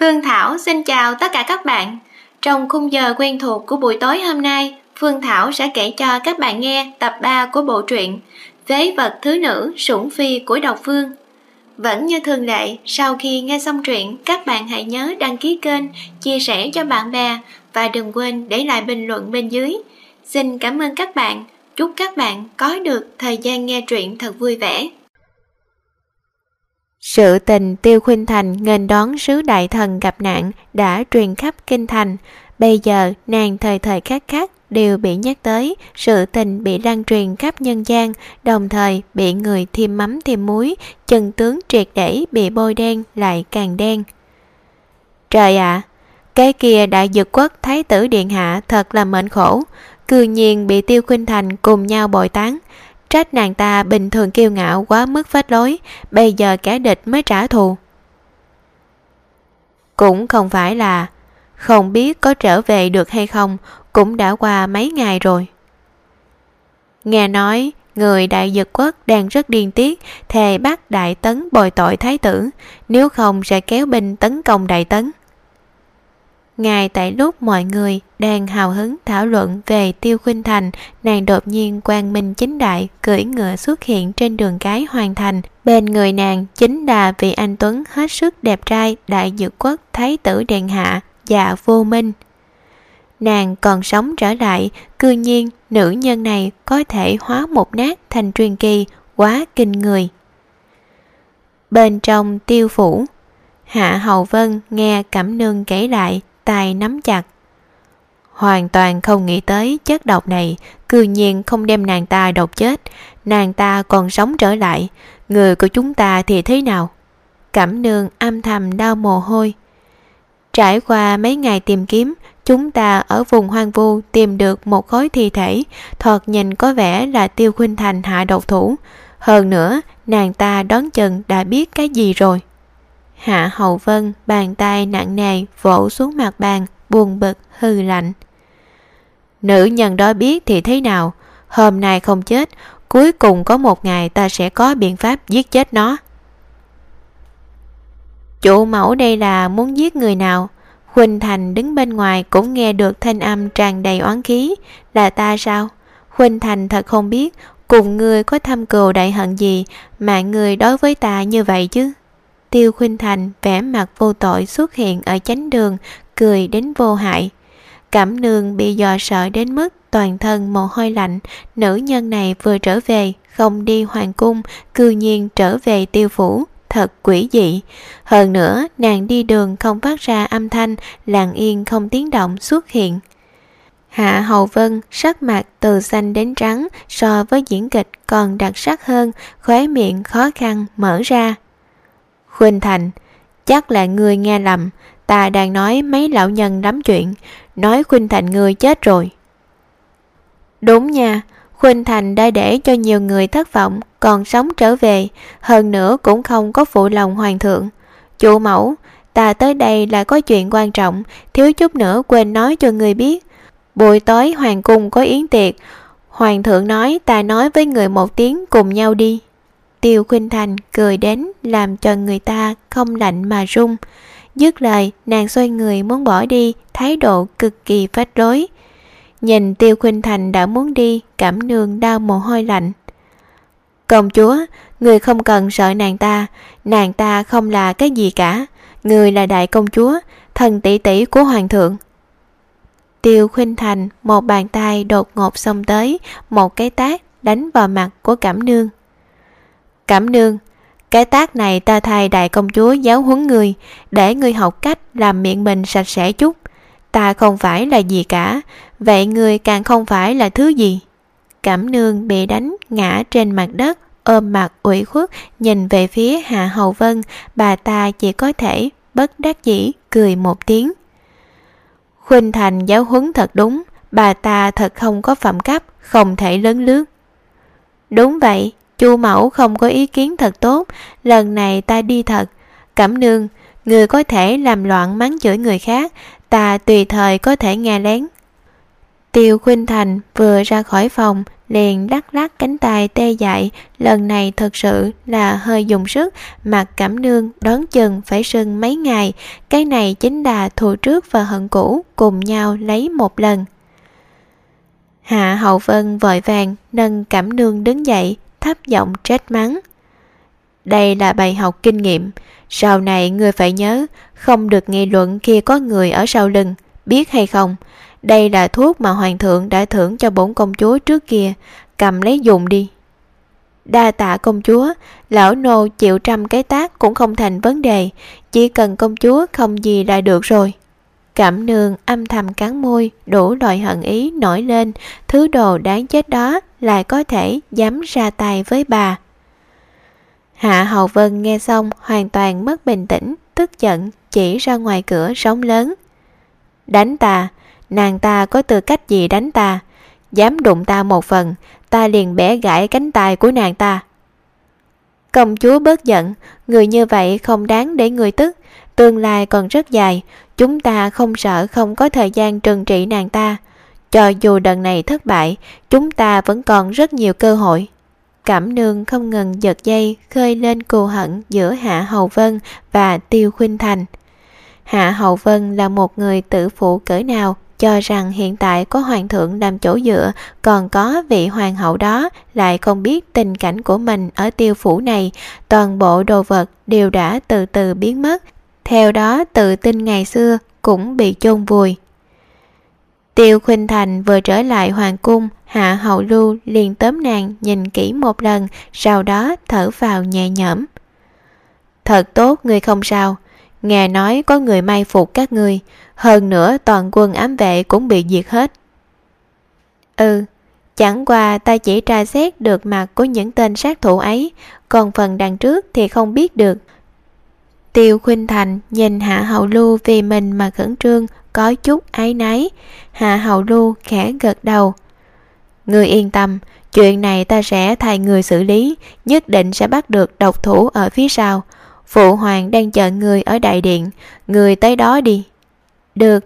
Phương Thảo xin chào tất cả các bạn. Trong khung giờ quen thuộc của buổi tối hôm nay, Phương Thảo sẽ kể cho các bạn nghe tập 3 của bộ truyện Vế vật thứ nữ sủng phi của độc phương. Vẫn như thường lệ, sau khi nghe xong truyện, các bạn hãy nhớ đăng ký kênh, chia sẻ cho bạn bè và đừng quên để lại bình luận bên dưới. Xin cảm ơn các bạn, chúc các bạn có được thời gian nghe truyện thật vui vẻ. Sự tình Tiêu Khuynh Thành nghênh đón sứ đại thần gặp nạn đã truyền khắp kinh thành. Bây giờ nàng thời thời khắc khắc đều bị nhắc tới, sự tình bị lan truyền khắp nhân gian, đồng thời bị người thêm mắm thêm muối, chân tướng triệt để bị bôi đen lại càng đen. Trời ạ, cái kia đại dược quốc thái tử điện hạ thật là mệnh khổ, cư nhiên bị tiêu khuynh thành cùng nhau bội tán, trách nàng ta bình thường kiêu ngạo quá mức phách lối, bây giờ kẻ địch mới trả thù. Cũng không phải là không biết có trở về được hay không, cũng đã qua mấy ngày rồi. Nghe nói, người đại dực quốc đang rất điên tiết, thề bắt đại tấn bồi tội thái tử, nếu không sẽ kéo binh tấn công đại tấn. Ngay tại lúc mọi người đang hào hứng thảo luận về Tiêu Khuynh Thành, nàng đột nhiên quang minh chính đại cưỡi ngựa xuất hiện trên đường cái hoàn thành. Bên người nàng chính là vị anh Tuấn hết sức đẹp trai đại dược quốc Thái tử đèn Hạ, dạ vô minh. Nàng còn sống trở lại, cư nhiên nữ nhân này có thể hóa một nát thành truyền kỳ, quá kinh người. Bên trong tiêu phủ, Hạ Hầu Vân nghe Cẩm Nương kể lại tay nắm chặt. Hoàn toàn không nghĩ tới chất độc này, cư nhiên không đem nàng ta độc chết, nàng ta còn sống trở lại, người của chúng ta thì thế nào? Cẩm nương âm thầm đau mồ hôi. Trải qua mấy ngày tìm kiếm, chúng ta ở vùng hoang vu tìm được một khối thi thể, thoạt nhìn có vẻ là Tiêu Khuynh Thành hạ độc thủ. Hơn nữa, nàng ta đón chừng đã biết cái gì rồi. Hạ Hậu Vân bàn tay nặng nề vỗ xuống mặt bàn, buồn bực, hư lạnh. Nữ nhân đó biết thì thế nào, hôm nay không chết, cuối cùng có một ngày ta sẽ có biện pháp giết chết nó. Chủ mẫu đây là muốn giết người nào? huỳnh Thành đứng bên ngoài cũng nghe được thanh âm tràn đầy oán khí. Là ta sao? huỳnh Thành thật không biết cùng người có thâm cừu đại hận gì mà người đối với ta như vậy chứ. Tiêu Khuynh Thành vẻ mặt vô tội xuất hiện ở chánh đường, cười đến vô hại. Cẩm nương bị dò sợ đến mức toàn thân mồ hôi lạnh, nữ nhân này vừa trở về, không đi hoàng cung, cư nhiên trở về tiêu phủ, thật quỷ dị. Hơn nữa, nàng đi đường không phát ra âm thanh, lặng yên không tiếng động xuất hiện. Hạ Hầu Vân sắc mặt từ xanh đến trắng so với diễn kịch còn đặc sắc hơn, khóe miệng khó khăn mở ra. Khuynh Thành, chắc là người nghe lầm, ta đang nói mấy lão nhân lắm chuyện, nói Khuynh Thành người chết rồi. Đúng nha, Khuynh Thành đã để cho nhiều người thất vọng, còn sống trở về, hơn nữa cũng không có phụ lòng hoàng thượng. Chủ mẫu, ta tới đây là có chuyện quan trọng, thiếu chút nữa quên nói cho người biết. Buổi tối hoàng cung có yến tiệc, hoàng thượng nói ta nói với người một tiếng cùng nhau đi. Tiêu Khuynh Thành cười đến làm cho người ta không lạnh mà run. Dứt lời, nàng xoay người muốn bỏ đi, thái độ cực kỳ phách lối. Nhìn Tiêu Khuynh Thành đã muốn đi, cảm nương đau mồ hôi lạnh. Công chúa, người không cần sợ nàng ta, nàng ta không là cái gì cả. Người là đại công chúa, thần tỷ tỷ của hoàng thượng. Tiêu Khuynh Thành một bàn tay đột ngột xông tới, một cái tát đánh vào mặt của cảm Nương cảm nương, cái tác này ta thay đại công chúa giáo huấn người, để ngươi học cách làm miệng mình sạch sẽ chút. Ta không phải là gì cả, vậy người càng không phải là thứ gì. cảm nương bị đánh ngã trên mặt đất, ôm mặt ủy khuất nhìn về phía Hạ Hầu Vân, bà ta chỉ có thể bất đắc dĩ cười một tiếng. Khuynh Thành giáo huấn thật đúng, bà ta thật không có phẩm cấp, không thể lớn lướt. Đúng vậy, chu mẫu không có ý kiến thật tốt, lần này ta đi thật. Cẩm nương, người có thể làm loạn mắng chửi người khác, ta tùy thời có thể nghe lén. Tiêu Khuynh Thành vừa ra khỏi phòng, liền lắc lắc cánh tay tê dại. Lần này thật sự là hơi dùng sức mặt cảm nương đón chừng phải sưng mấy ngày. Cái này chính là thù trước và hận cũ, cùng nhau lấy một lần. Hạ hậu vân vội vàng nâng cảm nương đứng dậy thấp giọng trách mắng. Đây là bài học kinh nghiệm. Sau này người phải nhớ không được nghị luận khi có người ở sau lưng biết hay không. Đây là thuốc mà hoàng thượng đã thưởng cho bốn công chúa trước kia, cầm lấy dùng đi. Đa tạ công chúa, lão nô chịu trăm cái tác cũng không thành vấn đề, chỉ cần công chúa không gì là được rồi. Cảm nương âm thầm cắn môi, đủ loại hận ý nổi lên, thứ đồ đáng chết đó lại có thể dám ra tay với bà. Hạ Hầu Vân nghe xong hoàn toàn mất bình tĩnh, tức giận, chỉ ra ngoài cửa sóng lớn. Đánh ta, nàng ta có tư cách gì đánh ta dám đụng ta một phần ta liền bẻ gãy cánh tay của nàng ta công chúa bớt giận người như vậy không đáng để người tức tương lai còn rất dài chúng ta không sợ không có thời gian trừng trị nàng ta. Cho dù đợt này thất bại, chúng ta vẫn còn rất nhiều cơ hội. Cảm nương không ngừng giật dây, khơi lên cù hận giữa hạ hầu vân và tiêu khuynh thành. Hạ hầu vân là một người tự phụ cỡ nào, cho rằng hiện tại có hoàng thượng làm chỗ dựa, còn có vị hoàng hậu đó, lại không biết tình cảnh của mình ở tiêu phủ này. Toàn bộ đồ vật đều đã từ từ biến mất theo đó, tự tin ngày xưa cũng bị chôn vùi. Tiêu khuynh thành vừa trở lại hoàng cung, hạ hậu lưu liền tóm nàng nhìn kỹ một lần, sau đó thở vào nhẹ nhõm. Thật tốt người không sao. Nghe nói có người may phục các ngươi, hơn nữa toàn quân ám vệ cũng bị diệt hết. Ừ chẳng qua ta chỉ tra xét được mặt của những tên sát thủ ấy, còn phần đằng trước thì không biết được tiêu khuynh thành nhìn hạ hậu lưu vì mình mà khẩn trương có chút áy náy hạ hậu lưu khẽ gật đầu người yên tâm chuyện này ta sẽ thay người xử lý nhất định sẽ bắt được độc thủ ở phía sau phụ hoàng đang chờ người ở đại điện người tới đó đi được.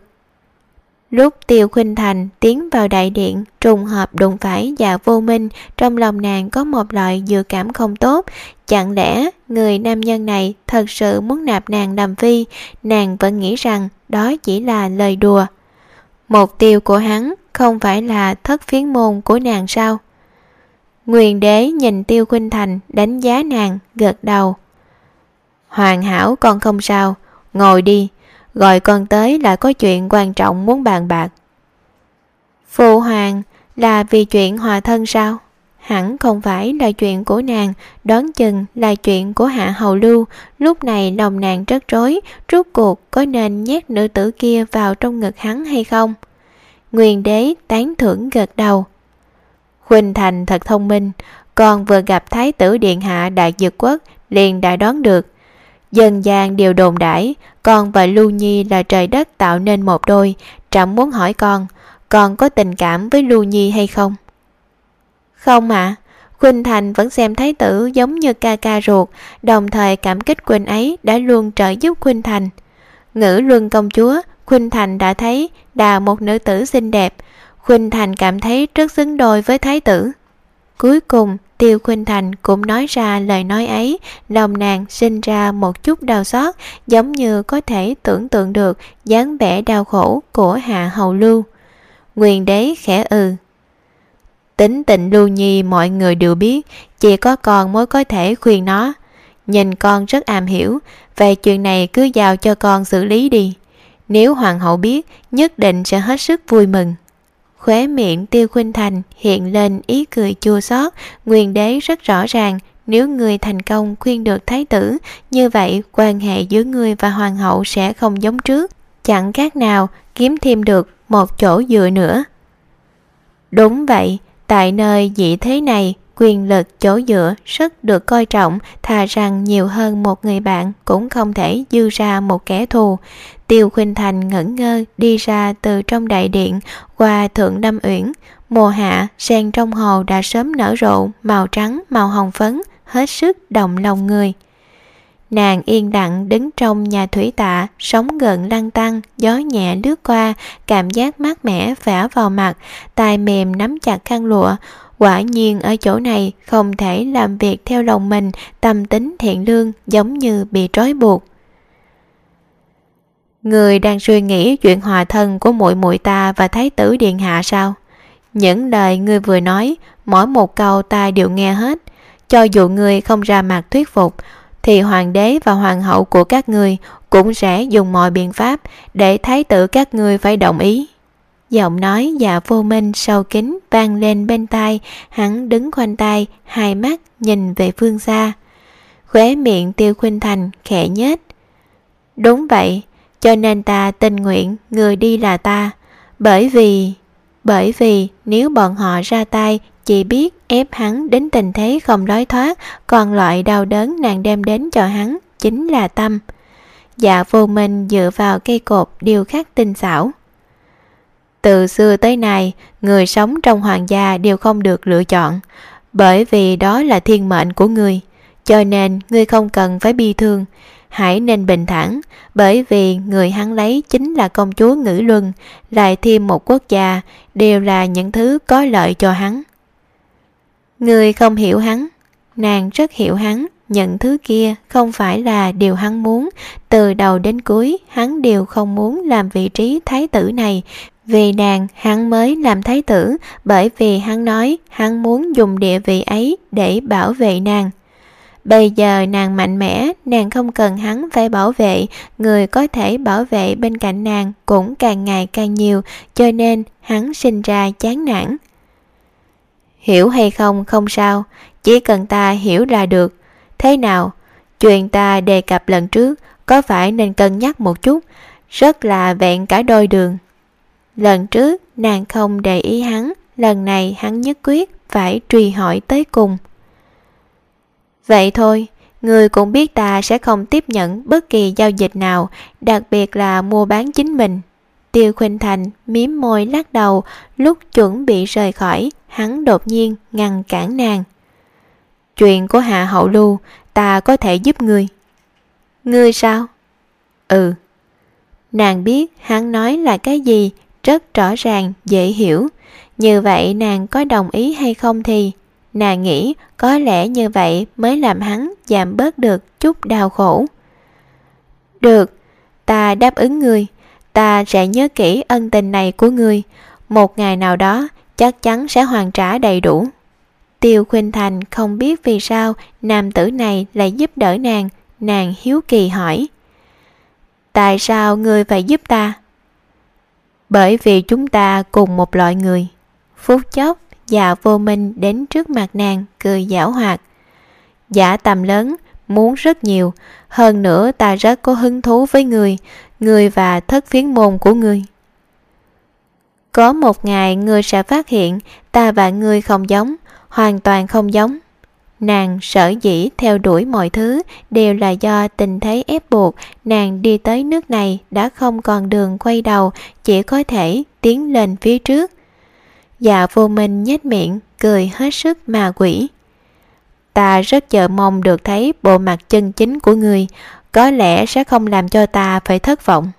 Lúc Tiêu Khuynh Thành tiến vào đại điện, trùng hợp đụng phải và vô minh, trong lòng nàng có một loại dự cảm không tốt. Chẳng lẽ người nam nhân này thật sự muốn nạp nàng làm phi, nàng vẫn nghĩ rằng đó chỉ là lời đùa. Mục tiêu của hắn không phải là thất phiến môn của nàng sao? Nguyên đế nhìn Tiêu Khuynh Thành đánh giá nàng, gật đầu. Hoàn hảo con không sao, ngồi đi, gọi con tới là có chuyện quan trọng muốn bàn bạc phụ hoàng là vì chuyện hòa thân sao hẳn không phải là chuyện của nàng đoán chừng là chuyện của hạ hầu lưu lúc này lòng nàng rất rối rốt cuộc có nên nhét nữ tử kia vào trong ngực hắn hay không nguyên đế tán thưởng gật đầu huỳnh thành thật thông minh còn vừa gặp thái tử điện hạ đại dược quốc liền đã đoán được Dân gian đều đồn đãi con và Lưu Nhi là trời đất tạo nên một đôi. Trẫm muốn hỏi con, con có tình cảm với Lưu Nhi hay không? Không ạ. À, Thành vẫn xem Thái tử giống như ca ca ruột, đồng thời cảm kích Quỳnh ấy đã luôn trợ giúp Quỳnh Thành. Ngữ luân công chúa, Quỳnh Thành đã thấy đà một nữ tử xinh đẹp. Quỳnh Thành cảm thấy rất xứng đôi với Thái tử. Cuối cùng, Tiêu Khuynh Thành cũng nói ra lời nói ấy, lòng nàng sinh ra một chút đau xót, giống như có thể tưởng tượng được dáng vẻ đau khổ của Hạ Hầu Lưu. Nguyên đế khẽ ừ. Tính tình Lưu Nhi mọi người đều biết, chỉ có con mới có thể khuyên nó. Nhìn con rất am hiểu, về chuyện này cứ giao cho con xử lý đi. Nếu hoàng hậu biết, nhất định sẽ hết sức vui mừng. Khóe miệng tiêu khuynh thành hiện lên ý cười chua xót Nguyên đế rất rõ ràng nếu người thành công khuyên được thái tử Như vậy quan hệ giữa người và hoàng hậu sẽ không giống trước Chẳng khác nào kiếm thêm được một chỗ dựa nữa Đúng vậy, tại nơi dị thế này, quyền lực chỗ dựa rất được coi trọng, thà rằng nhiều hơn một người bạn cũng không thể dư ra một kẻ thù. Tiêu khuynh thành ngẩn ngơ đi ra từ trong đại điện, qua thượng đâm uyển. Mùa hạ, sen trong hồ đã sớm nở rộ, màu trắng, màu hồng phấn, hết sức động lòng người. Nàng yên lặng đứng trong nhà thủy tạ, sóng gần lăn tăng, gió nhẹ lướt qua, cảm giác mát mẻ vả vào mặt, tay mềm nắm chặt khăn lụa. Quả nhiên ở chỗ này không thể làm việc theo lòng mình, tâm tính thiện lương giống như bị trói buộc. Người đang suy nghĩ chuyện hòa thân của muội muội ta và thái tử điện hạ sao? Những lời ngươi vừa nói, mỗi một câu ta đều nghe hết. Cho dù ngươi không ra mặt thuyết phục, thì hoàng đế và hoàng hậu của các ngươi cũng sẽ dùng mọi biện pháp để thái tử các ngươi phải đồng ý. Giọng nói dạ vô minh sâu kín vang lên bên tai, hắn đứng khoanh tay, hai mắt nhìn về phương xa. Khóe miệng tiêu khuynh thành khẽ nhếch. Đúng vậy, cho nên ta tình nguyện người đi là ta, bởi vì... Bởi vì nếu bọn họ ra tay chỉ biết ép hắn đến tình thế không lối thoát, còn loại đau đớn nàng đem đến cho hắn chính là tâm. Dạ vô minh dựa vào cây cột điều khắc tinh xảo. Từ xưa tới nay, người sống trong hoàng gia đều không được lựa chọn, bởi vì đó là thiên mệnh của người, cho nên ngươi không cần phải bi thương, hãy nên bình thản, bởi vì người hắn lấy chính là công chúa Ngữ Luân, lại thêm một quốc gia, đều là những thứ có lợi cho hắn. Người không hiểu hắn, nàng rất hiểu hắn, nhận thứ kia không phải là điều hắn muốn, từ đầu đến cuối hắn đều không muốn làm vị trí thái tử này, vì nàng hắn mới làm thái tử, bởi vì hắn nói hắn muốn dùng địa vị ấy để bảo vệ nàng. Bây giờ nàng mạnh mẽ, nàng không cần hắn phải bảo vệ, người có thể bảo vệ bên cạnh nàng cũng càng ngày càng nhiều, cho nên hắn sinh ra chán nản. Hiểu hay không không sao, chỉ cần ta hiểu ra được. Thế nào, chuyện ta đề cập lần trước có phải nên cân nhắc một chút, rất là vẹn cả đôi đường. Lần trước nàng không để ý hắn, lần này hắn nhất quyết phải truy hỏi tới cùng. Vậy thôi, người cũng biết ta sẽ không tiếp nhận bất kỳ giao dịch nào, đặc biệt là mua bán chính mình. Tiêu Khuynh Thành miếm môi lắc đầu, lúc chuẩn bị rời khỏi, hắn đột nhiên ngăn cản nàng. Chuyện của Hạ Hậu Lưu, ta có thể giúp ngươi. Ngươi sao? Ừ. Nàng biết hắn nói là cái gì, rất rõ ràng, dễ hiểu. Như vậy nàng có đồng ý hay không thì Nàng nghĩ có lẽ như vậy mới làm hắn giảm bớt được chút đau khổ. Được, ta đáp ứng ngươi, ta sẽ nhớ kỹ ân tình này của ngươi. Một ngày nào đó chắc chắn sẽ hoàn trả đầy đủ. Tiêu Khuynh Thành không biết vì sao nam tử này lại giúp đỡ nàng, nàng hiếu kỳ hỏi. Tại sao ngươi phải giúp ta? Bởi vì chúng ta cùng một loại người. Phút chốc dạ vô minh đến trước mặt nàng cười giảo hoạt giả tầm lớn muốn rất nhiều hơn nữa ta rất có hứng thú với người người và thất phiến môn của người. Có một ngày người sẽ phát hiện ta và người không giống hoàn toàn không giống. Nàng sở dĩ theo đuổi mọi thứ đều là do tình thế ép buộc nàng đi tới nước này đã không còn đường quay đầu chỉ có thể tiến lên phía trước. Dạ vô minh nhếch miệng, cười hết sức ma quỷ. Ta rất chờ mong được thấy bộ mặt chân chính của người, có lẽ sẽ không làm cho ta phải thất vọng.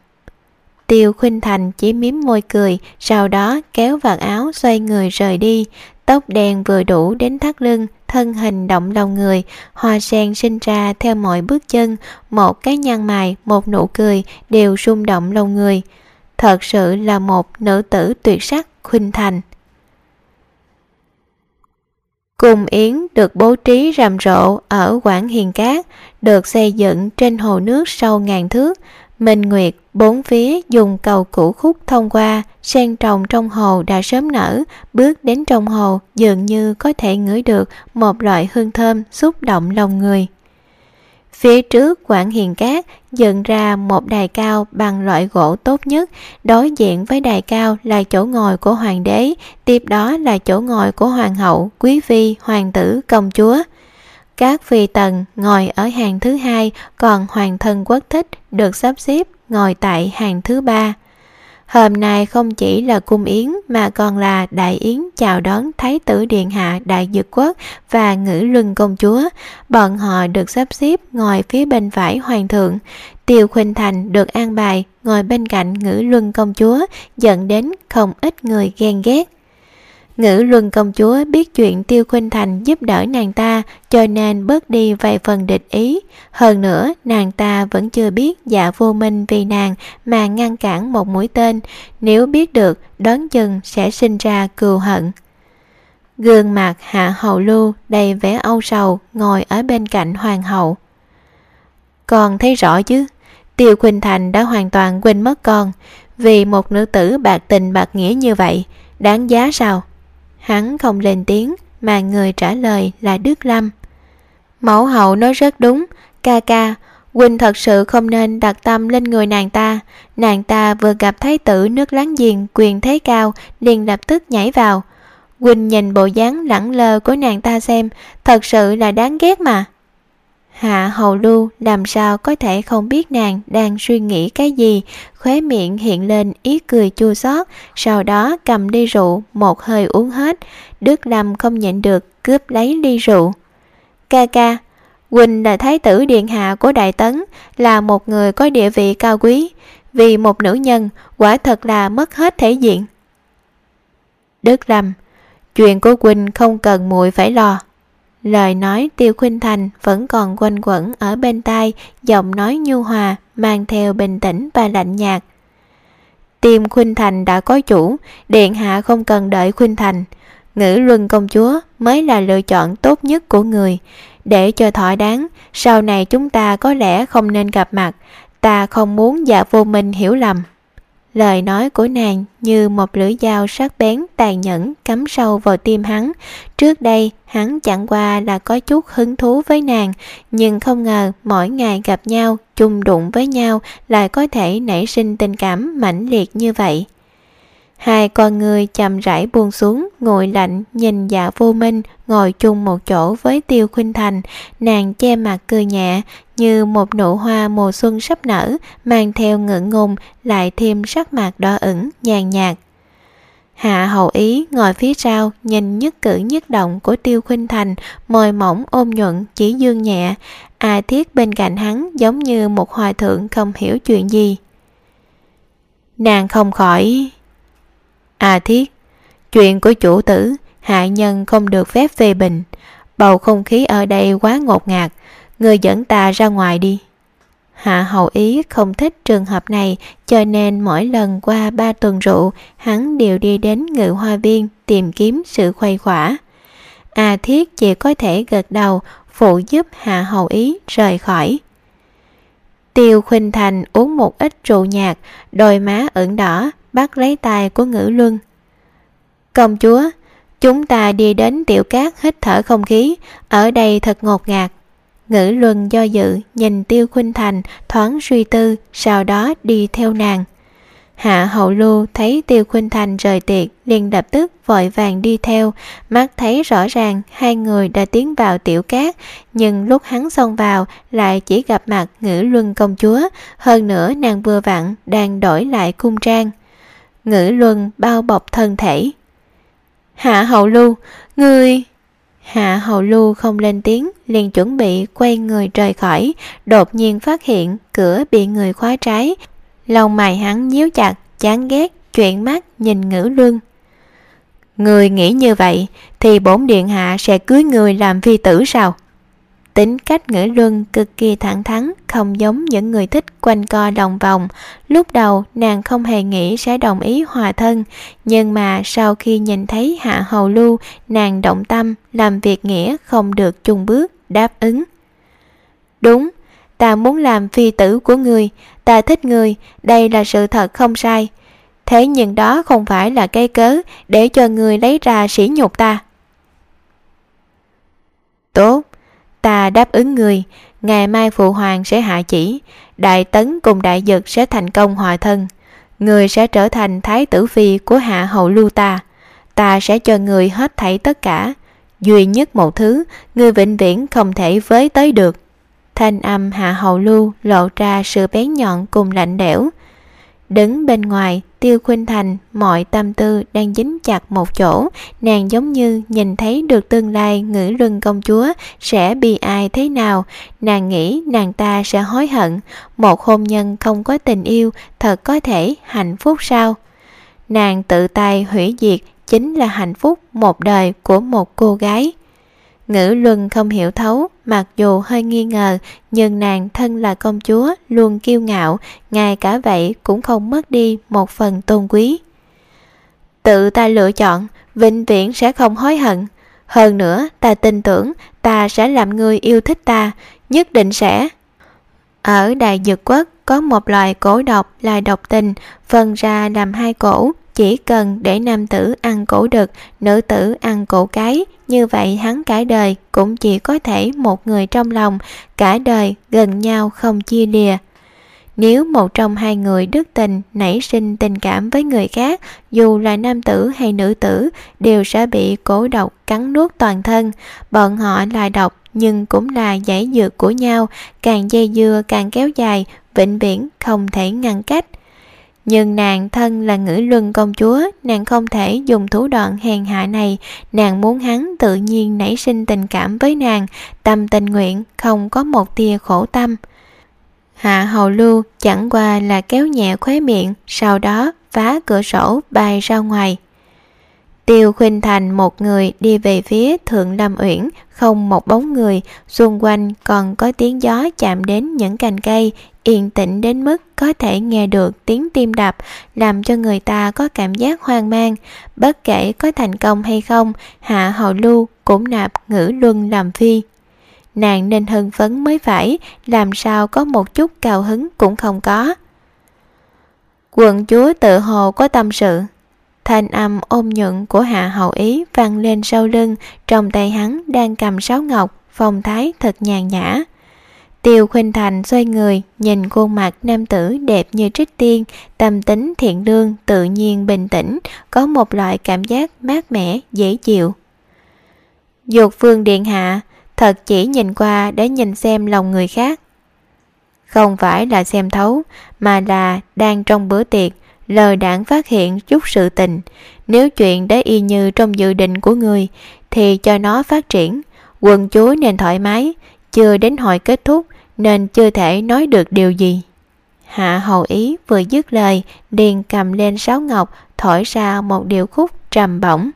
Tiêu khuynh thành chỉ mím môi cười, sau đó kéo vạt áo xoay người rời đi, tóc đen vừa đủ đến thắt lưng, thân hình động lòng người, hoa sen sinh ra theo mọi bước chân, một cái nhăn mày, một nụ cười đều rung động lòng người. Thật sự là một nữ tử tuyệt sắc khuynh thành. Cung yến được bố trí rầm rộ ở quảng Hiền Cát, được xây dựng trên hồ nước sâu ngàn thước. Minh Nguyệt bốn phía dùng cầu cũ khúc thông qua, sen trồng trong hồ đã sớm nở, bước đến trong hồ dường như có thể ngửi được một loại hương thơm xúc động lòng người. Phía trước Quảng Hiền Cát dựng ra một đài cao bằng loại gỗ tốt nhất, đối diện với đài cao là chỗ ngồi của hoàng đế, tiếp đó là chỗ ngồi của hoàng hậu, quý phi, hoàng tử, công chúa. Các phi tần ngồi ở hàng thứ hai, còn hoàng thân quốc thích được sắp xếp ngồi tại hàng thứ ba. Hôm nay không chỉ là cung yến, mà còn là đại yến chào đón Thái tử Điện Hạ, Đại Dược Quốc và Ngữ Luân Công Chúa. Bọn họ được sắp xếp ngồi phía bên phải Hoàng thượng. Tiêu Khuynh Thành được an bài ngồi bên cạnh Ngữ Luân Công Chúa, dẫn đến không ít người ghen ghét. Ngữ luân công chúa biết chuyện Tiêu Khuynh Thành giúp đỡ nàng ta cho nên bớt đi vài phần địch ý. Hơn nữa, nàng ta vẫn chưa biết dạ vô minh vì nàng mà ngăn cản một mũi tên. Nếu biết được, đón chừng sẽ sinh ra cừu hận. Gương mặt hạ hậu lưu đầy vẻ âu sầu ngồi ở bên cạnh hoàng hậu. Con thấy rõ chứ, Tiêu Khuynh Thành đã hoàn toàn quên mất con. Vì một nữ tử bạc tình bạc nghĩa như vậy, đáng giá sao? Hắn không lên tiếng mà người trả lời là Đức Lâm. Mẫu hậu nói rất đúng, ca ca, Quỳnh thật sự không nên đặt tâm lên người nàng ta. Nàng ta vừa gặp thái tử nước láng giềng quyền thế cao, liền lập tức nhảy vào. Quỳnh nhìn bộ dáng lẳng lơ của nàng ta xem, thật sự là đáng ghét mà. Hạ hầu lưu làm sao có thể không biết nàng đang suy nghĩ cái gì, khóe miệng hiện lên ý cười chua xót, sau đó cầm ly rượu một hơi uống hết, Đức Lâm không nhịn được cướp lấy ly rượu. Ca ca, Quỳnh là thái tử điện hạ của Đại Tấn, là một người có địa vị cao quý, vì một nữ nhân quả thật là mất hết thể diện. Đức Lâm, chuyện của Quỳnh không cần muội phải lo. Lời nói Tiêu Khuynh Thành vẫn còn quanh quẩn ở bên tai, giọng nói nhu hòa, mang theo bình tĩnh và lạnh nhạt. Tim Khuynh Thành đã có chủ, Điện Hạ không cần đợi Khuynh Thành. Ngữ luân công chúa mới là lựa chọn tốt nhất của người. Để cho thỏa đáng, sau này chúng ta có lẽ không nên gặp mặt. Ta không muốn dạ vô minh hiểu lầm. Lời nói của nàng như một lưỡi dao sắc bén tàn nhẫn cắm sâu vào tim hắn. Trước đây, hắn chẳng qua là có chút hứng thú với nàng, nhưng không ngờ mỗi ngày gặp nhau, chung đụng với nhau lại có thể nảy sinh tình cảm mãnh liệt như vậy. Hai con người chậm rãi buông xuống, ngồi lạnh, nhìn dạ vô minh, ngồi chung một chỗ với tiêu khuynh thành. Nàng che mặt cười nhẹ, như một nụ hoa mùa xuân sắp nở, mang theo ngượng ngùng, lại thêm sắc mặt đỏ ửng, nhàn nhạt. Hạ hậu ý ngồi phía sau, nhìn nhất cử nhất động của tiêu khuynh thành, môi mỏng ôm nhuận, chỉ dương nhẹ. A thiết bên cạnh hắn giống như một hòa thượng không hiểu chuyện gì. Nàng không khỏi À thiết, chuyện của chủ tử, hạ nhân không được phép phê bình. Bầu không khí ở đây quá ngột ngạt, người dẫn ta ra ngoài đi. Hạ hậu ý không thích trường hợp này cho nên mỗi lần qua ba tuần rượu hắn đều đi đến ngự hoa viên tìm kiếm sự khuây khỏa. À thiết chỉ có thể gật đầu phụ giúp hạ hậu ý rời khỏi. Tiêu Khuynh Thành uống một ít rượu nhạt, đôi má ửng đỏ, bắt lấy tay của ngữ luân. Công chúa, chúng ta đi đến tiểu cát hít thở không khí, ở đây thật ngột ngạt. Ngữ luân do dự, nhìn tiêu khuynh thành, thoáng suy tư, sau đó đi theo nàng. Hạ hậu lưu thấy tiêu khuynh thành rời tiệc, liền lập tức vội vàng đi theo, mắt thấy rõ ràng hai người đã tiến vào tiểu cát, nhưng lúc hắn xông vào lại chỉ gặp mặt ngữ luân công chúa, hơn nữa nàng vừa vặn đang đổi lại cung trang ngữ luân bao bọc thân thể. Hạ hậu lưu, người... Hạ hầu lưu không lên tiếng, liền chuẩn bị quay người rời khỏi, đột nhiên phát hiện cửa bị người khóa trái. Lòng mày hắn nhíu chặt, chán ghét, chuyện mắt nhìn ngữ luân. Người nghĩ như vậy thì bổn điện hạ sẽ cưới người làm phi tử sao? Tính cách ngữ luân cực kỳ thẳng thắn, không giống những người thích quanh co đồng vòng. Lúc đầu nàng không hề nghĩ sẽ đồng ý hòa thân, nhưng mà sau khi nhìn thấy Hạ Hầu Lưu, nàng động tâm, làm việc nghĩa không được chung bước, đáp ứng. Đúng, ta muốn làm phi tử của người, ta thích người, đây là sự thật không sai. Thế nhưng đó không phải là cây cớ để cho người lấy ra sỉ nhục ta. Tốt, ta đáp ứng người ngày mai phụ hoàng sẽ hạ chỉ đại tấn cùng đại dực sẽ thành công hòa thân. Người sẽ trở thành thái tử phi của hạ hậu lưu ta. Ta sẽ cho người hết thảy tất cả. Duy nhất một thứ người vĩnh viễn không thể với tới được. Thanh âm hạ hậu lưu lộ ra sự bén nhọn cùng lạnh lẽo. Đứng bên ngoài, Tiêu Khuynh Thành mọi tâm tư đang dính chặt một chỗ, nàng giống như nhìn thấy được tương lai ngữ luân công chúa sẽ bị ai thế nào, nàng nghĩ nàng ta sẽ hối hận, một hôn nhân không có tình yêu thật có thể hạnh phúc sao? Nàng tự tay hủy diệt chính là hạnh phúc một đời của một cô gái. Ngữ luân không hiểu thấu, mặc dù hơi nghi ngờ, nhưng nàng thân là công chúa, luôn kiêu ngạo, ngay cả vậy cũng không mất đi một phần tôn quý. Tự ta lựa chọn, vĩnh viễn sẽ không hối hận. Hơn nữa, ta tin tưởng ta sẽ làm người yêu thích ta, nhất định sẽ. Ở Đại Dược Quốc có một loài cổ độc là độc tình, phân ra làm hai cổ, chỉ cần để nam tử ăn cổ đực, nữ tử ăn cổ cái, như vậy hắn cả đời cũng chỉ có thể một người trong lòng, cả đời gần nhau không chia lìa. Nếu một trong hai người đức tình nảy sinh tình cảm với người khác, dù là nam tử hay nữ tử, đều sẽ bị cổ độc cắn nuốt toàn thân. Bọn họ là độc nhưng cũng là giải dược của nhau, càng dây dưa càng kéo dài, vĩnh viễn không thể ngăn cách. Nhưng nàng thân là ngữ luân công chúa, nàng không thể dùng thủ đoạn hèn hạ này, nàng muốn hắn tự nhiên nảy sinh tình cảm với nàng, tâm tình nguyện, không có một tia khổ tâm. Hạ hầu lưu chẳng qua là kéo nhẹ khóe miệng, sau đó phá cửa sổ bay ra ngoài. Tiêu Khuynh Thành một người đi về phía Thượng Lâm Uyển, không một bóng người, xung quanh còn có tiếng gió chạm đến những cành cây, yên tĩnh đến mức có thể nghe được tiếng tim đập, làm cho người ta có cảm giác hoang mang. Bất kể có thành công hay không, Hạ Hậu Lưu cũng nạp ngữ luân làm phi. Nàng nên hưng phấn mới phải, làm sao có một chút cao hứng cũng không có. Quận chúa tự hồ có tâm sự, Thanh âm ôm nhuận của Hạ Hậu Ý vang lên sau lưng, trong tay hắn đang cầm sáo ngọc, phong thái thật nhàn nhã. Tiêu Khuynh Thành xoay người, nhìn khuôn mặt nam tử đẹp như trích tiên, tâm tính thiện lương, tự nhiên bình tĩnh, có một loại cảm giác mát mẻ, dễ chịu. Dục phương điện hạ, thật chỉ nhìn qua để nhìn xem lòng người khác. Không phải là xem thấu, mà là đang trong bữa tiệc, lờ đảng phát hiện chút sự tình. Nếu chuyện đã y như trong dự định của người, thì cho nó phát triển. Quần chúa nên thoải mái, chưa đến hồi kết thúc nên chưa thể nói được điều gì. Hạ hầu ý vừa dứt lời, điền cầm lên sáo ngọc, thổi ra một điệu khúc trầm bổng.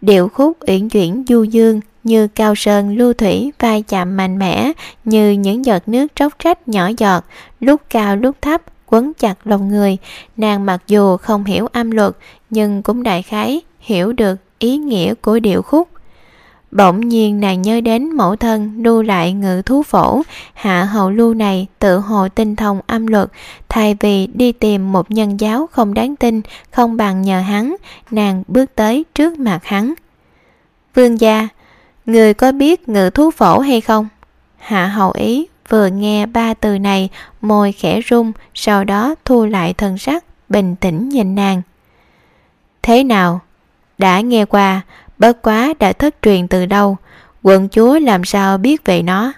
Điệu khúc uyển chuyển du dương như cao sơn lưu thủy vai chạm mạnh mẽ như những giọt nước tróc trách nhỏ giọt, lúc cao lúc thấp quấn chặt lòng người. Nàng mặc dù không hiểu âm luật nhưng cũng đại khái hiểu được ý nghĩa của điệu khúc. Bỗng nhiên nàng nhớ đến mẫu thân lưu lại ngự thú phổ, hạ hậu lưu này tự hồ tinh thông âm luật, thay vì đi tìm một nhân giáo không đáng tin, không bằng nhờ hắn, nàng bước tới trước mặt hắn. Vương gia, người có biết ngự thú phổ hay không? Hạ hậu ý vừa nghe ba từ này, môi khẽ rung, sau đó thu lại thân sắc, bình tĩnh nhìn nàng. Thế nào? Đã nghe qua, bất quá đã thất truyền từ đâu, quận chúa làm sao biết về nó?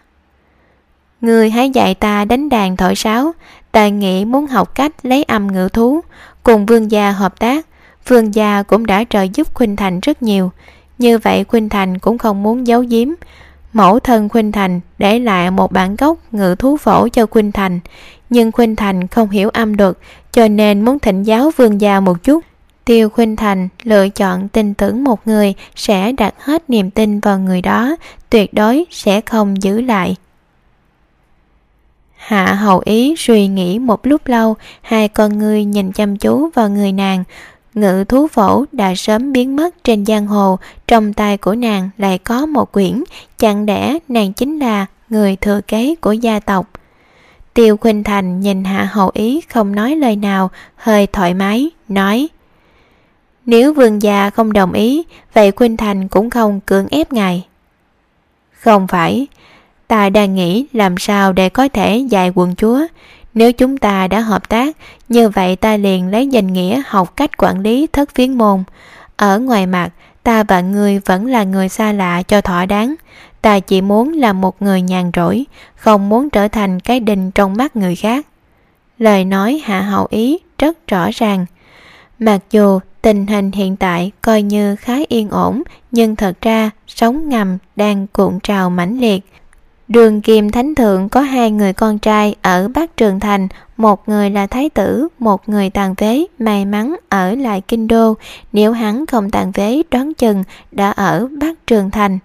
Người hãy dạy ta đánh đàn thổi sáo, ta nghĩ muốn học cách lấy âm ngữ thú, cùng vương gia hợp tác, vương gia cũng đã trợ giúp Khuynh Thành rất nhiều, như vậy Khuynh Thành cũng không muốn giấu giếm, Mẫu thân Khuynh Thành để lại một bản gốc ngự thú phổ cho Khuynh Thành, nhưng Khuynh Thành không hiểu âm luật cho nên muốn thỉnh giáo vương gia một chút. Tiêu Khuynh Thành lựa chọn tin tưởng một người sẽ đặt hết niềm tin vào người đó, tuyệt đối sẽ không giữ lại. Hạ hầu ý suy nghĩ một lúc lâu, hai con người nhìn chăm chú vào người nàng, ngự thú phổ đã sớm biến mất trên giang hồ, trong tay của nàng lại có một quyển, chẳng đẽ nàng chính là người thừa kế của gia tộc. Tiêu Khuynh Thành nhìn Hạ Hậu Ý không nói lời nào, hơi thoải mái, nói Nếu vương gia không đồng ý, vậy Khuynh Thành cũng không cưỡng ép ngài. Không phải, ta đang nghĩ làm sao để có thể dạy quận chúa, nếu chúng ta đã hợp tác, như vậy ta liền lấy danh nghĩa học cách quản lý thất phiến môn. Ở ngoài mặt, ta và ngươi vẫn là người xa lạ cho thỏa đáng. Ta chỉ muốn là một người nhàn rỗi, không muốn trở thành cái đình trong mắt người khác. Lời nói hạ hậu ý rất rõ ràng. Mặc dù tình hình hiện tại coi như khá yên ổn, nhưng thật ra sóng ngầm đang cuộn trào mãnh liệt. Đường Kim Thánh Thượng có hai người con trai ở Bắc Trường Thành, một người là Thái tử, một người tàn vế, may mắn ở lại Kinh Đô, nếu hắn không tàn vế đoán chừng đã ở Bắc Trường Thành.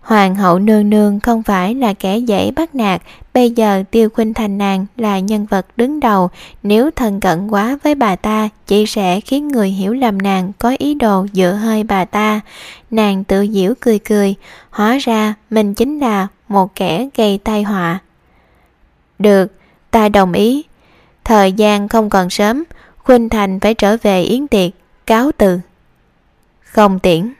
Hoàng hậu nương nương không phải là kẻ dễ bắt nạt, bây giờ Tiêu Khuynh Thành nàng là nhân vật đứng đầu, nếu thân cận quá với bà ta chỉ sẽ khiến người hiểu lầm nàng có ý đồ dựa hơi bà ta. Nàng tự giễu cười cười, hóa ra mình chính là một kẻ gây tai họa. Được, ta đồng ý. Thời gian không còn sớm, Khuynh Thành phải trở về yến tiệc, cáo từ. Không tiễn.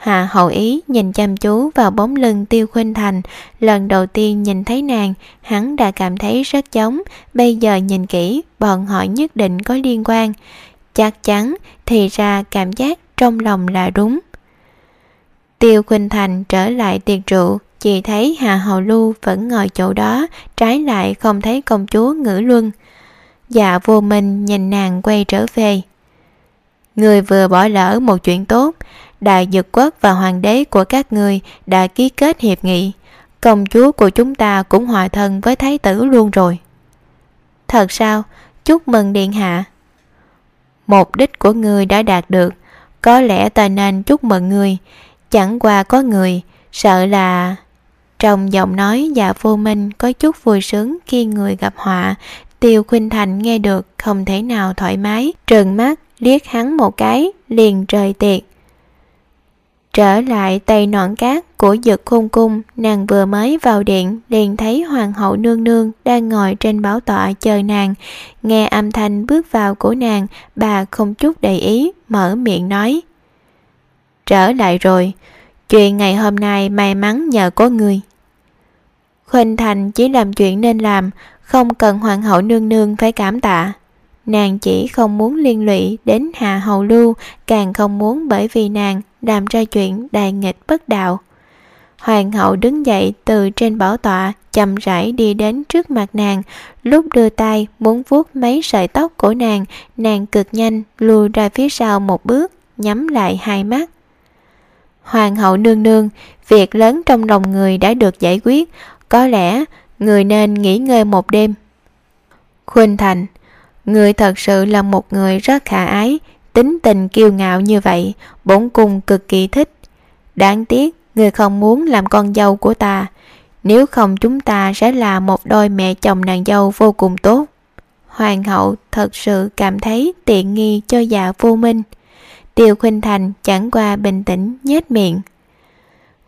Hạ hậu ý nhìn chăm chú vào bóng lưng tiêu khuynh thành Lần đầu tiên nhìn thấy nàng Hắn đã cảm thấy rất giống Bây giờ nhìn kỹ Bọn họ nhất định có liên quan Chắc chắn thì ra cảm giác trong lòng là đúng Tiêu khuynh thành trở lại tiệc rượu chỉ thấy hà hầu lưu vẫn ngồi chỗ đó Trái lại không thấy công chúa ngữ luân Dạ vô minh nhìn nàng quay trở về Người vừa bỏ lỡ một chuyện tốt Đại Dực Quốc và Hoàng đế của các người đã ký kết hiệp nghị. Công chúa của chúng ta cũng hòa thân với Thái tử luôn rồi. Thật sao? Chúc mừng Điện Hạ. Mục đích của người đã đạt được. Có lẽ ta nên chúc mừng người. Chẳng qua có người, sợ là... Trong giọng nói dạ vô minh có chút vui sướng khi người gặp họa, Tiêu Khuynh Thành nghe được không thể nào thoải mái, trừng mắt liếc hắn một cái, liền rời tiệc. Trở lại tây nọn cát của dực khung cung, nàng vừa mới vào điện, liền thấy hoàng hậu nương nương đang ngồi trên bảo tọa chờ nàng. Nghe âm thanh bước vào của nàng, bà không chút để ý, mở miệng nói. Trở lại rồi, chuyện ngày hôm nay may mắn nhờ có người. Khuynh Thành chỉ làm chuyện nên làm, không cần hoàng hậu nương nương phải cảm tạ. Nàng chỉ không muốn liên lụy đến hà Hầu Lưu, càng không muốn bởi vì nàng làm ra chuyện đài nghịch bất đạo. Hoàng hậu đứng dậy từ trên bảo tọa, chậm rãi đi đến trước mặt nàng, lúc đưa tay muốn vuốt mấy sợi tóc của nàng, nàng cực nhanh lùi ra phía sau một bước, nhắm lại hai mắt. Hoàng hậu nương nương, việc lớn trong lòng người đã được giải quyết, có lẽ người nên nghỉ ngơi một đêm. Khuynh Thành Người thật sự là một người rất khả ái, tính tình kiêu ngạo như vậy, bổn cung cực kỳ thích. Đáng tiếc, người không muốn làm con dâu của ta. Nếu không chúng ta sẽ là một đôi mẹ chồng nàng dâu vô cùng tốt. Hoàng hậu thật sự cảm thấy tiện nghi cho dạ vô minh. Tiêu Khuynh Thành chẳng qua bình tĩnh nhếch miệng.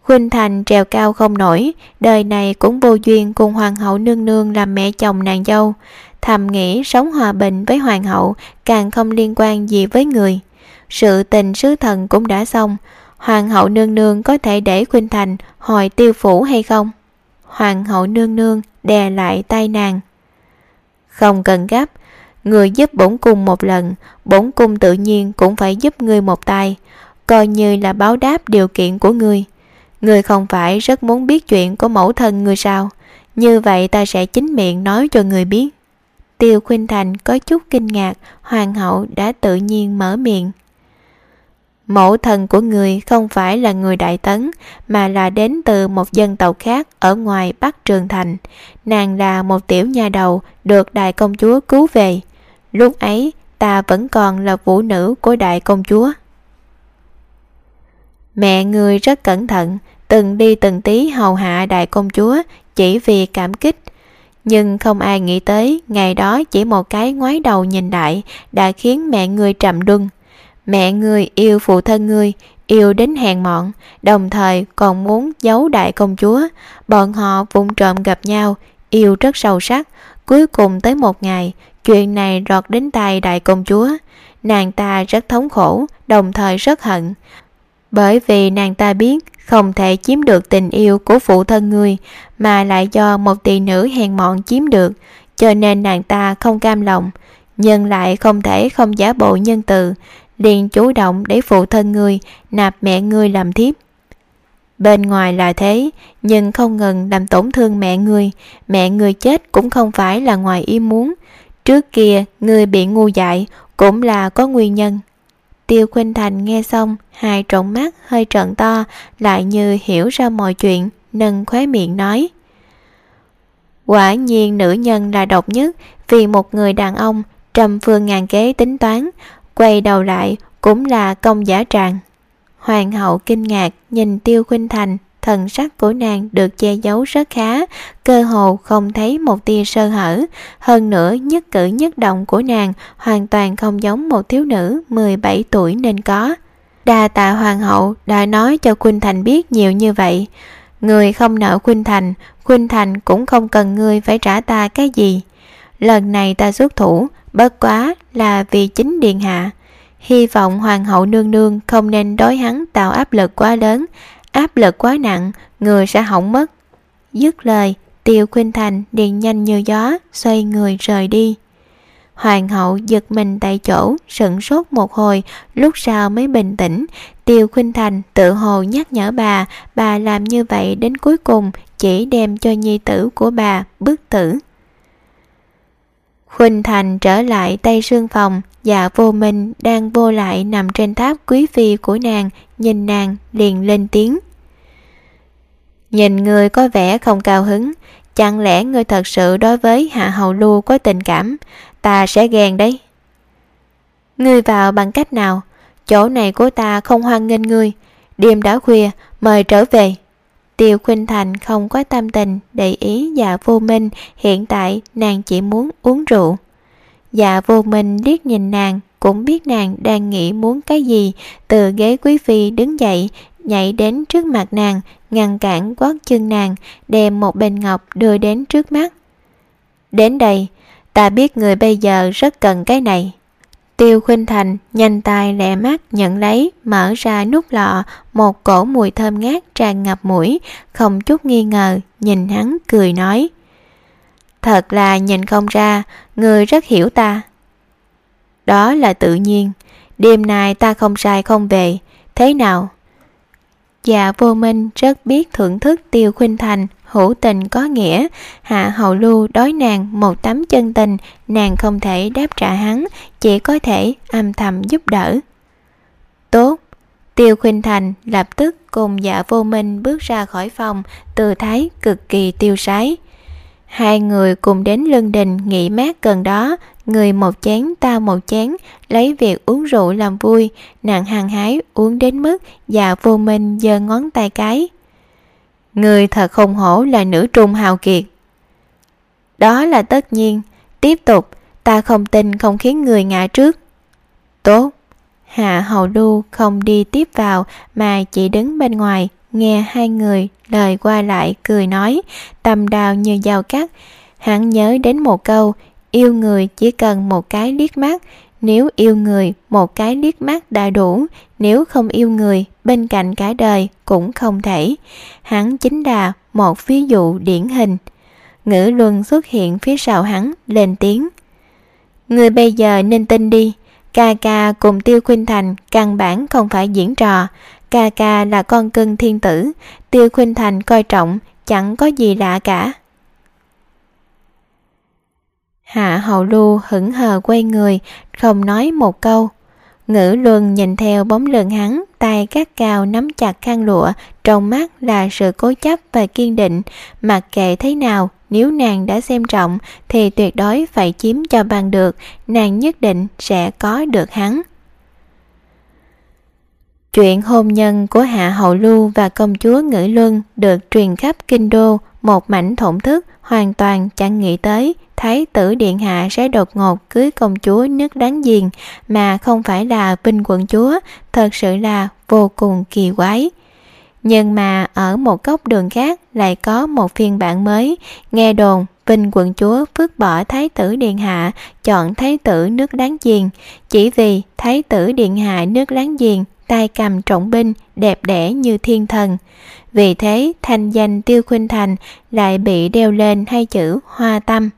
Khuynh Thành trèo cao không nổi, đời này cũng vô duyên cùng hoàng hậu nương nương làm mẹ chồng nàng dâu thầm nghĩ sống hòa bình với hoàng hậu càng không liên quan gì với người. Sự tình sứ thần cũng đã xong, hoàng hậu nương nương có thể để Khuynh Thành hồi tiêu phủ hay không? Hoàng hậu nương nương đè lại tay nàng. Không cần gấp, người giúp bổn cung một lần, bổn cung tự nhiên cũng phải giúp ngươi một tay, coi như là báo đáp điều kiện của ngươi. Ngươi không phải rất muốn biết chuyện của mẫu thân ngươi sao? Như vậy ta sẽ chính miệng nói cho người biết. Tiêu Khuynh Thành có chút kinh ngạc, hoàng hậu đã tự nhiên mở miệng. Mẫu thần của người không phải là người Đại Tấn, mà là đến từ một dân tộc khác ở ngoài Bắc Trường Thành. Nàng là một tiểu nha đầu được đại công chúa cứu về. Lúc ấy, ta vẫn còn là vũ nữ của đại công chúa. Mẹ người rất cẩn thận, từng đi từng tí hầu hạ đại công chúa chỉ vì cảm kích nhưng không ai nghĩ tới ngày đó chỉ một cái ngoái đầu nhìn đại đã khiến mẹ người trầm luân. Mẹ người yêu phụ thân người, yêu đến hèn mọn, đồng thời còn muốn giấu đại công chúa. Bọn họ vụng trộm gặp nhau, yêu rất sâu sắc. Cuối cùng tới một ngày, chuyện này rọt đến tai đại công chúa. Nàng ta rất thống khổ, đồng thời rất hận. Bởi vì nàng ta biết không thể chiếm được tình yêu của phụ thân người mà lại do một tỷ nữ hèn mọn chiếm được, cho nên nàng ta không cam lòng, nhưng lại không thể không giả bộ nhân từ, liền chủ động để phụ thân người nạp mẹ người làm thiếp. Bên ngoài là thế, nhưng không ngừng làm tổn thương mẹ người mẹ người chết cũng không phải là ngoài ý muốn, trước kia người bị ngu dại cũng là có nguyên nhân tiêu khuynh thành nghe xong, hai trộn mắt hơi trợn to, lại như hiểu ra mọi chuyện, nâng khóe miệng nói. Quả nhiên nữ nhân là độc nhất, vì một người đàn ông trầm phương ngàn kế tính toán, quay đầu lại cũng là công giả tràng. Hoàng hậu kinh ngạc nhìn tiêu khuynh thành thần sắc của nàng được che giấu rất khá, cơ hồ không thấy một tia sơ hở. Hơn nữa, nhất cử nhất động của nàng hoàn toàn không giống một thiếu nữ 17 tuổi nên có. Đa tạ hoàng hậu đã nói cho khuynh thành biết nhiều như vậy. Người không nợ khuynh thành khuynh thành cũng không cần ngươi phải trả ta cái gì. Lần này ta xuất thủ, bất quá là vì chính điện hạ. Hy vọng hoàng hậu nương nương không nên đối hắn tạo áp lực quá lớn áp lực quá nặng, người sẽ hỏng mất. Dứt lời, tiêu khuynh thành điền nhanh như gió xoay người rời đi. Hoàng hậu giật mình tại chỗ sững sốt một hồi, lúc sau mới bình tĩnh. Tiêu khuynh thành tự hồ nhắc nhở bà bà làm như vậy đến cuối cùng chỉ đem cho nhi tử của bà bức tử. Khuynh Thành trở lại tây sương phòng Dạ vô minh đang vô lại nằm trên tháp quý phi của nàng, Nhìn nàng liền lên tiếng. Nhìn người có vẻ không cao hứng, Chẳng lẽ người thật sự đối với Hạ Hầu Lưu có tình cảm? Ta sẽ ghen đấy. Ngươi vào bằng cách nào? Chỗ này của ta không hoan nghênh ngươi. Đêm đã khuya, Mời trở về. Tiêu Khuynh Thành không có tâm tình để ý dạ vô minh, hiện tại nàng chỉ muốn uống rượu. Dạ vô minh liếc nhìn nàng cũng biết nàng đang nghĩ muốn cái gì từ ghế quý phi đứng dậy nhảy đến trước mặt nàng ngăn cản quát chân nàng đem một bình ngọc đưa đến trước mắt. Đến đây, ta biết người bây giờ rất cần cái này. Tiêu Khuynh Thành nhanh tay lẹ mắt nhận lấy, mở ra nút lọ, một cổ mùi thơm ngát tràn ngập mũi, không chút nghi ngờ, nhìn hắn cười nói. Thật là nhìn không ra, người rất hiểu ta. Đó là tự nhiên, đêm nay ta không sai không về, thế nào? Dạ vô minh rất biết thưởng thức Tiêu Khuynh Thành hữu tình có nghĩa. Hạ hậu lưu đói nàng một tấm chân tình nàng không thể đáp trả hắn chỉ có thể âm thầm giúp đỡ. Tốt. Tiêu khuynh thành lập tức cùng dạ vô minh bước ra khỏi phòng tư thái cực kỳ tiêu sái hai người cùng đến lưng đình nghỉ mát gần đó người một chén ta một chén lấy việc uống rượu làm vui nàng hàng hái uống đến mức dạ vô minh giơ ngón tay cái Người thật không hổ là nữ trung hào kiệt. Đó là tất nhiên. Tiếp tục, ta không tin không khiến người ngã trước. Tốt. Hạ hầu đu không đi tiếp vào mà chỉ đứng bên ngoài nghe hai người lời qua lại cười nói, tầm đào như dao cắt. Hắn nhớ đến một câu, yêu người chỉ cần một cái liếc mắt. Nếu yêu người, một cái liếc mắt đã đủ. Nếu không yêu người, bên cạnh cả đời cũng không thể. Hắn chính là một ví dụ điển hình. Ngữ luân xuất hiện phía sau hắn, lên tiếng. Người bây giờ nên tin đi. Ca ca cùng tiêu khuynh thành căn bản không phải diễn trò ca ca là con cưng thiên tử tiêu khuynh thành coi trọng chẳng có gì lạ cả Hạ Hậu lưu hững hờ quay người, không nói một câu. Ngữ luân nhìn theo bóng lưng hắn, tay gắt cao nắm chặt khăn lụa, trong mắt là sự cố chấp và kiên định. Mặc kệ thế nào, nếu nàng đã xem trọng thì tuyệt đối phải chiếm cho bằng được, nàng nhất định sẽ có được hắn. Chuyện hôn nhân của Hạ Hậu Lưu và công chúa Ngữ Luân được truyền khắp kinh đô, một mảnh thổn thức hoàn toàn chẳng nghĩ tới. Thái tử điện hạ sẽ đột ngột cưới công chúa nước đáng giềng mà không phải là vinh quận chúa thật sự là vô cùng kỳ quái. Nhưng mà ở một góc đường khác lại có một phiên bản mới nghe đồn Vinh quận chúa phước bỏ Thái tử Điện Hạ, chọn Thái tử nước láng giềng, chỉ vì Thái tử Điện Hạ nước láng giềng tay cầm trọng binh đẹp đẽ như thiên thần. Vì thế thanh danh Tiêu Khuynh Thành lại bị đeo lên hai chữ hoa tâm.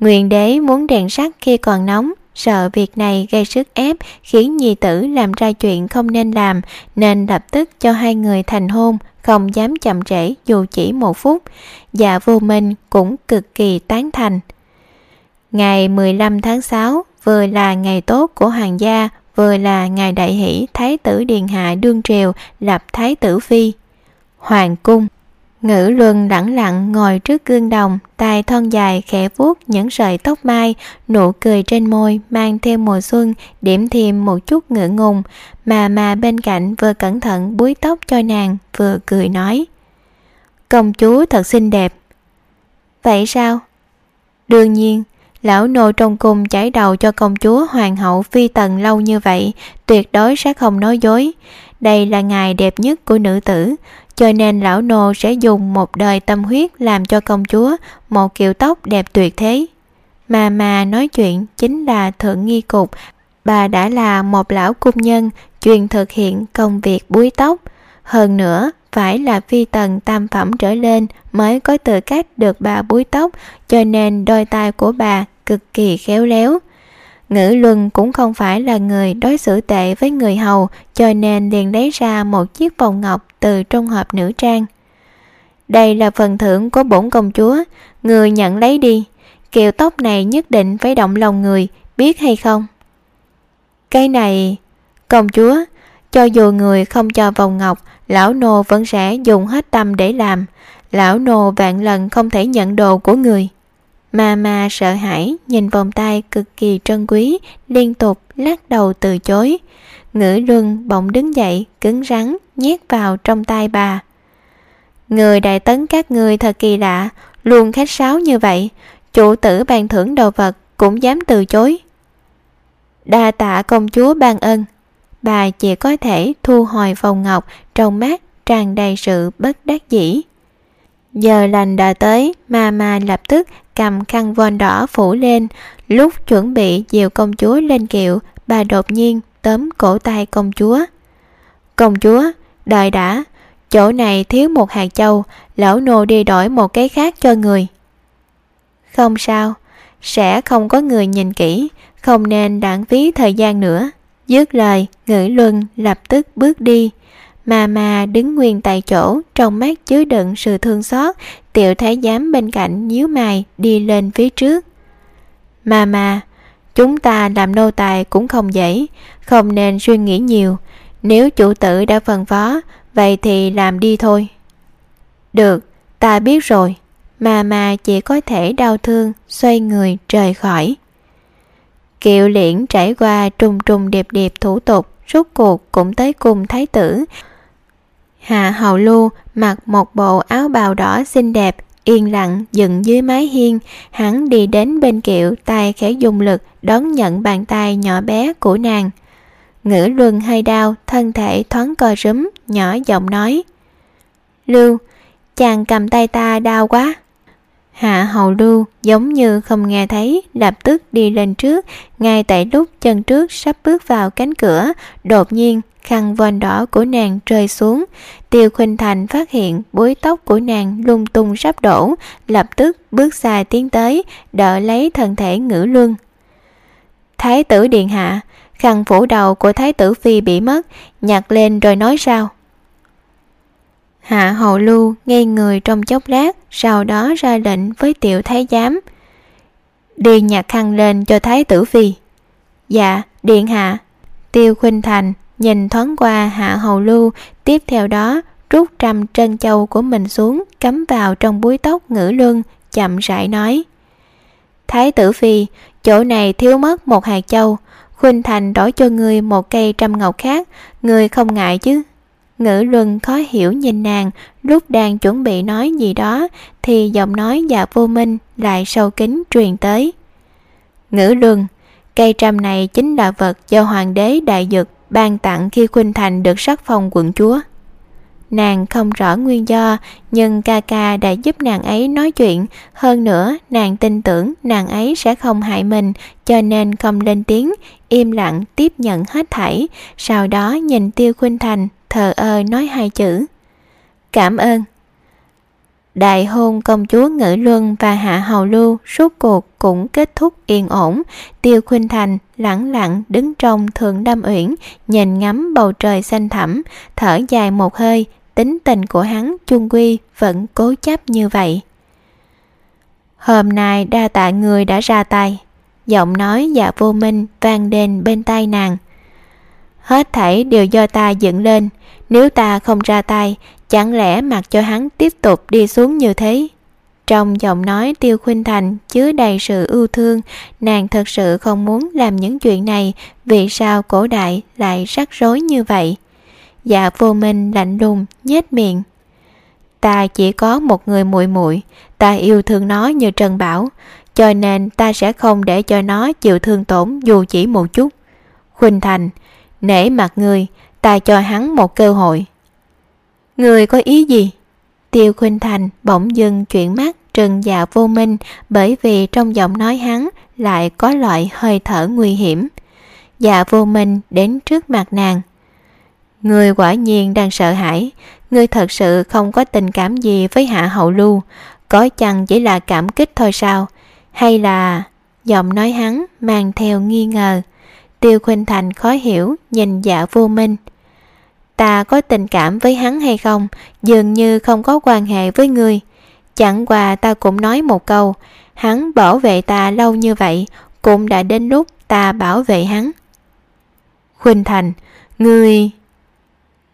Nguyên đế muốn đèn sắt khi còn nóng, sợ việc này gây sức ép khiến nhi tử làm ra chuyện không nên làm nên lập tức cho hai người thành hôn không dám chậm trễ dù chỉ một phút dạ vô minh cũng cực kỳ tán thành Ngày 15 tháng 6 vừa là ngày tốt của hoàng gia, vừa là ngài đại hỷ Thái tử Điền Hạ đương triều lập Thái tử Phi. Hoàng cung Ngữ luân lẳng lặng ngồi trước gương đồng, tay thon dài khẽ vuốt những sợi tóc mai, nụ cười trên môi mang theo mùa xuân, điểm thêm một chút ngượng ngùng, mà mà bên cạnh vừa cẩn thận búi tóc cho nàng, vừa cười nói. Công chúa thật xinh đẹp. Vậy sao? Đương nhiên, lão nô trong cung chảy đầu cho công chúa hoàng hậu phi tần lâu như vậy, tuyệt đối sẽ không nói dối. Đây là ngày đẹp nhất của nữ tử, cho nên lão nô sẽ dùng một đời tâm huyết làm cho công chúa một kiểu tóc đẹp tuyệt thế. Mà mà nói chuyện chính là thượng nghi cục, bà đã là một lão cung nhân chuyên thực hiện công việc búi tóc. Hơn nữa, phải là phi tần tam phẩm trở lên mới có tư cách được bà búi tóc, cho nên đôi tay của bà cực kỳ khéo léo. Ngữ luân cũng không phải là người đối xử tệ với người hầu cho nên liền lấy ra một chiếc vòng ngọc từ trong hộp nữ trang. Đây là phần thưởng của bổn công chúa, người nhận lấy đi. Kiều tóc này nhất định phải động lòng người, biết hay không? Cái này... Công chúa, cho dù người không cho vòng ngọc, lão nô vẫn sẽ dùng hết tâm để làm. Lão nô vạn lần không thể nhận đồ của người. ma ma sợ hãi nhìn vòng tay cực kỳ trân quý, liên tục lắc đầu từ chối. Ngữ luân bỗng đứng dậy, cứng rắn, nhét vào trong tay bà. Người đại tấn các ngươi thật kỳ lạ, luôn khách sáo như vậy, chủ tử ban thưởng đồ vật cũng dám từ chối. Đa tạ công chúa ban ân, bà chỉ có thể thu hồi vòng ngọc trong mắt tràn đầy sự bất đắc dĩ. Giờ lành đã tới, Mama lập tức cầm khăn von đỏ phủ lên. Lúc chuẩn bị dìu công chúa lên kiệu, bà đột nhiên tóm cổ tay công chúa. Công chúa, đợi đã, chỗ này thiếu một hạt châu, lão nô đi đổi một cái khác cho người. Không sao, sẽ không có người nhìn kỹ, không nên lãng phí thời gian nữa. Dứt lời, ngữ luân lập tức bước đi. Mà mà đứng nguyên tại chỗ, trong mắt chứa đựng sự thương xót, tiểu thái giám bên cạnh nhíu mày đi lên phía trước. Mà mà, chúng ta làm nô tài cũng không dễ, không nên suy nghĩ nhiều. Nếu chủ tử đã phân phó, vậy thì làm đi thôi. Được, ta biết rồi. Mà mà chỉ có thể đau thương, xoay người rời khỏi. Kiệu liễn trải qua trùng trùng điệp điệp thủ tục, rốt cuộc cũng tới cùng thái tử, Hạ Hầu Lưu mặc một bộ áo bào đỏ xinh đẹp, yên lặng dựng dưới mái hiên, hắn đi đến bên kiệu tay khẽ dùng lực đón nhận bàn tay nhỏ bé của nàng. Ngữ luân hơi đau, thân thể thoáng co rúm, nhỏ giọng nói. Lưu, chàng cầm tay ta đau quá. Hạ hầu lưu giống như không nghe thấy, lập tức đi lên trước, ngay tại lúc chân trước sắp bước vào cánh cửa, đột nhiên khăn voan đỏ của nàng rơi xuống. Tiêu Khuynh Thành phát hiện búi tóc của nàng lung tung sắp đổ, lập tức bước xa tiến tới, đỡ lấy thân thể ngữ luân. Thái tử Điện Hạ, khăn phủ đầu của Thái tử Phi bị mất, nhặt lên rồi nói sao? Hạ hậu lưu ngây người trong chốc lát, sau đó ra lệnh với tiểu thái giám. Đi nhặt khăn lên cho Thái tử Phi. Dạ, Điện Hạ. Tiêu Khuynh Thành nhìn thoáng qua hạ hầu lưu tiếp theo đó rút trăm trân châu của mình xuống cắm vào trong búi tóc ngữ luân chậm rãi nói thái tử phi chỗ này thiếu mất một hạt châu khuynh thành đổi cho ngươi một cây trăm ngọc khác ngươi không ngại chứ ngữ luân khó hiểu nhìn nàng lúc đang chuẩn bị nói gì đó thì giọng nói dạ vô minh lại sâu kính truyền tới. Ngữ luân cây trăm này chính là vật do hoàng đế đại dực ban tặng khi Khuynh Thành được sắc phong quận chúa. Nàng không rõ nguyên do, nhưng ca ca đã giúp nàng ấy nói chuyện, hơn nữa nàng tin tưởng nàng ấy sẽ không hại mình, cho nên không lên tiếng, im lặng tiếp nhận hết thảy, sau đó nhìn Tiêu Khuynh Thành, thờ ơ nói hai chữ. Cảm ơn. Đại hôn công chúa Ngữ Luân và Hạ Hầu Lưu suốt cuộc cũng kết thúc yên ổn. Tiêu Khuynh Thành lẳng lặng đứng trong thượng đam uyển, nhìn ngắm bầu trời xanh thẳm, thở dài một hơi, tính tình của hắn chung quy vẫn cố chấp như vậy. Hôm nay đa tạ người đã ra tay. Giọng nói dạ vô minh vang đền bên tai nàng. Hết thảy đều do ta dựng lên, nếu ta không ra tay, chẳng lẽ mặc cho hắn tiếp tục đi xuống như thế? Trong giọng nói Tiêu Khuynh Thành chứa đầy sự ưu thương, nàng thật sự không muốn làm những chuyện này, vì sao cổ đại lại rắc rối như vậy? Dạ vô minh lạnh lùng, nhếch miệng. Ta chỉ có một người muội muội, ta yêu thương nó như Trần Bảo, cho nên ta sẽ không để cho nó chịu thương tổn dù chỉ một chút. Khuynh Thành, nể mặt người, ta cho hắn một cơ hội. Người có ý gì? Tiêu Khuynh Thành bỗng dưng chuyển mắt trừng dạ vô minh bởi vì trong giọng nói hắn lại có loại hơi thở nguy hiểm. Dạ vô minh đến trước mặt nàng. Người quả nhiên đang sợ hãi, người thật sự không có tình cảm gì với hạ hậu lưu, có chăng chỉ là cảm kích thôi sao? Hay là... Giọng nói hắn mang theo nghi ngờ. Tiêu Khuynh Thành khó hiểu nhìn dạ vô minh. Ta có tình cảm với hắn hay không, dường như không có quan hệ với người. Chẳng qua ta cũng nói một câu, hắn bảo vệ ta lâu như vậy, cũng đã đến lúc ta bảo vệ hắn. Khuynh Thành, ngươi...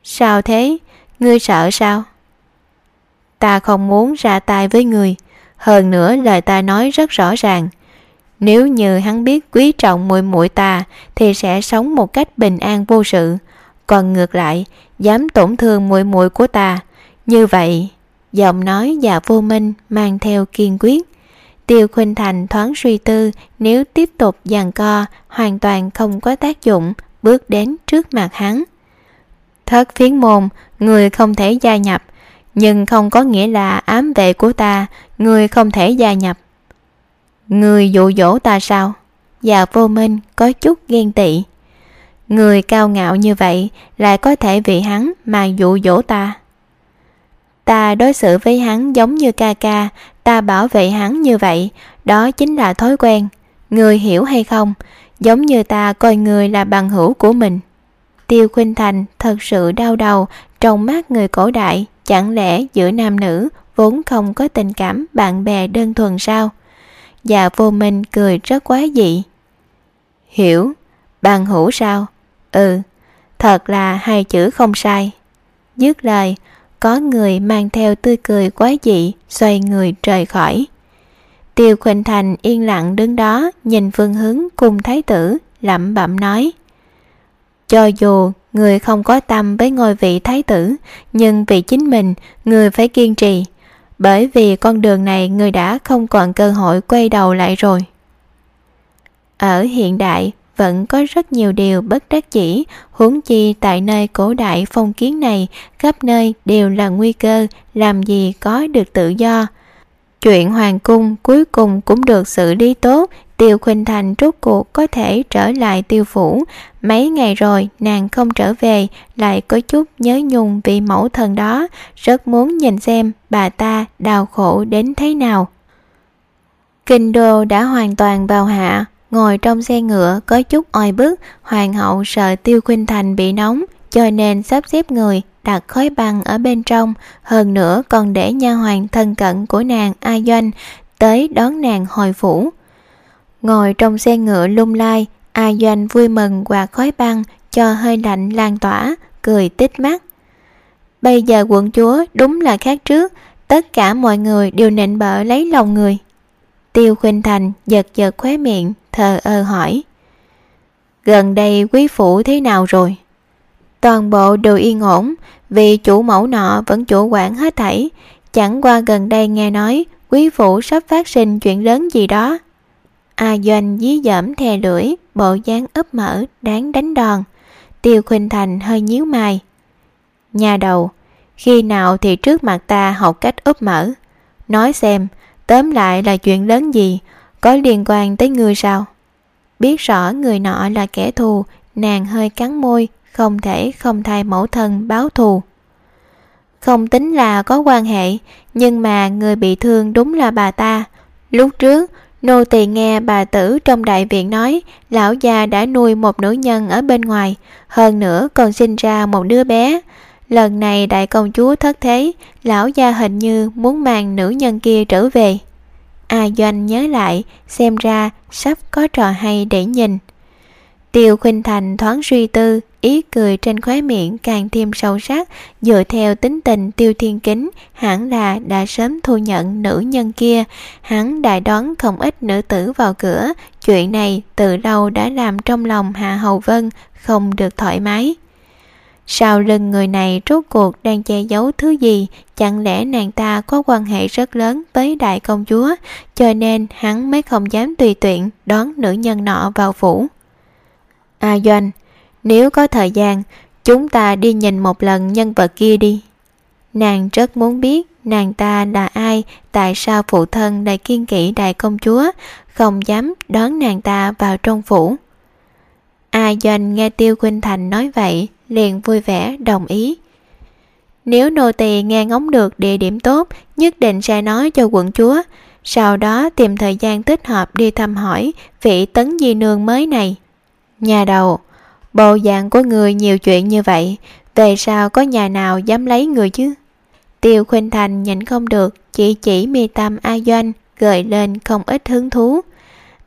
Sao thế? Ngươi sợ sao? Ta không muốn ra tay với ngươi, hơn nữa lời ta nói rất rõ ràng. Nếu như hắn biết quý trọng muội muội ta thì sẽ sống một cách bình an vô sự, còn ngược lại, dám tổn thương muội muội của ta, như vậy giọng nói và vô minh mang theo kiên quyết. Tiêu khuynh thành thoáng suy tư nếu tiếp tục giằng co hoàn toàn không có tác dụng bước đến trước mặt hắn. Thất phiến môn người không thể gia nhập. Nhưng không có nghĩa là ám vệ của ta người không thể gia nhập người dụ dỗ ta sao? Già vô minh có chút ghen tị. Người cao ngạo như vậy lại có thể vì hắn mà dụ dỗ ta. Ta đối xử với hắn giống như ca ca, ta bảo vệ hắn như vậy, đó chính là thói quen. Người hiểu hay không? Giống như ta coi người là bằng hữu của mình. Tiêu khuynh thành thật sự đau đầu, trong mắt người cổ đại, chẳng lẽ giữa nam nữ vốn không có tình cảm bạn bè đơn thuần sao? Và vô minh cười rất quá dị. Hiểu, bằng hữu sao? Ừ thật là hai chữ không sai. Dứt lời, có người mang theo tươi cười quá dị, xoay người rời khỏi. Tiêu khuynh thành yên lặng đứng đó, nhìn phương hướng cùng thái tử, lẩm bẩm nói. Cho dù người không có tâm với ngôi vị thái tử, nhưng vì chính mình, người phải kiên trì bởi vì con đường này người đã không còn cơ hội quay đầu lại rồi. Ở hiện đại, vẫn có rất nhiều điều bất đắc chỉ huống chi tại nơi cổ đại phong kiến này, khắp nơi đều là nguy cơ, làm gì có được tự do. Chuyện hoàng cung cuối cùng cũng được xử lý tốt tiêu khuynh thành rốt cuộc có thể trở lại tiêu phủ. Mấy ngày rồi, nàng không trở về, lại có chút nhớ nhung vị mẫu thần đó. Rất muốn nhìn xem bà ta đau khổ đến thế nào. Kinh đô đã hoàn toàn vào hạ. Ngồi trong xe ngựa có chút oi bức, hoàng hậu sợ tiêu khuynh thành bị nóng, cho nên sắp xếp người, đặt khói băng ở bên trong. Hơn nữa còn để nha hoàn thân cận của nàng a doanh tới đón nàng hồi phủ ngồi trong xe ngựa lung lai, a doanh vui mừng và khói băng cho hơi lạnh lan tỏa, cười tít mắt. Bây giờ quận chúa đúng là khác trước, tất cả mọi người đều nịnh bợ lấy lòng người. Tiêu khuynh thành giật giật khóe miệng, thờ ơ hỏi, gần đây quý phủ thế nào rồi? Toàn bộ đều yên ổn, vì chủ mẫu nọ vẫn chủ quản hết thảy. Chẳng qua gần đây nghe nói, quý phủ sắp phát sinh chuyện lớn gì đó a doanh dí dỏm thè lưỡi, bộ dáng ấp mở, đáng đánh đòn. Tiêu khuynh thành hơi nhíu mày. Nhà đầu, khi nào thì trước mặt ta học cách úp mở? Nói xem, tóm lại là chuyện lớn gì? Có liên quan tới ngươi sao? Biết rõ người nọ là kẻ thù, nàng hơi cắn môi, không thể không thay mẫu thân báo thù. Không tính là có quan hệ, nhưng mà người bị thương đúng là bà ta. Lúc trước nô tỳ nghe bà tử trong đại viện nói lão già đã nuôi một nữ nhân ở bên ngoài hơn nữa còn sinh ra một đứa bé lần này đại công chúa thất thế lão gia hình như muốn mang nữ nhân kia trở về A Doanh nhớ lại, xem ra sắp có trò hay để nhìn. Tiêu Khuynh Thành thoáng suy tư, ý cười trên khóe miệng càng thêm sâu sắc, dựa theo tính tình Tiêu Thiên Kính, hẳn là đã sớm thu nhận nữ nhân kia, hắn đã đón không ít nữ tử vào cửa, chuyện này từ lâu đã làm trong lòng Hạ Hầu Vân không được thoải mái. Sau lưng người này rốt cuộc đang che giấu thứ gì, chẳng lẽ nàng ta có quan hệ rất lớn với đại công chúa, cho nên hắn mới không dám tùy tiện đón nữ nhân nọ vào phủ. A Doanh, nếu có thời gian, chúng ta đi nhìn một lần nhân vật kia đi. Nàng rất muốn biết nàng ta là ai, tại sao phụ thân đại kiên kỵ đại công chúa, không dám đón nàng ta vào trong phủ. A Doanh nghe Tiêu Quynh Thành nói vậy, liền vui vẻ đồng ý. Nếu nô tỳ nghe ngóng được địa điểm tốt, nhất định sẽ nói cho quận chúa, sau đó tìm thời gian thích hợp đi thăm hỏi vị tấn di nương mới này. Nhà đầu, bộ dạng của người nhiều chuyện như vậy, về sao có nhà nào dám lấy người chứ? Tiêu Khuynh Thành nhìn không được, chỉ chỉ mi tâm A Doanh, gợi lên không ít hứng thú.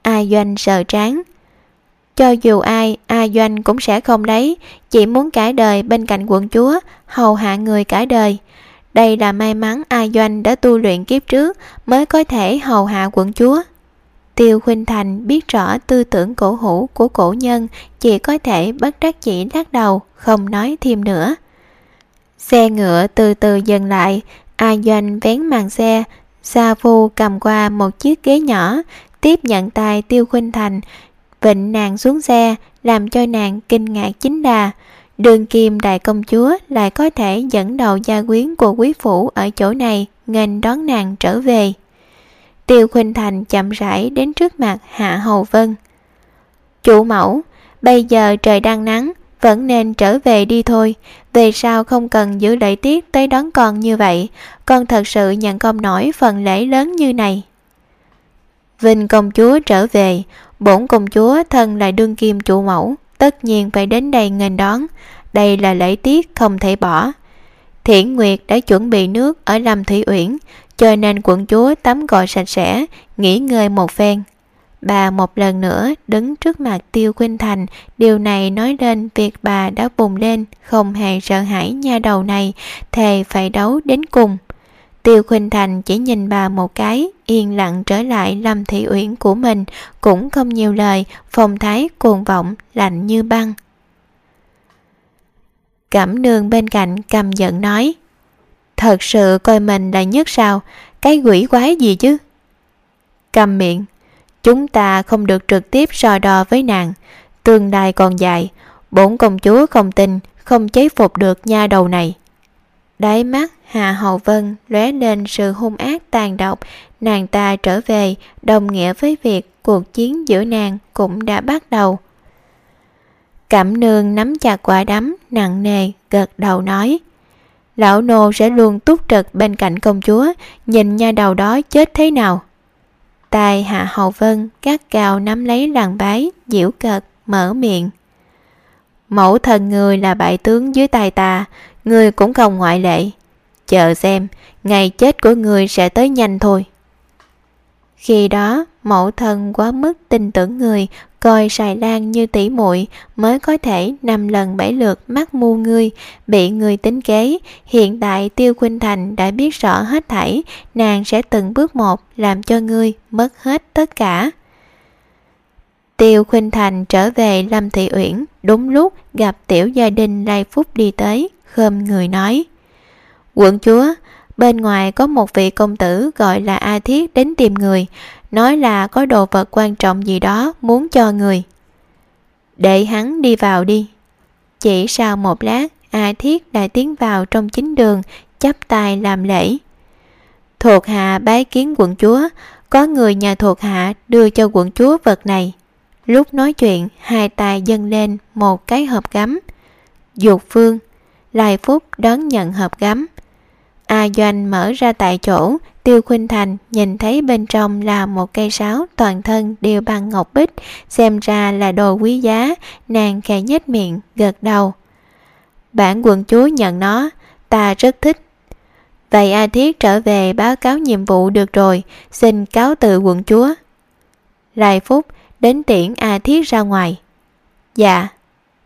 A Doanh sợ tráng. Cho dù ai, A Doanh cũng sẽ không lấy, chỉ muốn cả đời bên cạnh quận chúa, hầu hạ người cả đời. Đây là may mắn A Doanh đã tu luyện kiếp trước mới có thể hầu hạ quận chúa. Tiêu Khuynh Thành biết rõ tư tưởng cổ hủ của cổ nhân, chỉ có thể bất đắc chỉ lắc đầu, không nói thêm nữa. Xe ngựa từ từ dừng lại, A Doanh vén màn xe, Sa Phu cầm qua một chiếc ghế nhỏ, tiếp nhận tay Tiêu Khuynh Thành, vịnh nàng xuống xe, làm cho nàng kinh ngạc chính đà. Đường kim đại công chúa lại có thể dẫn đầu gia quyến của quý phủ ở chỗ này, nghênh đón nàng trở về. Tiêu Khuynh Thành chậm rãi đến trước mặt Hạ Hầu Vân. Chủ mẫu, bây giờ trời đang nắng, vẫn nên trở về đi thôi. Về sao không cần giữ lễ tiết tới đón con như vậy, con thật sự nhận công nổi phần lễ lớn như này. Vinh công chúa trở về, bổn công chúa thân là đương kim chủ mẫu, tất nhiên phải đến đây nghênh đón. Đây là lễ tiết không thể bỏ. Thiển Nguyệt đã chuẩn bị nước ở Lâm Thủy Uyển, cho nên quận chúa tắm gội sạch sẽ, nghỉ ngơi một phen. Bà một lần nữa đứng trước mặt Tiêu Khuynh Thành, điều này nói lên việc bà đã bùng lên, không hề sợ hãi nha đầu này, thề phải đấu đến cùng. Tiêu Khuynh Thành chỉ nhìn bà một cái, yên lặng trở lại Lâm Thị Uyển của mình, cũng không nhiều lời, phong thái cuồng vọng, lạnh như băng. Cẩm nương bên cạnh cầm giận nói, Thật sự coi mình là nhất sao? Cái quỷ quái gì chứ? Cầm miệng, Chúng ta không được trực tiếp so đo với nàng. Tương lai còn dài Bổn công chúa không tin, Không chế phục được nha đầu này. Đáy mắt hà Hậu Vân lóe lên sự hung ác tàn độc. Nàng ta trở về, Đồng nghĩa với việc cuộc chiến giữa nàng cũng đã bắt đầu cảm nương nắm chặt quả đấm nặng nề gật đầu nói. Lão nô sẽ luôn túc trực bên cạnh công chúa Nhìn nha đầu đó chết thế nào. Tài hạ hầu vân các cao nắm lấy làng bái Diễu cợt mở miệng. Mẫu thần người là bại tướng dưới tài ta Người cũng không ngoại lệ. Chờ xem Ngày chết của người sẽ tới nhanh thôi. Khi đó, mẫu thân quá mức tin tưởng người, coi xài lan như tỷ muội mới có thể năm lần bảy lượt mắc mưu ngươi, bị người tính kế. Hiện tại Tiêu Khuynh Thành đã biết rõ hết thảy, nàng sẽ từng bước một làm cho ngươi mất hết tất cả. Tiêu Khuynh Thành trở về Lâm Thị Uyển, đúng lúc gặp tiểu gia đình Lai Phúc đi tới, khom người nói. Quận chúa, Bên ngoài có một vị công tử gọi là A Thiết đến tìm người, nói là có đồ vật quan trọng gì đó muốn cho người. Để hắn đi vào đi. Chỉ sau một lát, A Thiết đã tiến vào trong chính đường, chắp tay làm lễ. Thuộc hạ bái kiến quận chúa, có người nhà thuộc hạ đưa cho quận chúa vật này. Lúc nói chuyện, hai tay dâng lên một cái hộp gấm. Dục phương, Lai Phúc đón nhận hộp gấm. A Doanh mở ra tại chỗ, Tiêu Khuynh Thành nhìn thấy bên trong là một cây sáo toàn thân đều bằng ngọc bích, xem ra là đồ quý giá, nàng khẽ nhếch miệng, gật đầu. Bản quận chúa nhận nó, ta rất thích. Vậy A Thiết trở về báo cáo nhiệm vụ được rồi, xin cáo từ quận chúa. Lại phút, đến tiễn A Thiết ra ngoài. Dạ.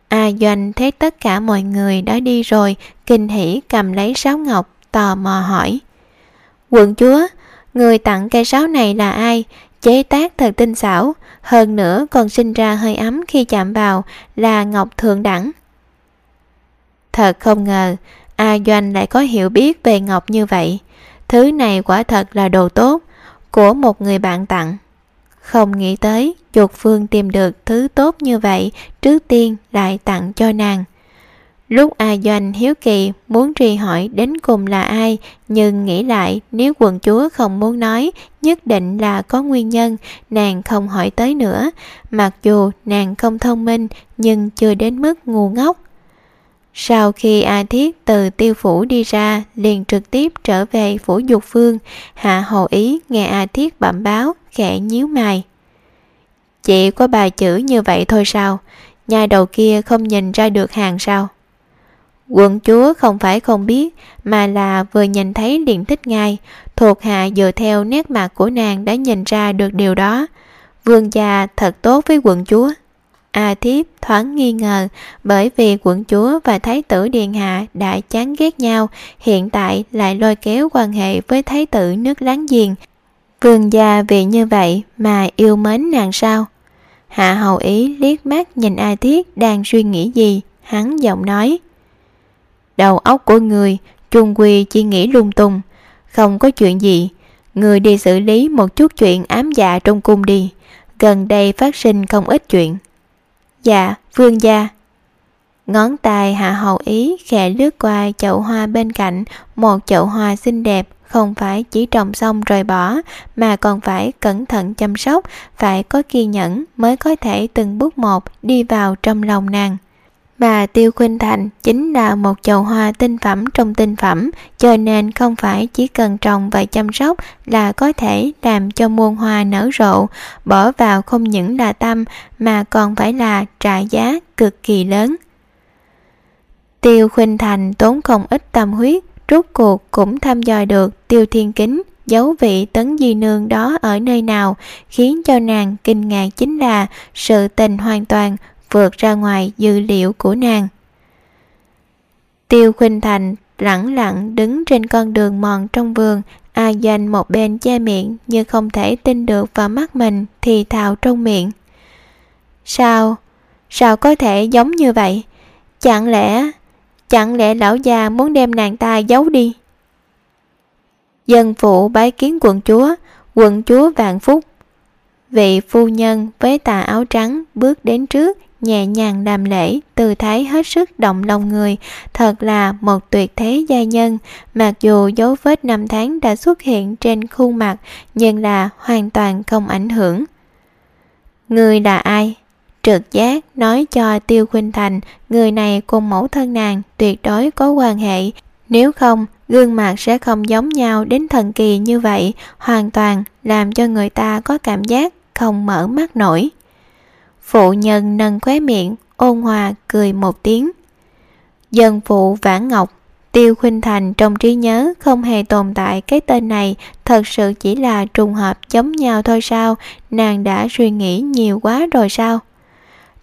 A Doanh thấy tất cả mọi người đã đi rồi, kinh hỉ cầm lấy sáo ngọc, tò mò hỏi. Quận chúa, người tặng cây sáo này là ai? Chế tác thật tinh xảo, hơn nữa còn sinh ra hơi ấm khi chạm vào là ngọc thượng đẳng. Thật không ngờ, A Doanh lại có hiểu biết về ngọc như vậy. Thứ này quả thật là đồ tốt của một người bạn tặng. Không nghĩ tới chuột phương tìm được thứ tốt như vậy trước tiên lại tặng cho nàng. Lúc A Doanh hiếu kỳ muốn truy hỏi đến cùng là ai, nhưng nghĩ lại nếu quần chúa không muốn nói, nhất định là có nguyên nhân, nàng không hỏi tới nữa. Mặc dù nàng không thông minh, nhưng chưa đến mức ngu ngốc. Sau khi A Thiết từ tiêu phủ đi ra, liền trực tiếp trở về phủ dục phương, hạ hồ ý nghe A Thiết bẩm báo, khẽ nhíu mày. Chỉ có bài chữ như vậy thôi sao? Nhà đầu kia không nhìn ra được hàng sao? Quận chúa không phải không biết, mà là vừa nhìn thấy liền thích ngay, thuộc hạ dựa theo nét mặt của nàng đã nhìn ra được điều đó. Vương gia thật tốt với quận chúa. A Thiếp thoáng nghi ngờ bởi vì quận chúa và thái tử Điện Hạ đã chán ghét nhau, hiện tại lại lôi kéo quan hệ với thái tử nước láng giềng. Vương gia vì như vậy mà yêu mến nàng sao? Hạ hầu ý liếc mắt nhìn A Thiết đang suy nghĩ gì, hắn giọng nói. Đầu óc của người trung quy chỉ nghĩ lung tung, không có chuyện gì. Người đi xử lý một chút chuyện ám dạ trong cung đi. Gần đây phát sinh không ít chuyện. Dạ, vương gia. Ngón tay hạ hầu ý khẽ lướt qua chậu hoa bên cạnh, một chậu hoa xinh đẹp, không phải chỉ trồng xong rồi bỏ, mà còn phải cẩn thận chăm sóc, phải có kiên nhẫn mới có thể từng bước một đi vào trong lòng nàng. Bà Tiêu Khuynh Thành chính là một chậu hoa tinh phẩm trong tinh phẩm, cho nên không phải chỉ cần trồng và chăm sóc là có thể làm cho muôn hoa nở rộ, bỏ vào không những là tâm mà còn phải là trả giá cực kỳ lớn. Tiêu Khuynh Thành tốn không ít tâm huyết, rốt cuộc cũng thăm dò được Tiêu Thiên Kính dấu vị tấn di nương đó ở nơi nào khiến cho nàng kinh ngạc chính là sự tình hoàn toàn vượt ra ngoài dữ liệu của nàng. Tiêu Khuynh Thành lẳng lặng đứng trên con đường mòn trong vườn, A dành một bên che miệng như không thể tin được vào mắt mình thì thào trong miệng. Sao? Sao có thể giống như vậy? Chẳng lẽ... Chẳng lẽ lão già muốn đem nàng ta giấu đi? Dân phụ bái kiến quận chúa, quận chúa vạn phúc. Vị phu nhân với tà áo trắng bước đến trước nhẹ nhàng đàm lễ, tư thái hết sức động lòng người, thật là một tuyệt thế gia nhân, mặc dù dấu vết năm tháng đã xuất hiện trên khuôn mặt, nhưng là hoàn toàn không ảnh hưởng. Người là ai? Trực giác nói cho Tiêu Khuynh Thành, người này cùng mẫu thân nàng tuyệt đối có quan hệ, nếu không, gương mặt sẽ không giống nhau đến thần kỳ như vậy, hoàn toàn làm cho người ta có cảm giác không mở mắt nổi. Phụ nhân nâng khóe miệng, ôn hòa cười một tiếng. Dân phụ Vãn Ngọc, Tiêu Khuynh Thành trong trí nhớ không hề tồn tại cái tên này, thật sự chỉ là trùng hợp giống nhau thôi sao, nàng đã suy nghĩ nhiều quá rồi sao?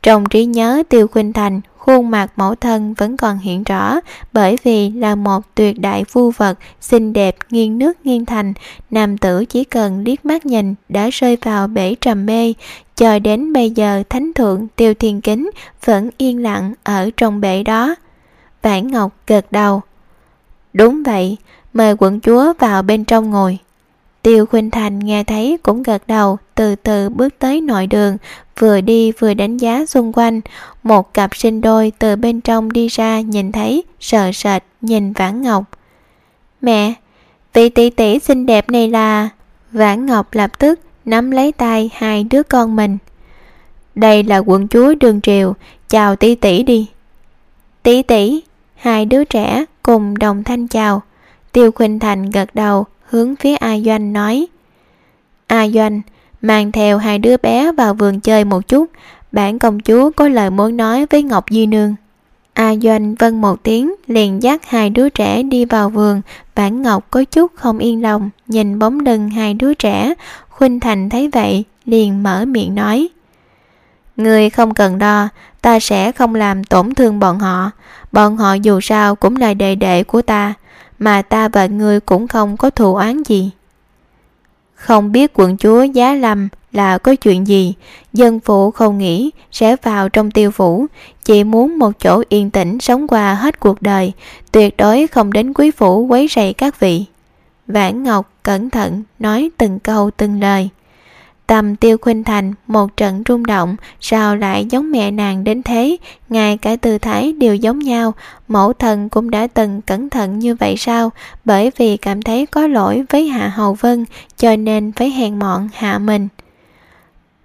Trong trí nhớ Tiêu Khuynh Thành, khuôn mặt mẫu thân vẫn còn hiện rõ bởi vì là một tuyệt đại phu vật xinh đẹp nghiêng nước nghiêng thành nam tử chỉ cần liếc mắt nhìn đã rơi vào bể trầm mê cho đến bây giờ thánh thượng tiêu thiên kính vẫn yên lặng ở trong bể đó vãn ngọc gật đầu đúng vậy mời quận chúa vào bên trong ngồi Tiêu Khuynh Thành nghe thấy cũng gật đầu, từ từ bước tới nội đường, vừa đi vừa đánh giá xung quanh. Một cặp sinh đôi từ bên trong đi ra nhìn thấy, sợ sệt, nhìn Vãn Ngọc. Mẹ, vị tỷ tỷ xinh đẹp này là... Vãn Ngọc lập tức nắm lấy tay hai đứa con mình. Đây là quận chúa Đường Triều, chào tỷ tỷ đi. Tỷ tỷ, hai đứa trẻ cùng đồng thanh chào. Tiêu Khuynh Thành gật đầu, hướng phía A Doanh nói A Doanh, mang theo hai đứa bé vào vườn chơi một chút, bản công chúa có lời muốn nói với Ngọc Di Nương. A Doanh vâng một tiếng liền dắt hai đứa trẻ đi vào vườn, Bản Ngọc có chút không yên lòng, nhìn bóng lưng hai đứa trẻ, Khuynh Thành thấy vậy, liền mở miệng nói. Người không cần đo, ta sẽ không làm tổn thương bọn họ, bọn họ dù sao cũng là đệ đệ của ta, mà ta và ngươi cũng không có thù oán gì. Không biết quận chúa Giá Lâm là có chuyện gì, dân phụ không nghĩ sẽ vào trong tiêu phủ, chỉ muốn một chỗ yên tĩnh sống qua hết cuộc đời, tuyệt đối không đến quý phủ quấy rầy các vị. Vãn Ngọc cẩn thận nói từng câu từng lời. Tâm tiêu khuynh thành một trận rung động, sao lại giống mẹ nàng đến thế? Ngay cả tư thái đều giống nhau. Mẫu thần cũng đã từng cẩn thận như vậy sao? Bởi vì cảm thấy có lỗi với hạ hầu vân, cho nên phải hèn mọn hạ mình.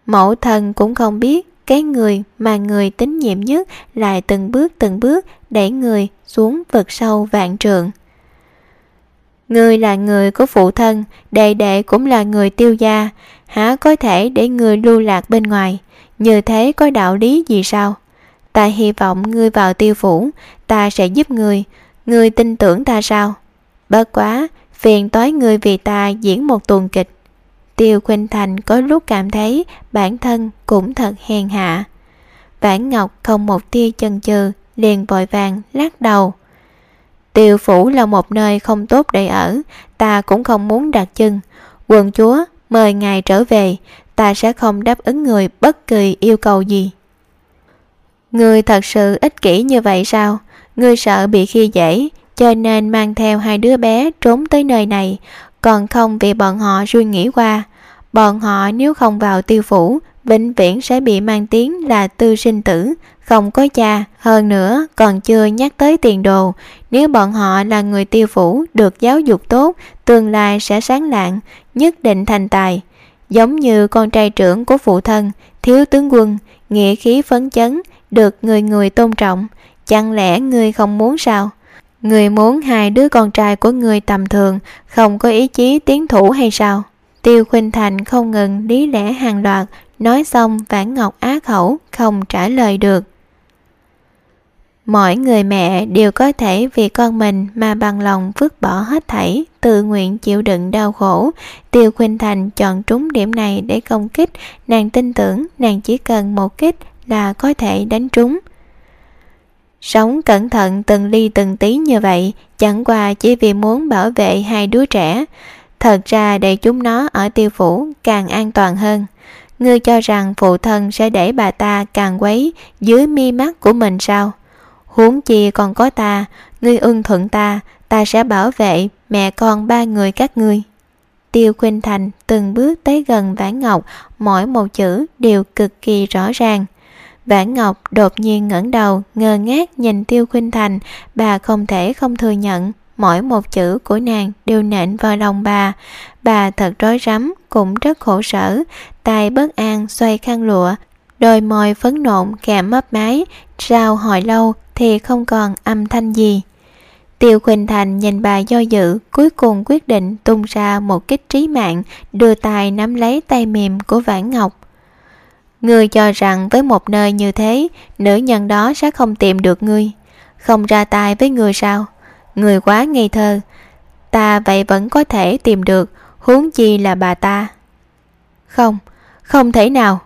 Mẫu thần cũng không biết cái người mà người tín nhiệm nhất lại từng bước từng bước đẩy người xuống vực sâu vạn trượng. Người là người của phụ thân, đệ đệ cũng là người tiêu gia, há có thể để người lưu lạc bên ngoài, như thế có đạo lý gì sao? Ta hy vọng ngươi vào tiêu phủ, ta sẽ giúp ngươi, ngươi tin tưởng ta sao? Bớt quá, phiền toái ngươi vì ta diễn một tuần kịch. Tiêu Khuynh Thành có lúc cảm thấy bản thân cũng thật hèn hạ. Vãn Ngọc không một tia chần chừ, liền vội vàng lắc đầu. Tiêu phủ là một nơi không tốt để ở, ta cũng không muốn đặt chân. Quần chúa, mời ngài trở về, ta sẽ không đáp ứng người bất kỳ yêu cầu gì. Người thật sự ích kỷ như vậy sao? Người sợ bị khi dễ, cho nên mang theo hai đứa bé trốn tới nơi này, còn không vì bọn họ suy nghĩ qua. Bọn họ nếu không vào tiêu phủ, vĩnh viễn sẽ bị mang tiếng là tư sinh tử, không có cha, hơn nữa còn chưa nhắc tới tiền đồ. Nếu bọn họ là người tiêu phủ được giáo dục tốt, tương lai sẽ sáng lạng, nhất định thành tài. Giống như con trai trưởng của phụ thân, thiếu tướng quân, nghĩa khí phấn chấn, được người người tôn trọng. Chẳng lẽ người không muốn sao? Người muốn hai đứa con trai của người tầm thường, không có ý chí tiến thủ hay sao? Tiêu Khuynh Thành không ngừng lý lẽ hàng loạt, nói xong Vãn Ngọc á khẩu, không trả lời được. Mỗi người mẹ đều có thể vì con mình mà bằng lòng vứt bỏ hết thảy, tự nguyện chịu đựng đau khổ. Tiêu Khuynh Thành chọn trúng điểm này để công kích, nàng tin tưởng nàng chỉ cần một kích là có thể đánh trúng. Sống cẩn thận từng ly từng tí như vậy, chẳng qua chỉ vì muốn bảo vệ hai đứa trẻ. Thật ra để chúng nó ở tiêu phủ càng an toàn hơn. Ngươi cho rằng phụ thân sẽ để bà ta càng quấy dưới mi mắt của mình sao? Huống chi còn có ta, ngươi ưng thuận ta ta sẽ bảo vệ mẹ con ba người các ngươi. Tiêu khuynh thành từng bước tới gần vãn ngọc, mỗi một chữ đều cực kỳ rõ ràng. Vãn ngọc đột nhiên ngẩng đầu, ngơ ngác nhìn tiêu khuynh thành, bà không thể không thừa nhận, mỗi một chữ của nàng đều nện vào lòng bà. Bà thật rối rắm, cũng rất khổ sở, tay bất an xoay khăn lụa, đôi môi phấn nộn kèm mấp máy sao hồi lâu thì không còn âm thanh gì. Tiêu khuynh thành nhìn bà do dự, cuối cùng quyết định tung ra một kích trí mạng, đưa tay nắm lấy tay mềm của vãn ngọc. Ngươi cho rằng với một nơi như thế, nữ nhân đó sẽ không tìm được ngươi. Không ra tay với người sao? Người quá ngây thơ. Ta vậy vẫn có thể tìm được, huống chi là bà ta. Không không thể nào.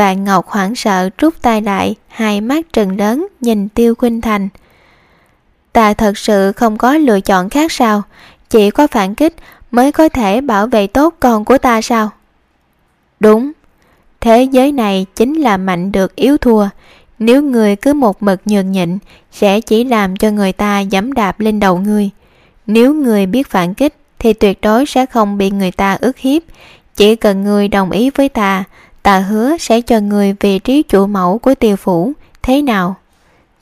Vạn Ngọc hoảng sợ rút tay lại, hai mắt trừng lớn nhìn Tiêu Khuynh Thành. Ta thật sự không có lựa chọn khác sao? Chỉ có phản kích mới có thể bảo vệ tốt con của ta sao? Đúng, thế giới này chính là mạnh được yếu thua. Nếu người cứ một mực nhường nhịn, sẽ chỉ làm cho người ta dẫm đạp lên đầu người. Nếu người biết phản kích, thì tuyệt đối sẽ không bị người ta ức hiếp. Chỉ cần người đồng ý với ta, ta hứa sẽ cho người vị trí chủ mẫu của tiêu phủ. Thế nào?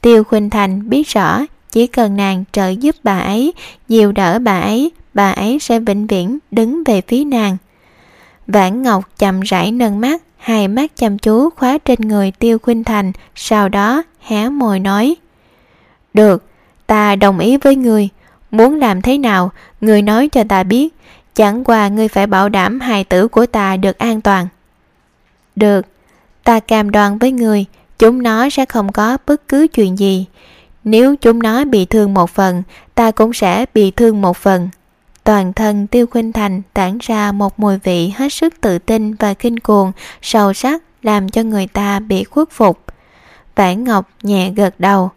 Tiêu khuynh thành biết rõ, chỉ cần nàng trợ giúp bà ấy, dìu đỡ bà ấy bà ấy sẽ vĩnh viễn đứng về phía nàng. Vãn ngọc chậm rãi nâng mắt, hai mắt chăm chú khóa trên người tiêu khuynh thành, sau đó hé môi nói, được, ta đồng ý với người. Muốn làm thế nào, người nói cho ta biết. Chẳng qua ngươi phải bảo đảm hài tử của ta được an toàn được, ta cam đoan với người, chúng nó sẽ không có bất cứ chuyện gì. nếu chúng nó bị thương một phần ta cũng sẽ bị thương một phần. Toàn thân tiêu khuynh thành tản ra một mùi vị hết sức tự tin và kinh cuồng sâu sắc làm cho người ta bị khuất phục. Vãn ngọc nhẹ gật đầu.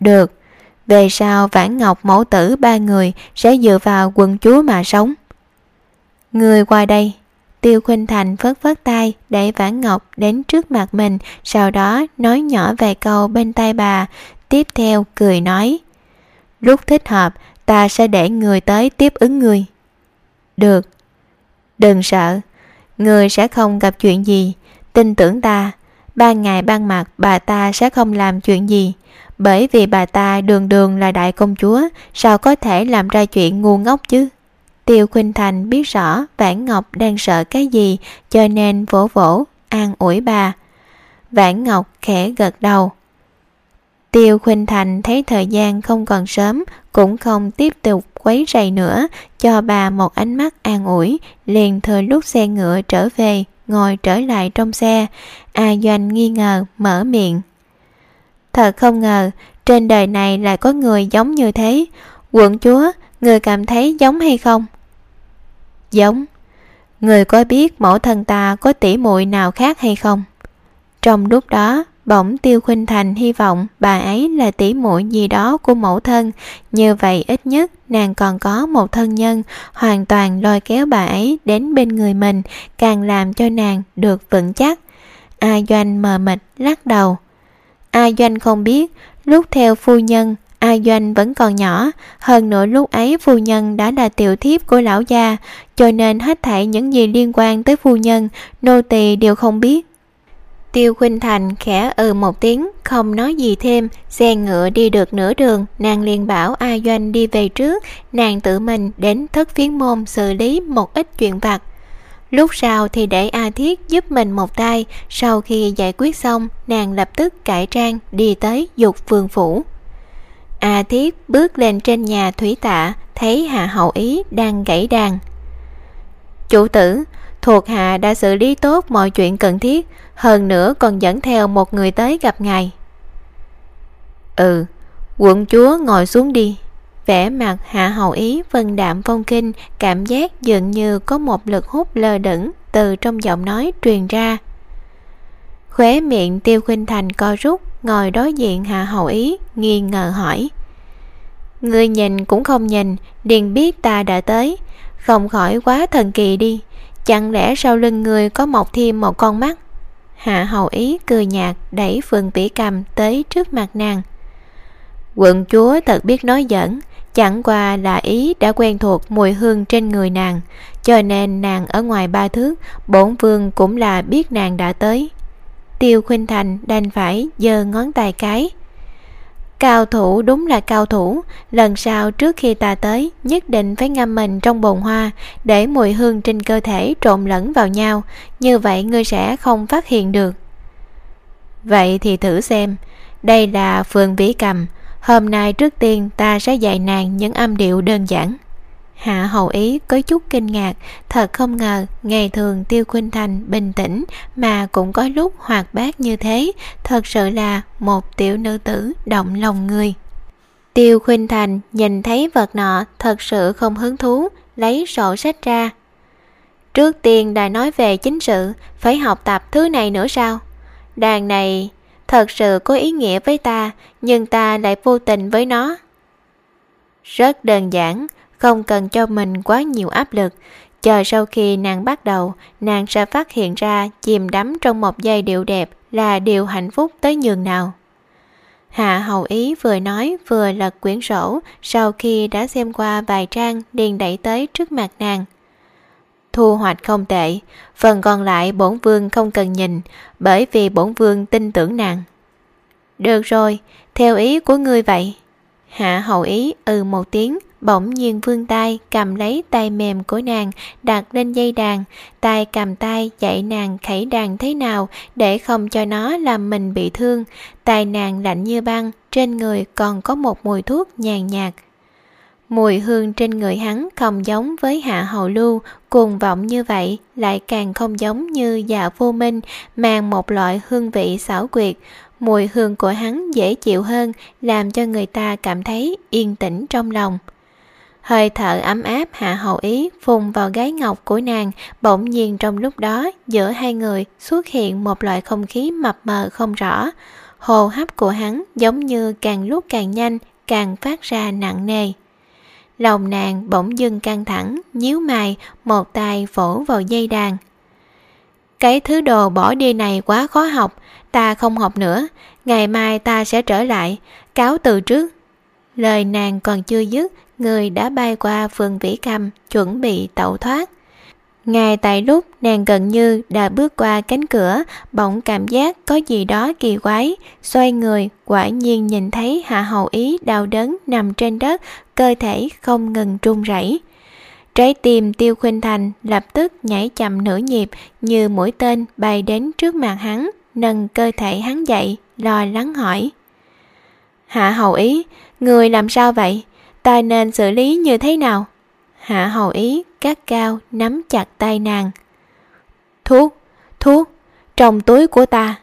Được về sau vãn ngọc mẫu tử ba người sẽ dựa vào quần chúa mà sống. Người qua đây tiêu khuynh thành phất phất tay để vãn ngọc đến trước mặt mình, sau đó nói nhỏ vài câu bên tai bà. Tiếp theo cười nói, lúc thích hợp, ta sẽ để người tới tiếp ứng người. Được. Đừng sợ, người sẽ không gặp chuyện gì. Tin tưởng ta ban ngày ban mặt bà ta sẽ không làm chuyện gì. Bởi vì bà ta đường đường là đại công chúa, sao có thể làm ra chuyện ngu ngốc chứ? Tiêu khuynh thành biết rõ vãn ngọc đang sợ cái gì, cho nên vỗ vỗ, an ủi bà. Vãn ngọc khẽ gật đầu. Tiêu khuynh thành thấy thời gian không còn sớm, cũng không tiếp tục quấy rầy nữa, cho bà một ánh mắt an ủi, liền thừa lúc xe ngựa trở về, ngồi trở lại trong xe. A doanh nghi ngờ, mở miệng. Thật không ngờ, trên đời này lại có người giống như thế. Quận chúa, người cảm thấy giống hay không? Giống. Người có biết mẫu thân ta có tỉ muội nào khác hay không? Trong lúc đó, bỗng tiêu khuynh thành hy vọng bà ấy là tỉ muội gì đó của mẫu thân. Như vậy ít nhất, nàng còn có một thân nhân hoàn toàn lôi kéo bà ấy đến bên người mình, càng làm cho nàng được vững chắc. A doanh mờ mịt lắc đầu. A doanh không biết, lúc theo phu nhân a doanh vẫn còn nhỏ hơn nữa lúc ấy phu nhân đã là tiểu thiếp của lão gia cho nên hết thảy những gì liên quan tới phu nhân nô tỳ đều không biết Tiêu Khuynh Thành khẽ ừ một tiếng, không nói gì thêm, xe ngựa đi được nửa đường, nàng liền bảo A Doanh đi về trước, nàng tự mình đến thất phiến môn xử lý một ít chuyện vặt. Lúc sau thì để A Thiết giúp mình một tay, sau khi giải quyết xong, nàng lập tức cải trang đi tới dục vương phủ. A Thiết bước lên trên nhà thủy tạ, thấy Hạ Hậu Ý đang gãy đàn. Chủ tử, thuộc hạ đã xử lý tốt mọi chuyện cần thiết, hơn nữa còn dẫn theo một người tới gặp ngài. Ừ quận chúa ngồi xuống đi. Vẻ mặt hạ Hậu ý vân đạm phong kinh cảm giác dường như có một lực hút lơ đửng từ trong giọng nói truyền ra. Khóe miệng tiêu khuynh thành co rút ngồi đối diện hạ hầu ý nghi ngờ hỏi người nhìn cũng không nhìn điền biết ta đã tới không khỏi quá thần kỳ đi chẳng lẽ sau lưng người có mọc thêm một con mắt Hạ hầu ý cười nhạt đẩy phượng Tỷ Cầm tới trước mặt nàng. Quận chúa thật biết nói giỡn, chẳng qua là ý đã quen thuộc mùi hương trên người nàng, cho nên nàng ở ngoài ba thước, bổn vương cũng là biết nàng đã tới. Tiêu Khuynh Thành đành phải giơ ngón tay cái, Cao thủ đúng là cao thủ, lần sau trước khi ta tới nhất định phải ngâm mình trong bồn hoa để mùi hương trên cơ thể trộn lẫn vào nhau, như vậy ngươi sẽ không phát hiện được. Vậy thì thử xem, đây là phường Vĩ Cầm, hôm nay trước tiên ta sẽ dạy nàng những âm điệu đơn giản. Hạ hầu ý có chút kinh ngạc, thật không ngờ ngày thường Tiêu Khuynh Thành bình tĩnh mà cũng có lúc hoạt bát như thế, thật sự là một tiểu nữ tử động lòng người. Tiêu Khuynh Thành nhìn thấy vật nọ thật sự không hứng thú, lấy sổ sách ra. Trước tiên đã nói về chính sự, phải học tập thứ này nữa sao? Đàn này thật sự có ý nghĩa với ta, nhưng ta lại vô tình với nó. Rất đơn giản, không cần cho mình quá nhiều áp lực. Chờ sau khi nàng bắt đầu, nàng sẽ phát hiện ra chìm đắm trong một giai điệu đẹp là điều hạnh phúc tới nhường nào. Hạ hầu ý vừa nói vừa lật quyển sổ sau khi đã xem qua vài trang liền đẩy tới trước mặt nàng. Thu hoạch không tệ, phần còn lại bổn vương không cần nhìn, bởi vì bổn vương tin tưởng nàng. Được rồi, theo ý của ngươi vậy. Hạ hầu ý ừ một tiếng bỗng nhiên vươn tay cầm lấy tay mềm của nàng, đặt lên dây đàn. Tay cầm tay dạy nàng khẩy đàn thế nào để không cho nó làm mình bị thương. Tay nàng lạnh như băng, trên người còn có một mùi thuốc nhàn nhạt. Mùi hương trên người hắn không giống với hạ hầu lưu, cuồng vọng như vậy, lại càng không giống như dạ vô minh, mang một loại hương vị xảo quyệt. Mùi hương của hắn dễ chịu hơn, làm cho người ta cảm thấy yên tĩnh trong lòng hơi thở ấm áp hạ hậu ý vùng vào gái ngọc của nàng bỗng nhiên trong lúc đó giữa hai người xuất hiện một loại không khí mập mờ không rõ. Hô hấp của hắn giống như càng lúc càng nhanh, càng phát ra nặng nề. Lòng nàng bỗng dưng căng thẳng, nhíu mày, một tay vỗ vào dây đàn. Cái thứ đồ bỏ đi này quá khó học, ta không học nữa, ngày mai ta sẽ trở lại, cáo từ trước. Lời nàng còn chưa dứt người đã bay qua phường vĩ cầm chuẩn bị tẩu thoát. Ngay tại lúc nàng gần như đã bước qua cánh cửa, bỗng cảm giác có gì đó kỳ quái, xoay người, quả nhiên nhìn thấy hạ hầu ý đau đớn nằm trên đất, cơ thể không ngừng run rẩy. Trái tim tiêu khuynh thành lập tức nhảy chậm nửa nhịp, như mũi tên bay đến trước mặt hắn, nâng cơ thể hắn dậy, lo lắng hỏi. Hạ hầu ý, người làm sao vậy? Ta nên xử lý như thế nào? Hạ hầu ý cắt cao nắm chặt tay nàng. Thuốc thuốc, trong túi của ta.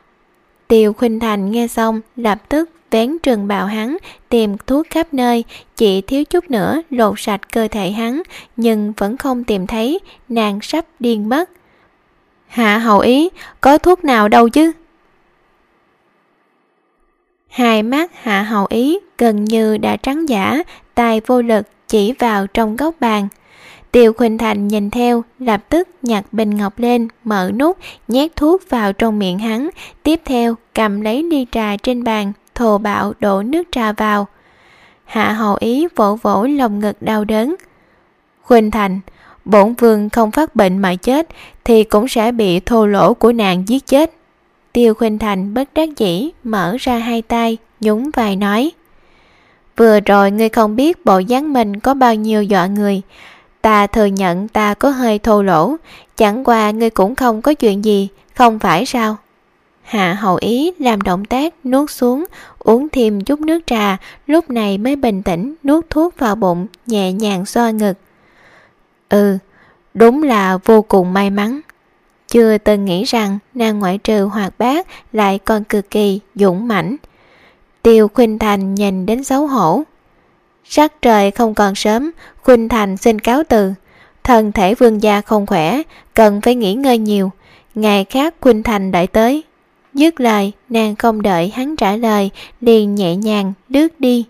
Tiêu khuynh thành nghe xong, lập tức vén trường bào hắn, tìm thuốc khắp nơi. Chỉ thiếu chút nữa, lột sạch cơ thể hắn, nhưng vẫn không tìm thấy. Nàng sắp điên mất. Hạ hầu ý, có thuốc nào đâu chứ? Hai mắt hạ hầu ý, gần như đã trắng giả tay vô lực chỉ vào trong góc bàn. Tiêu khuynh thành nhìn theo, lập tức nhặt bình ngọc lên, mở nút, nhét thuốc vào trong miệng hắn, tiếp theo cầm lấy ly trà trên bàn thồ bạo đổ nước trà vào. Hạ hầu ý vỗ vỗ lồng ngực đau đớn. Khuynh thành, bổn vương không phát bệnh mà chết thì cũng sẽ bị thô lỗ của nàng giết chết tiêu khuynh thành bất đắc dĩ mở ra hai tay, nhún vai nói, vừa rồi ngươi không biết bộ dáng mình có bao nhiêu dọa người. Ta thừa nhận ta có hơi thô lỗ, chẳng qua ngươi cũng không có chuyện gì, không phải sao? Hạ hầu ý làm động tác nuốt xuống, uống thêm chút nước trà, lúc này mới bình tĩnh nuốt thuốc vào bụng, nhẹ nhàng xoa ngực. Ừ đúng là vô cùng may mắn chưa từng nghĩ rằng nàng ngoại trừ hoạt bát lại còn cực kỳ dũng mãnh. Tiêu khuynh thành nhìn đến xấu hổ. Sắc trời không còn sớm, khuynh thành xin cáo từ. Thân thể vương gia không khỏe, cần phải nghỉ ngơi nhiều. Ngày khác khuynh thành đợi tới. Dứt lời, nàng không đợi hắn trả lời, liền nhẹ nhàng lướt đi.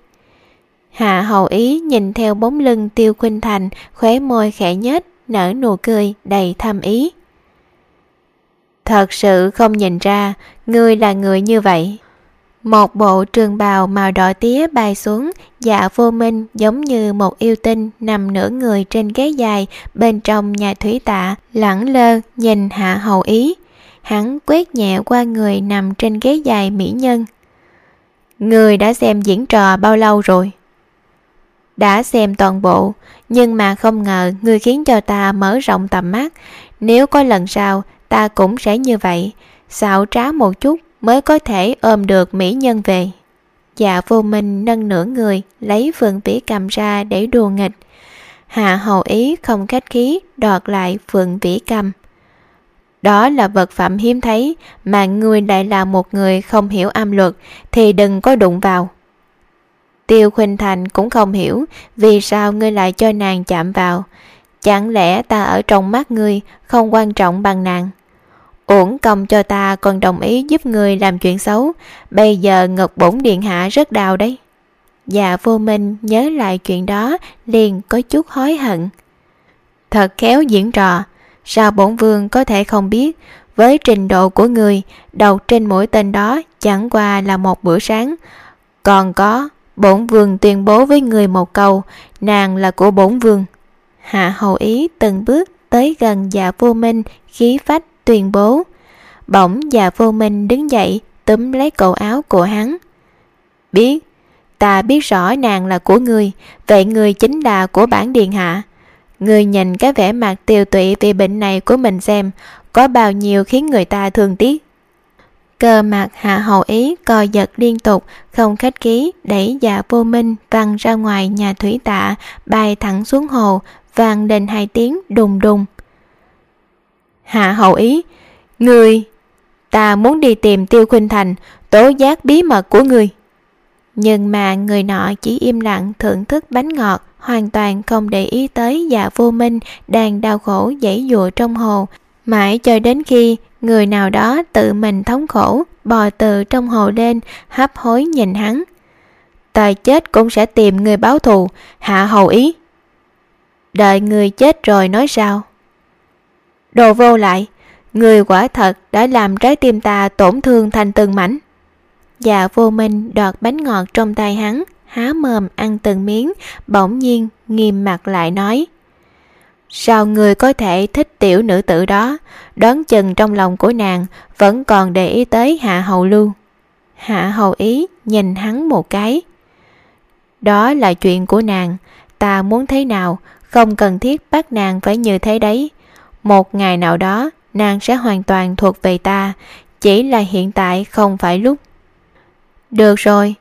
Hạ hầu ý nhìn theo bóng lưng tiêu khuynh thành, khóe môi khẽ nhếch, nở nụ cười đầy thâm ý thật sự không nhìn ra ngươi là người như vậy. Một bộ trường bào màu đỏ tía bay xuống dạ vô minh giống như một yêu tinh nằm nửa người trên ghế dài bên trong nhà thủy tạ, lẳng lơ nhìn hạ hầu ý. Hắn quét nhẹ qua người nằm trên ghế dài mỹ nhân. Người đã xem diễn trò bao lâu rồi? Đã xem toàn bộ, nhưng mà không ngờ người khiến cho ta mở rộng tầm mắt. Nếu có lần sau ta cũng sẽ như vậy. Xạo trá một chút mới có thể ôm được mỹ nhân về. Dạ vô minh nâng nửa người, lấy phượng vĩ cầm ra để đùa nghịch. Hạ hầu ý không khách khí, đoạt lại phượng vĩ cầm. Đó là vật phẩm hiếm thấy, mà ngươi lại là một người không hiểu âm luật, thì đừng có đụng vào. Tiêu khuynh thành cũng không hiểu vì sao ngươi lại cho nàng chạm vào. Chẳng lẽ ta ở trong mắt ngươi không quan trọng bằng nàng? Uổng công cho ta còn đồng ý giúp người làm chuyện xấu. Bây giờ ngực bổn điện hạ rất đau đấy. Dạ vô minh, nhớ lại chuyện đó, liền có chút hối hận. Thật khéo diễn trò, sao bổn vương có thể không biết? Với trình độ của người, đầu trên mỗi tên đó chẳng qua là một bữa sáng. Còn có, bổn vương tuyên bố với người một câu, nàng là của bổn vương. Hạ hầu ý từng bước tới gần dạ vô minh, khí phách tuyên bố. Bỗng già vô minh đứng dậy, túm lấy cổ áo của hắn. Biết, ta biết rõ nàng là của ngươi vậy ngươi chính là của bản điện hạ. Ngươi nhìn cái vẻ mặt tiêu tụy vì bệnh này của mình xem, có bao nhiêu khiến người ta thương tiếc. Cờ mặt hạ hậu ý, co giật liên tục, không khách khí, đẩy già vô minh văng ra ngoài nhà thủy tạ, bay thẳng xuống hồ, vang lên hai tiếng đùng đùng hạ hậu ý, người, ta muốn đi tìm tiêu khuynh thành, tố giác bí mật của người. Nhưng mà người nọ chỉ im lặng thưởng thức bánh ngọt, hoàn toàn không để ý tới dạ vô minh đang đau khổ dãy dụa trong hồ. Mãi cho đến khi người nào đó tự mình thống khổ, bò từ trong hồ lên, hấp hối nhìn hắn. Ta chết cũng sẽ tìm người báo thù, hạ hầu ý. Đợi người chết rồi nói sao? Đồ vô lại. Người quả thật đã làm trái tim ta tổn thương thành từng mảnh. Dạ vô minh đoạt bánh ngọt trong tay hắn, há mồm ăn từng miếng, bỗng nhiên nghiêm mặt lại nói, sao người có thể thích tiểu nữ tử đó? Đoán chừng trong lòng của nàng vẫn còn để ý tới hạ hầu lưu. Hạ hầu ý nhìn hắn một cái, đó là chuyện của nàng, ta muốn thế nào? Không cần thiết bắt nàng phải như thế đấy một ngày nào đó, nàng sẽ hoàn toàn thuộc về ta, chỉ là hiện tại không phải lúc. Được rồi,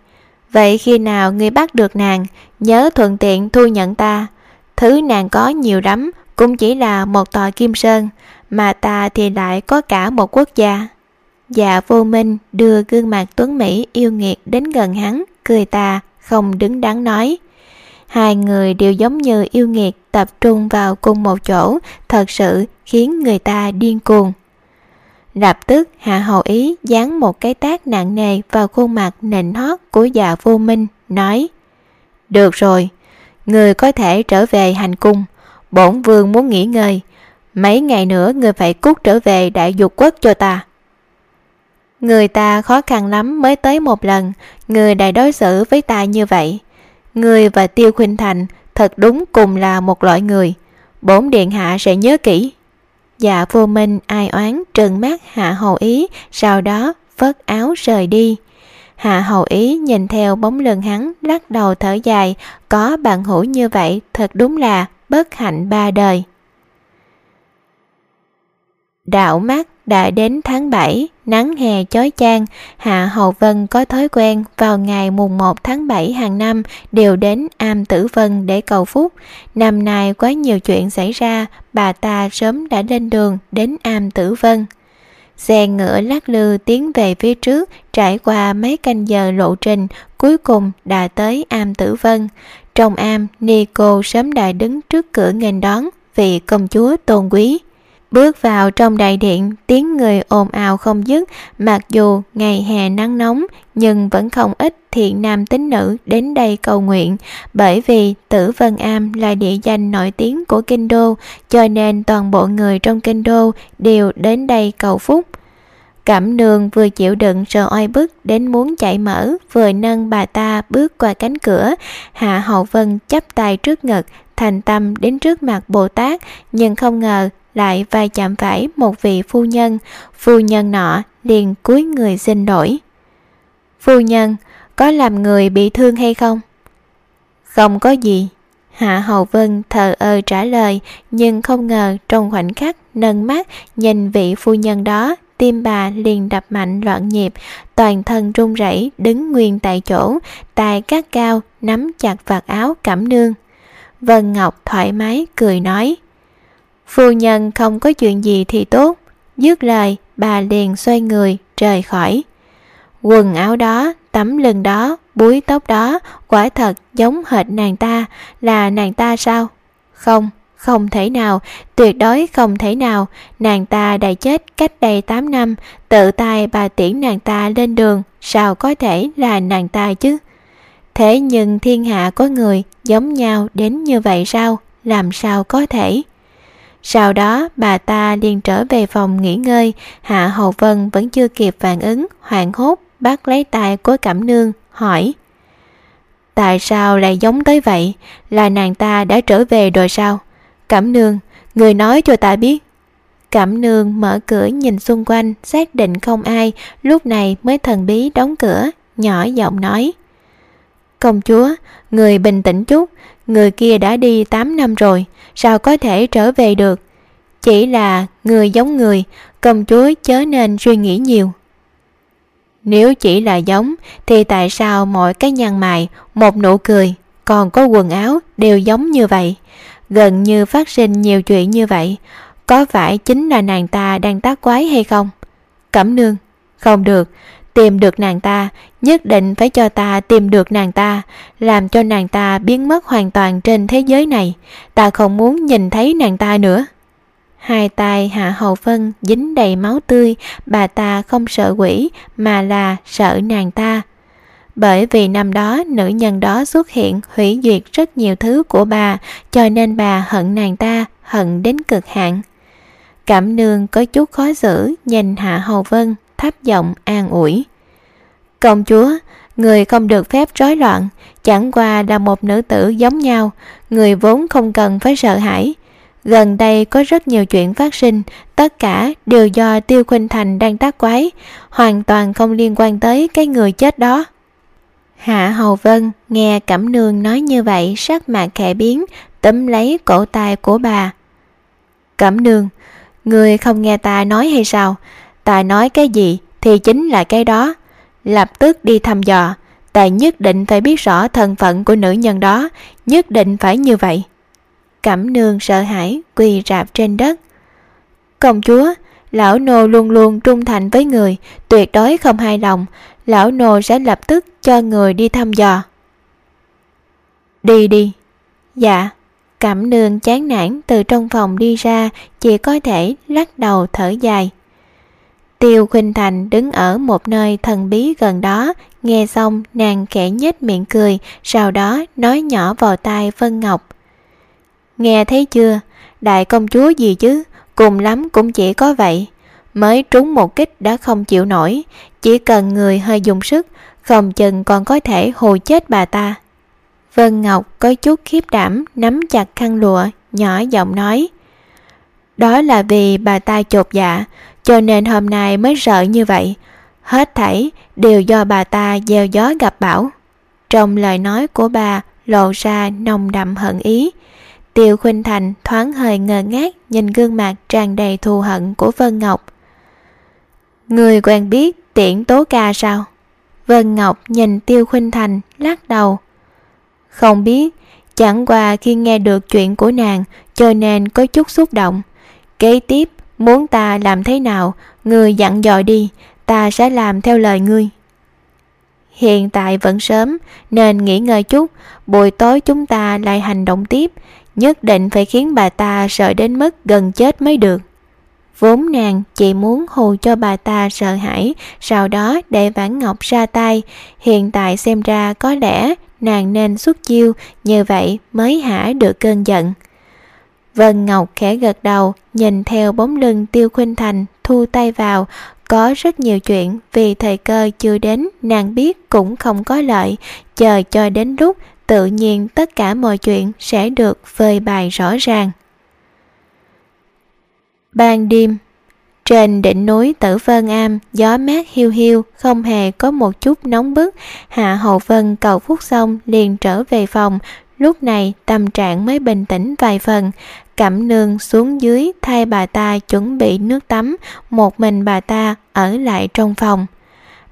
vậy khi nào ngươi bắt được nàng, nhớ thuận tiện thu nhận ta. Thứ nàng có nhiều lắm cũng chỉ là một tòa kim sơn, mà ta thì lại có cả một quốc gia. Dạ vô minh đưa gương mặt tuấn mỹ yêu nghiệt đến gần hắn, cười ta không đứng đắn nói hai người đều giống như yêu nghiệt tập trung vào cùng một chỗ, thật sự khiến người ta điên cuồng. Lập tức, hạ hầu ý dán một cái tác nặng nề vào khuôn mặt nịnh hót của già vô minh, nói, được rồi, người có thể trở về hành cung. Bổn vương muốn nghỉ ngơi. Mấy ngày nữa người phải cút trở về đại dục quốc cho ta. Người ta khó khăn lắm mới tới một lần, người đại đối xử với ta như vậy người và tiêu khuynh thành thật đúng cùng là một loại người. Bổn điện hạ sẽ nhớ kỹ. Dạ vô minh ai oán trừng mắt hạ hầu ý, sau đó vớt áo rời đi. Hạ hầu ý nhìn theo bóng lưng hắn, lắc đầu thở dài, có bạn hữu như vậy, thật đúng là bất hạnh ba đời. Đạo mắt đã đến tháng 7, nắng hè chói chang, Hạ Hầu Vân có thói quen vào ngày mùng 1 tháng 7 hàng năm đều đến am tử vân để cầu phúc. Năm nay quá nhiều chuyện xảy ra, bà ta sớm đã lên đường đến am tử vân. Xe ngựa lắc lư tiến về phía trước, trải qua mấy canh giờ lộ trình, cuối cùng đã tới am tử vân. Trong am, Nico sớm đã đứng trước cửa nghênh đón vị công chúa tôn quý. Bước vào trong đại điện, tiếng người ồn ào không dứt, mặc dù ngày hè nắng nóng, nhưng vẫn không ít thiện nam tín nữ đến đây cầu nguyện, bởi vì Tử Vân Am là địa danh nổi tiếng của Kinh Đô, cho nên toàn bộ người trong Kinh Đô đều đến đây cầu phúc. Cẩm nương vừa chịu đựng sợ oai bức đến muốn chạy mở, vừa nâng bà ta bước qua cánh cửa. Hạ Hậu Vân chắp tay trước ngực, thành tâm đến trước mặt Bồ Tát, nhưng không ngờ lại va chạm phải một vị phu nhân, phu nhân nọ liền cúi người xin lỗi. Phu nhân, có làm người bị thương hay không? Không có gì. Hạ Hầu Vân thờ ơ trả lời, nhưng không ngờ trong khoảnh khắc nâng mắt nhìn vị phu nhân đó, tim bà liền đập mạnh loạn nhịp, toàn thân run rẩy đứng nguyên tại chỗ, tay cắt cao nắm chặt vạt áo cẩm nương. Vân Ngọc thoải mái cười nói: Phu nhân không có chuyện gì thì tốt. Dứt lời, bà liền xoay người, rời khỏi. Quần áo đó, tấm lưng đó, búi tóc đó, quả thật giống hệt nàng ta, là nàng ta sao? Không, không thể nào, tuyệt đối không thể nào, nàng ta đã chết cách đây 8 năm, tự tay bà tiễn nàng ta lên đường, sao có thể là nàng ta chứ? Thế nhưng thiên hạ có người giống nhau đến như vậy sao? Làm sao có thể? Sau đó bà ta liền trở về phòng nghỉ ngơi, Hạ Hầu Vân vẫn chưa kịp phản ứng, hoảng hốt bắt lấy tay của Cẩm Nương, hỏi Tại sao lại giống tới vậy? Là nàng ta đã trở về rồi sao? Cẩm Nương, người nói cho ta biết. Cẩm Nương mở cửa nhìn xung quanh, xác định không ai, lúc này mới thần bí đóng cửa, nhỏ giọng nói Công chúa, người bình tĩnh chút, người kia đã đi 8 năm rồi, sao có thể trở về được? Chỉ là người giống người, công chúa chớ nên suy nghĩ nhiều. Nếu chỉ là giống, thì tại sao mỗi cái nhăn mày, một nụ cười, còn có quần áo đều giống như vậy? Gần như phát sinh nhiều chuyện như vậy, có phải chính là nàng ta đang tác quái hay không? Cẩm nương, Không được, tìm được nàng ta, nhất định phải cho ta tìm được nàng ta, làm cho nàng ta biến mất hoàn toàn trên thế giới này. Ta không muốn nhìn thấy nàng ta nữa. Hai tay Hạ Hầu Vân dính đầy máu tươi, bà ta không sợ quỷ mà là sợ nàng ta. Bởi vì năm đó nữ nhân đó xuất hiện hủy diệt rất nhiều thứ của bà, cho nên bà hận nàng ta, hận đến cực hạn. Cảm nương có chút khó xử nhìn Hạ Hầu Vân thấp giọng an ủi. Công chúa, người không được phép rối loạn, chẳng qua là một nữ tử giống nhau, người vốn không cần phải sợ hãi. Gần đây có rất nhiều chuyện phát sinh, tất cả đều do Tiêu Khuynh Thành đang tác quái, hoàn toàn không liên quan tới cái người chết đó. Hạ Hầu Vân nghe Cẩm Nương nói như vậy sắc mặt khẽ biến, túm lấy cổ tay của bà. Cẩm Nương, người không nghe ta nói hay sao? Tài nói cái gì thì chính là cái đó. Lập tức đi thăm dò, tài nhất định phải biết rõ thân phận của nữ nhân đó, nhất định phải như vậy. Cẩm Nương sợ hãi quỳ rạp trên đất. Công chúa, lão nô luôn luôn trung thành với người, tuyệt đối không hài lòng, lão nô sẽ lập tức cho người đi thăm dò. Đi đi. Dạ. Cẩm nương chán nản từ trong phòng đi ra, chỉ có thể lắc đầu thở dài. Tiêu Khuynh Thành đứng ở một nơi thần bí gần đó, nghe xong nàng khẽ nhếch miệng cười, sau đó nói nhỏ vào tai Vân Ngọc. Nghe thấy chưa, đại công chúa gì chứ, cùng lắm cũng chỉ có vậy. Mới trúng một kích đã không chịu nổi, chỉ cần người hơi dùng sức, không chừng còn có thể hù chết bà ta. Vân Ngọc có chút khiếp đảm nắm chặt khăn lụa, nhỏ giọng nói. Đó là vì bà ta chột dạ, cho nên hôm nay mới sợ như vậy. Hết thảy đều do bà ta gieo gió gặp bão. Trong lời nói của bà lộ ra nồng đậm hận ý. Tiêu Khuynh Thành thoáng hơi ngơ ngác nhìn gương mặt tràn đầy thù hận của Vân Ngọc. Người quen biết tiễn tố ca sao? Vân Ngọc nhìn Tiêu Khuynh Thành lắc đầu. Không biết, chẳng qua khi nghe được chuyện của nàng cho nên có chút xúc động. Kế tiếp, muốn ta làm thế nào, người dặn dò đi, ta sẽ làm theo lời ngươi. Hiện tại vẫn sớm nên nghỉ ngơi chút, buổi tối chúng ta lại hành động tiếp, nhất định phải khiến bà ta sợ đến mức gần chết mới được. Vốn nàng chỉ muốn hù cho bà ta sợ hãi, sau đó để Vãn Ngọc ra tay, hiện tại xem ra có lẽ nàng nên xuất chiêu, như vậy mới hả được cơn giận. Vân Ngọc khẽ gật đầu, nhìn theo bóng lưng Tiêu Khuynh Thành thu tay vào, có rất nhiều chuyện vì thời cơ chưa đến nàng biết cũng không có lợi, chờ cho đến lúc tự nhiên tất cả mọi chuyện sẽ được phơi bày rõ ràng. Ban đêm Trên đỉnh núi Tử Vân Am, gió mát hiu hiu, không hề có một chút nóng bức. Hạ Hậu Vân cầu phúc xong liền trở về phòng, lúc này tâm trạng mới bình tĩnh vài phần. Cẩm nương xuống dưới thay bà ta chuẩn bị nước tắm, một mình bà ta ở lại trong phòng.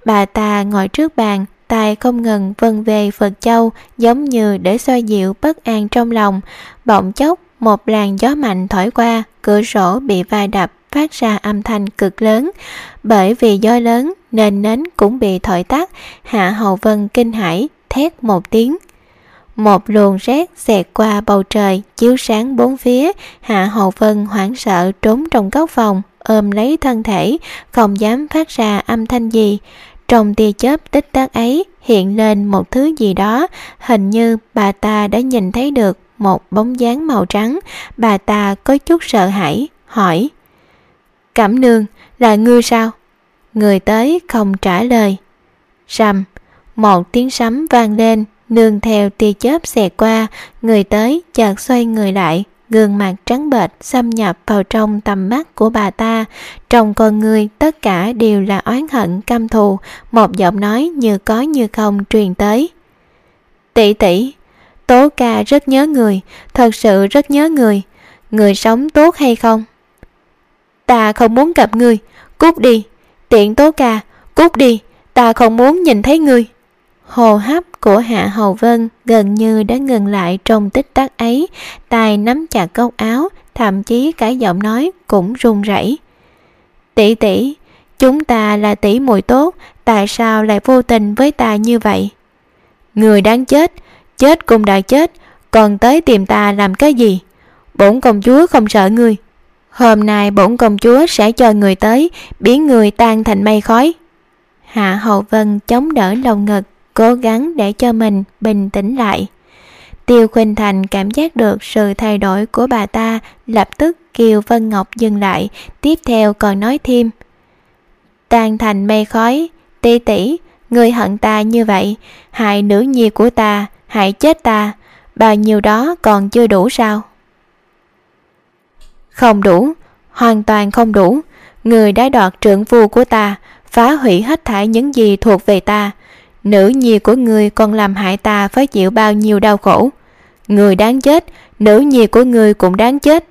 Bà ta ngồi trước bàn, tay không ngừng vân về Phật Châu giống như để xoa dịu bất an trong lòng. Bỗng chốc một làn gió mạnh thổi qua, cửa sổ bị va đập phát ra âm thanh cực lớn. Bởi vì gió lớn nên nến cũng bị thổi tắt, Hạ Hầu Vân kinh hãi thét một tiếng. Một luồng rét xẹt qua bầu trời, chiếu sáng bốn phía, Hạ hậu Vân hoảng sợ trốn trong góc phòng, ôm lấy thân thể, không dám phát ra âm thanh gì. Trong tia chớp tích tắc ấy hiện lên một thứ gì đó, hình như bà ta đã nhìn thấy được một bóng dáng màu trắng, bà ta có chút sợ hãi, hỏi. Cẩm nương, là ngươi sao? Người tới không trả lời. Rầm, một tiếng sấm vang lên, nương theo tia chớp xẹt qua, người tới chợt xoay người lại, gương mặt trắng bệch xâm nhập vào trong tầm mắt của bà ta. Trong con người tất cả đều là oán hận căm thù, một giọng nói như có như không truyền tới. Tỷ tỷ, Tố ca rất nhớ người, thật sự rất nhớ người. Người sống tốt hay không? Ta không muốn gặp người, cút đi. Tiện tố ca, cút đi, ta không muốn nhìn thấy người. Hồ hấp của Hạ Hầu Vân gần như đã ngừng lại trong tích tắc ấy, tay nắm chặt cốc áo, thậm chí cả giọng nói cũng run rẩy. Tỷ tỷ, chúng ta là tỷ muội tốt tại sao lại vô tình với ta như vậy? Người đáng chết chết cũng đã chết còn tới tìm ta làm cái gì? Bổn công chúa không sợ ngươi. Hôm nay bổn công chúa sẽ cho người tới biến người tan thành mây khói. Hạ hậu vân chống đỡ lồng ngực cố gắng để cho mình bình tĩnh lại. Tiêu khuynh thành cảm giác được sự thay đổi của bà ta, lập tức kêu vân ngọc dừng lại, tiếp theo còn nói thêm. Tan thành mây khói, ti tỷ người hận ta như vậy, hại nữ nhi của ta, hại chết ta, bao nhiêu đó còn chưa đủ sao? Không đủ, hoàn toàn không đủ. Người đã đoạt trượng phu của ta, phá hủy hết thảy những gì thuộc về ta nữ nhi của người còn làm hại ta phải chịu bao nhiêu đau khổ? Người đáng chết, nữ nhi của người cũng đáng chết.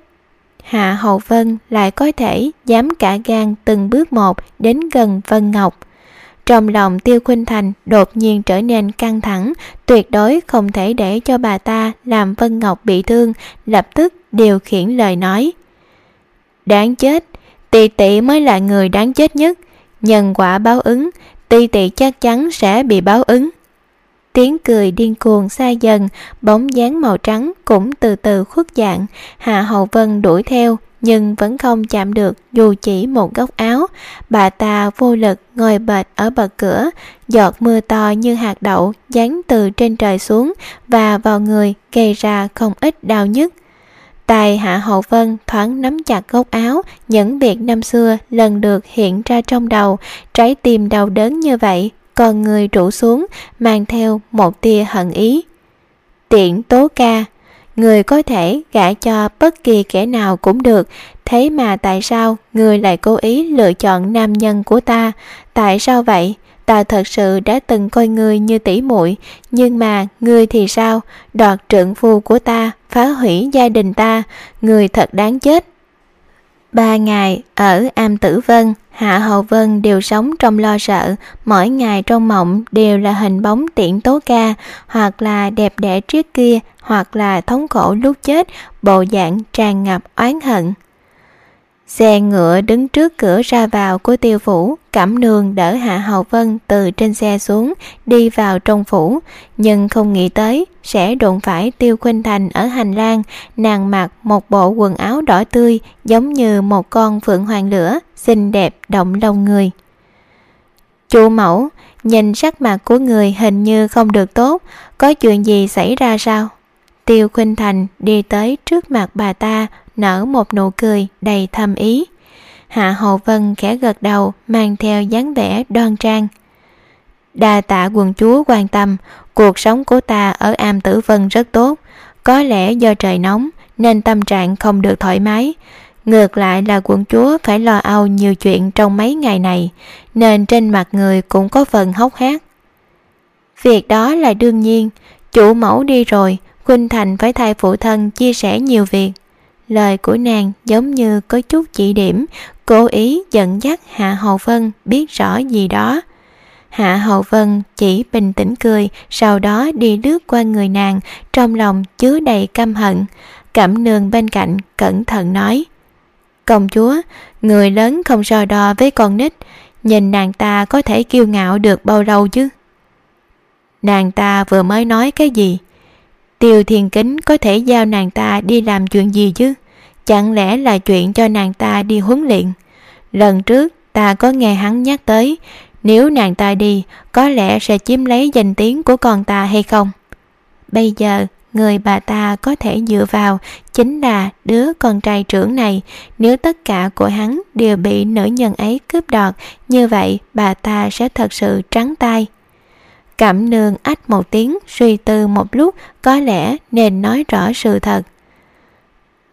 Hạ hậu vân lại có thể dám cả gan từng bước một đến gần vân ngọc. Trong lòng tiêu khuynh thành đột nhiên trở nên căng thẳng, tuyệt đối không thể để cho bà ta làm vân ngọc bị thương, lập tức điều khiển lời nói. Đáng chết tỳ tị mới là người đáng chết nhất. Nhân quả báo ứng ti tị chắc chắn sẽ bị báo ứng. Tiếng cười điên cuồng xa dần, bóng dáng màu trắng cũng từ từ khuất dạng. Hạ hậu vân đuổi theo, nhưng vẫn không chạm được, dù chỉ một góc áo. Bà ta vô lực ngồi bệt ở bậc cửa, giọt mưa to như hạt đậu giáng từ trên trời xuống và vào người, gây ra không ít đau nhức tài hạ hậu vân thoáng nắm chặt góc áo những việc năm xưa lần được hiện ra trong đầu. Trái tim đau đớn như vậy còn người trụ xuống, mang theo một tia hận ý. Tiện tố ca, người có thể gả cho bất kỳ kẻ nào cũng được. Thế mà tại sao người lại cố ý lựa chọn nam nhân của ta? Tại sao vậy? Ta thật sự đã từng coi ngươi như tỷ muội, nhưng mà ngươi thì sao? Đoạt trượng phu của ta, phá hủy gia đình ta người thật đáng chết. Ba ngày ở am tử vân, hạ hậu vân đều sống trong lo sợ. Mỗi ngày trong mộng đều là hình bóng tiện tố ca, hoặc là đẹp đẽ trước kia, hoặc là thống khổ lúc chết, bộ dạng tràn ngập oán hận. Xe ngựa đứng trước cửa ra vào của tiêu phủ, cẩm nương đỡ Hạ Hậu Vân từ trên xe xuống, đi vào trong phủ, nhưng không nghĩ tới sẽ đụng phải tiêu khuynh thành ở hành lang, nàng mặc một bộ quần áo đỏ tươi giống như một con phượng hoàng lửa, xinh đẹp động lòng người. Chu mẫu, nhìn sắc mặt của người hình như không được tốt, có chuyện gì xảy ra sao? Tiêu Khuynh Thành đi tới trước mặt bà ta, nở một nụ cười đầy thâm ý. Hạ Hậu Vân khẽ gật đầu, mang theo dáng vẻ đoan trang. Đa tạ quần chúa quan tâm, cuộc sống của ta ở am tử vân rất tốt. Có lẽ do trời nóng nên tâm trạng không được thoải mái. Ngược lại là quận chúa phải lo âu nhiều chuyện trong mấy ngày này, nên trên mặt người cũng có phần hốc hác. Việc đó là đương nhiên, chủ mẫu đi rồi, Khuynh Thành phải thay phụ thân chia sẻ nhiều việc. Lời của nàng giống như có chút chỉ điểm, cố ý dẫn dắt Hạ Hầu Vân biết rõ gì đó. Hạ Hầu Vân chỉ bình tĩnh cười, sau đó đi lướt qua người nàng, trong lòng chứa đầy căm hận. Cẩm nương bên cạnh cẩn thận nói Công chúa, người lớn không so đo với con nít, nhìn nàng ta có thể kiêu ngạo được bao lâu chứ? Nàng ta vừa mới nói cái gì? Tiêu thiền kính có thể giao nàng ta đi làm chuyện gì chứ? Chẳng lẽ là chuyện cho nàng ta đi huấn luyện? Lần trước ta có nghe hắn nhắc tới, nếu nàng ta đi, có lẽ sẽ chiếm lấy danh tiếng của con ta hay không? Bây giờ, người bà ta có thể dựa vào chính là đứa con trai trưởng này. Nếu tất cả của hắn đều bị nữ nhân ấy cướp đoạt, như vậy bà ta sẽ thật sự trắng tay cảm nương ách một tiếng suy tư một lúc có lẽ nên nói rõ sự thật.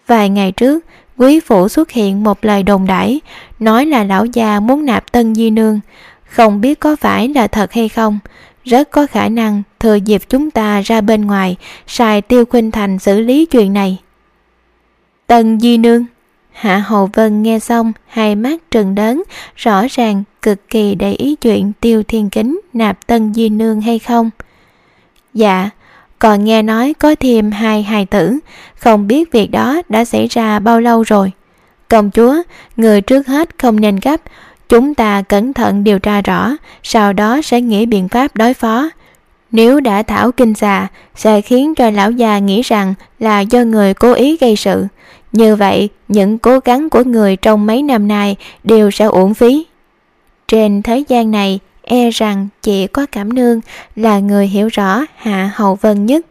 Vài ngày trước, quý phủ xuất hiện một lời đồn đãi nói là lão già muốn nạp tân di nương. Không biết có phải là thật hay không, rất có khả năng thừa dịp chúng ta ra bên ngoài xài tiêu khuynh thành xử lý chuyện này. Tân di nương Hạ Hầu Vân nghe xong, hai mắt trừng đớn, rõ ràng cực kỳ để ý chuyện tiêu thiên kính nạp tân di nương hay không. Dạ, còn nghe nói có thêm hai hài tử, không biết việc đó đã xảy ra bao lâu rồi. Công chúa, người trước hết không nên gấp, chúng ta cẩn thận điều tra rõ sau đó sẽ nghĩ biện pháp đối phó nếu đã thảo kinh xà sẽ khiến cho lão già nghĩ rằng là do người cố ý gây sự như vậy, những cố gắng của người trong mấy năm nay đều sẽ uổng phí. Trên thế gian này e rằng chỉ có cảm nương là người hiểu rõ hạ hầu vân nhất.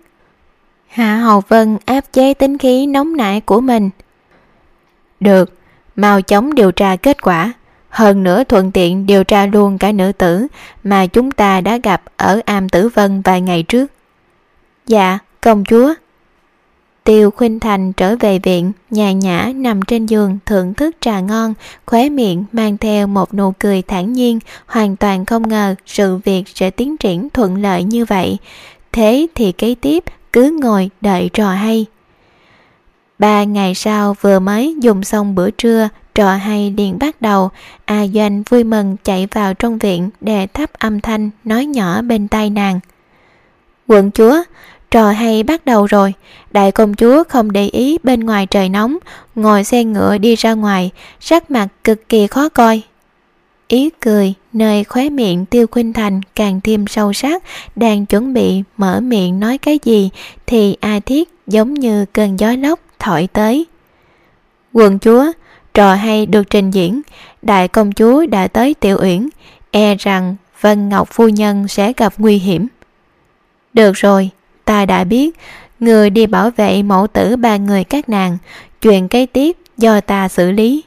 Hạ hầu vân áp chế tính khí nóng nảy của mình. Được, mau chóng điều tra kết quả. Hơn nữa thuận tiện điều tra luôn cả nữ tử mà chúng ta đã gặp ở am tử vân vài ngày trước. Dạ công chúa tiêu khuynh thành trở về viện nhà nhã nằm trên giường thưởng thức trà ngon, khóe miệng mang theo một nụ cười thản nhiên, hoàn toàn không ngờ sự việc sẽ tiến triển thuận lợi như vậy. Thế thì kế tiếp, cứ ngồi đợi trò hay. Ba ngày sau vừa mới dùng xong bữa trưa, trò hay liền bắt đầu. A doanh vui mừng chạy vào trong viện để thấp âm thanh, nói nhỏ bên tai nàng. Quận chúa trò hay bắt đầu rồi. Đại công chúa không để ý bên ngoài trời nóng, ngồi xe ngựa đi ra ngoài, sắc mặt cực kỳ khó coi. Ý cười, nơi khóe miệng tiêu khuynh thành càng thêm sâu sắc, đang chuẩn bị mở miệng nói cái gì thì a thiết giống như cơn gió lốc thổi tới. Quần chúa, trò hay được trình diễn? Đại công chúa đã tới tiểu uyển e rằng vân ngọc phu nhân sẽ gặp nguy hiểm. Được rồi ta đã biết. Người đi bảo vệ mẫu tử ba người các nàng chuyện kế tiếp do ta xử lý.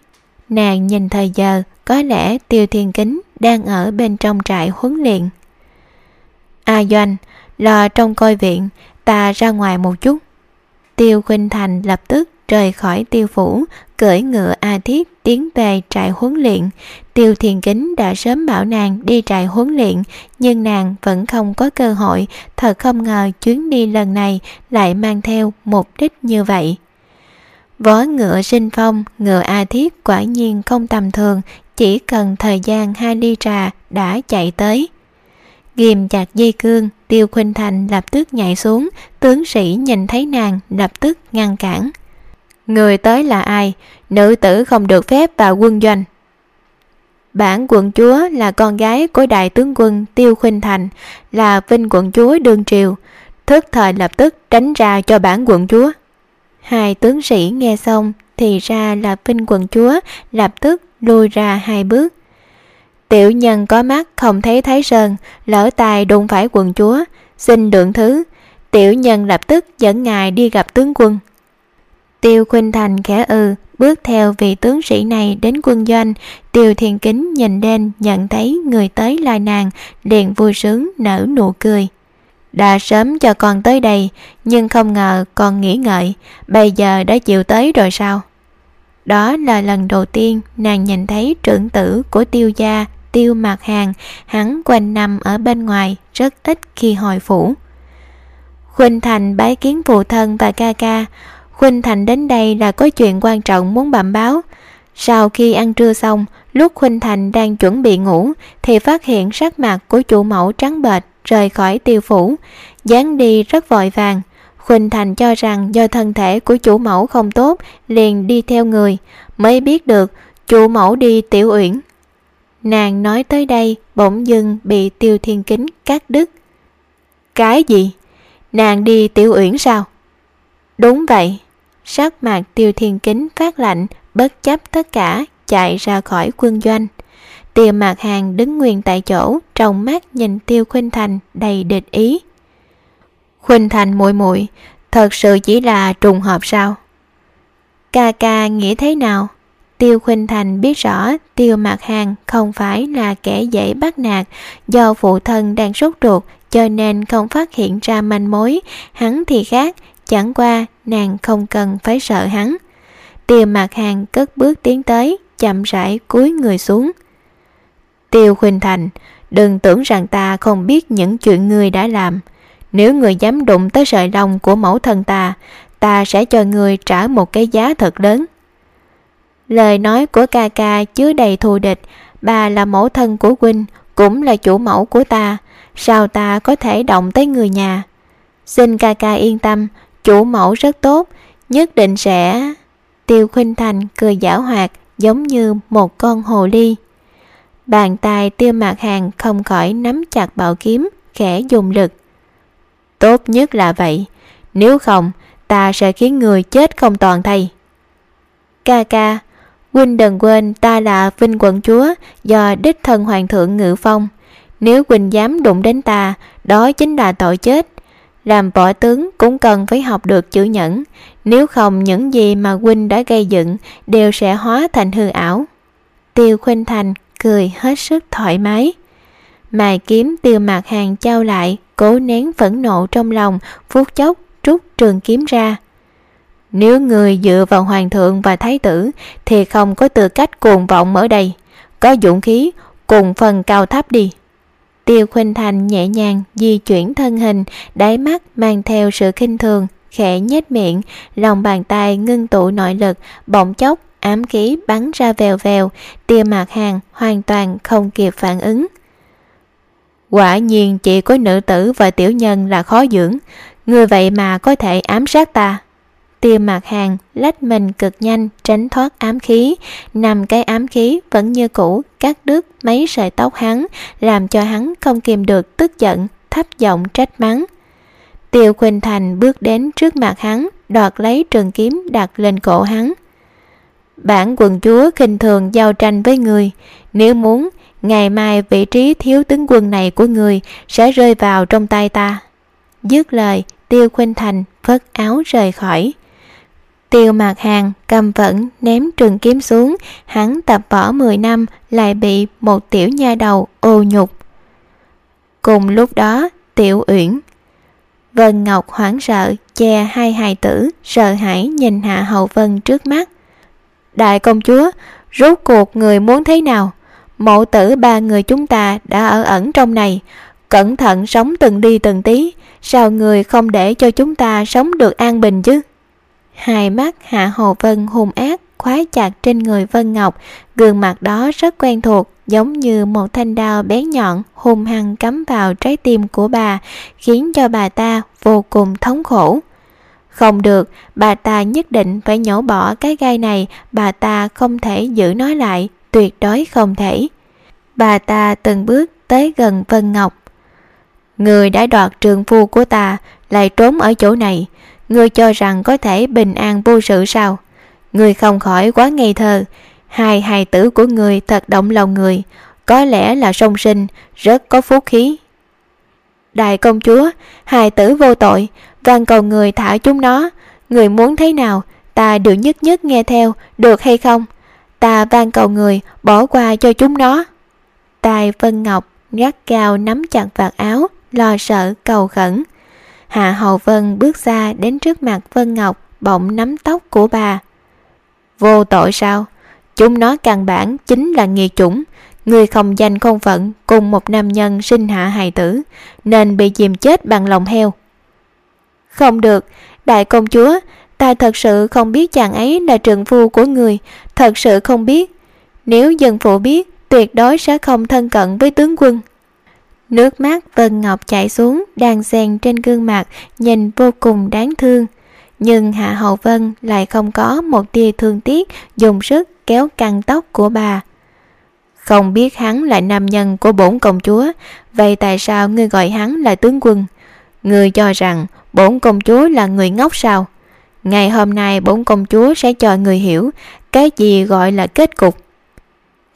Nàng nhìn thời giờ, có lẽ tiêu thiên kính đang ở bên trong trại huấn luyện. A doanh, lo trong coi viện, ta ra ngoài một chút. Tiêu khuynh thành lập tức rời khỏi tiêu phủ, cưỡi ngựa a thiết tiến về trại huấn luyện tiêu thiền kính đã sớm bảo nàng đi trại huấn luyện, nhưng nàng vẫn không có cơ hội. Thật không ngờ chuyến đi lần này lại mang theo mục đích như vậy. Vó ngựa sinh phong, ngựa a thiết quả nhiên không tầm thường, chỉ cần thời gian hai ly trà đã chạy tới. Ghim chặt dây cương, tiêu khuynh thành lập tức nhảy xuống, tướng sĩ nhìn thấy nàng lập tức ngăn cản. Người tới là ai? Nữ tử không được phép vào quân doanh bản quận chúa là con gái của đại tướng quân tiêu khuynh thành, là vinh quận chúa đương triều. Thức thời lập tức tránh ra cho bản quận chúa. Hai tướng sĩ nghe xong thì ra là vinh quận chúa, lập tức lùi ra hai bước. Tiểu nhân có mắt không thấy thái sơn, lỡ tài đụng phải quận chúa, xin lượng thứ. Tiểu nhân lập tức dẫn ngài đi gặp tướng quân tiêu khuynh thành khẽ ừ bước theo vị tướng sĩ này đến quân doanh. Tiêu thiên kính nhìn lên, nhận thấy người tới là nàng, liền vui sướng nở nụ cười. Đã sớm cho con tới đây, nhưng không ngờ con nghĩ ngợi, bây giờ đã chịu tới rồi sao? Đó là lần đầu tiên nàng nhìn thấy trưởng tử của tiêu gia, tiêu mạc hàng. Hắn quanh năm ở bên ngoài, rất ít khi hồi phủ. Khuynh thành bái kiến phụ thân và ca ca khuynh thành đến đây là có chuyện quan trọng muốn bẩm báo. Sau khi ăn trưa xong, lúc khuynh thành đang chuẩn bị ngủ, thì phát hiện sắc mặt của chủ mẫu trắng bệch, rời khỏi tiêu phủ. Dáng đi rất vội vàng. Khuynh thành cho rằng do thân thể của chủ mẫu không tốt, liền đi theo người. Mới biết được, chủ mẫu đi tiểu uyển. Nàng nói tới đây, bỗng dưng bị tiêu thiên kính cắt đứt. Cái gì? Nàng đi tiểu uyển sao? Đúng vậy sắc mặt tiêu thiên kính phát lạnh bất chấp tất cả, chạy ra khỏi quân doanh. Tiêu mạc hàng đứng nguyên tại chỗ, trong mắt nhìn tiêu khuynh thành đầy địch ý. Khuynh thành muội muội, thật sự chỉ là trùng hợp sao? Ca ca nghĩ thế nào? Tiêu khuynh thành biết rõ tiêu mạc hàng không phải là kẻ dễ bắt nạt do phụ thân đang sốt ruột, cho nên không phát hiện ra manh mối. Hắn thì khác chẳng qua, nàng không cần phải sợ hắn. Tiêu mặt hàng cất bước tiến tới, chậm rãi cúi người xuống. Tiêu khuynh thành, đừng tưởng rằng ta không biết những chuyện ngươi đã làm. Nếu người dám đụng tới sợi lòng của mẫu thân ta ta sẽ cho người trả một cái giá thật lớn. Lời nói của ca ca chứa đầy thù địch, bà là mẫu thân của huynh cũng là chủ mẫu của ta. Sao ta có thể động tới người nhà? Xin ca ca yên tâm chủ mẫu rất tốt nhất định sẽ tiêu khuynh thành cười giả hoạt giống như một con hồ ly Bàn tay tiêu mạc hàng không khỏi nắm chặt bảo kiếm, khẽ dùng lực. Tốt nhất là vậy, nếu không ta sẽ khiến người chết không toàn thây. Ca ca, huynh đừng quên ta là vinh quận chúa do đích thân hoàng thượng ngự phong. Nếu huynh dám đụng đến ta, đó chính là tội chết. Làm võ tướng cũng cần phải học được chữ nhẫn, nếu không những gì mà huynh đã gây dựng đều sẽ hóa thành hư ảo. Tiêu Khuynh Thành cười hết sức thoải mái. Mài kiếm tiêu mạc hàng trao lại, cố nén phẫn nộ trong lòng, phút chốc rút trường kiếm ra. Nếu người dựa vào hoàng thượng và thái tử thì không có tư cách cuồng vọng ở đây. Có dũng khí, cùng phần cao thấp đi. Tiêu Khuynh Thành nhẹ nhàng di chuyển thân hình, đáy mắt mang theo sự khinh thường, khẽ nhếch miệng, lòng bàn tay ngưng tụ nội lực, bỗng chốc ám khí bắn ra vèo vèo, tia mạc hàng hoàn toàn không kịp phản ứng. Quả nhiên chỉ có nữ tử và tiểu nhân là khó dưỡng, người vậy mà có thể ám sát ta tiêu mạc hàng lách mình cực nhanh tránh thoát ám khí, nằm cái ám khí vẫn như cũ cắt đứt mấy sợi tóc hắn, làm cho hắn không kìm được tức giận, thấp giọng trách mắng. Tiêu Khuynh Thành bước đến trước mặt hắn, đoạt lấy trường kiếm đặt lên cổ hắn. Bản quần chúa khinh thường giao tranh với người, nếu muốn, ngày mai vị trí thiếu tướng quân này của người sẽ rơi vào trong tay ta. Dứt lời, Tiêu Khuynh Thành phất áo rời khỏi. Tiêu Mạc Hàng cầm vẫn ném trường kiếm xuống, hắn tập võ 10 năm lại bị một tiểu nha đầu ô nhục. Cùng lúc đó, Tiểu Uyển Vân Ngọc hoảng sợ, che hai hài tử, sợ hãi nhìn Hạ Hậu Vân trước mắt. Đại công chúa, rốt cuộc người muốn thế nào? Mộ tử ba người chúng ta đã ở ẩn trong này, cẩn thận sống từng đi từng tí, sao người không để cho chúng ta sống được an bình chứ? Hai mắt Hạ Hồ Vân hung ác khóa chặt trên người Vân Ngọc, gương mặt đó rất quen thuộc, giống như một thanh đao bén nhọn hung hăng cắm vào trái tim của bà, khiến cho bà ta vô cùng thống khổ. Không được, bà ta nhất định phải nhổ bỏ cái gai này, bà ta không thể giữ nó lại, tuyệt đối không thể. Bà ta từng bước tới gần Vân Ngọc. Người đã đoạt trường phu của ta, lại trốn ở chỗ này. Ngươi cho rằng có thể bình an vô sự sao? Ngươi không khỏi quá ngây thơ. Hai hài tử của người thật động lòng người, có lẽ là song sinh, rất có phúc khí. Đại công chúa, hài tử vô tội, van cầu người thả chúng nó. Người muốn thế nào, ta đều nhất nhất nghe theo, được hay không? Ta van cầu người bỏ qua cho chúng nó. Tài Vân Ngọc gắt cao nắm chặt vạt áo, lo sợ cầu khẩn. Hạ Hầu Vân bước ra đến trước mặt Vân Ngọc, bỗng nắm tóc của bà. Vô tội sao? Chúng nó căn bản chính là nghi chủng, người không danh không phận cùng một nam nhân sinh hạ hài tử, nên bị chìm chết bằng lòng heo. Không được, đại công chúa, ta thật sự không biết chàng ấy là trượng phu của người, thật sự không biết. Nếu dân phụ biết, tuyệt đối sẽ không thân cận với tướng quân. Nước mắt Vân Ngọc chảy xuống, đàn xen trên gương mặt, nhìn vô cùng đáng thương. Nhưng Hạ Hậu Vân lại không có một tia thương tiếc, dùng sức kéo căng tóc của bà. Không biết hắn là nam nhân của bổn công chúa, vậy tại sao ngươi gọi hắn là tướng quân? Ngươi cho rằng bổn công chúa là người ngốc sao? Ngày hôm nay bổn công chúa sẽ cho người hiểu cái gì gọi là kết cục.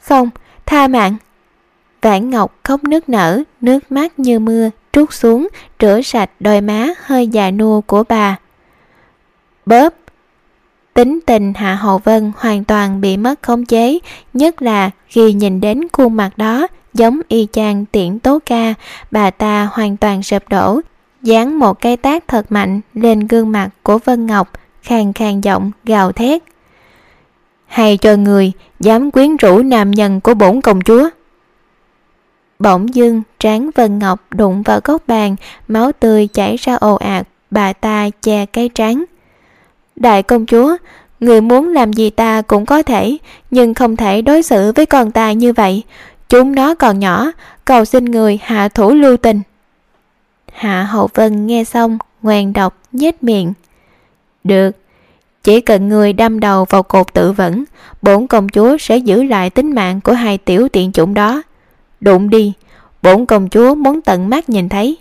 Không, tha mạng, Vãn Ngọc khóc nức nở, nước mắt như mưa trút xuống, rửa sạch đôi má hơi già nua của bà. Bóp Tính tình Hạ Hậu Vân hoàn toàn bị mất khống chế, nhất là khi nhìn đến khuôn mặt đó giống y chang tiễn tố ca, bà ta hoàn toàn sụp đổ, dán một cái tác thật mạnh lên gương mặt của Vân Ngọc, khàn khàn giọng gào thét. Hay cho người dám quyến rũ nam nhân của bổn công chúa. Bỗng dưng trán Vân Ngọc đụng vào góc bàn, máu tươi chảy ra ồ ạt, bà ta che cái trán. Đại công chúa, người muốn làm gì ta cũng có thể, nhưng không thể đối xử với con ta như vậy. Chúng nó còn nhỏ, cầu xin người hạ thủ lưu tình. Hạ Hậu Vân nghe xong, ngoan độc, nhếch miệng. Được, chỉ cần người đâm đầu vào cột tự vẫn bổn công chúa sẽ giữ lại tính mạng của hai tiểu tiện chủng đó đụng đi. Bổn công chúa muốn tận mắt nhìn thấy.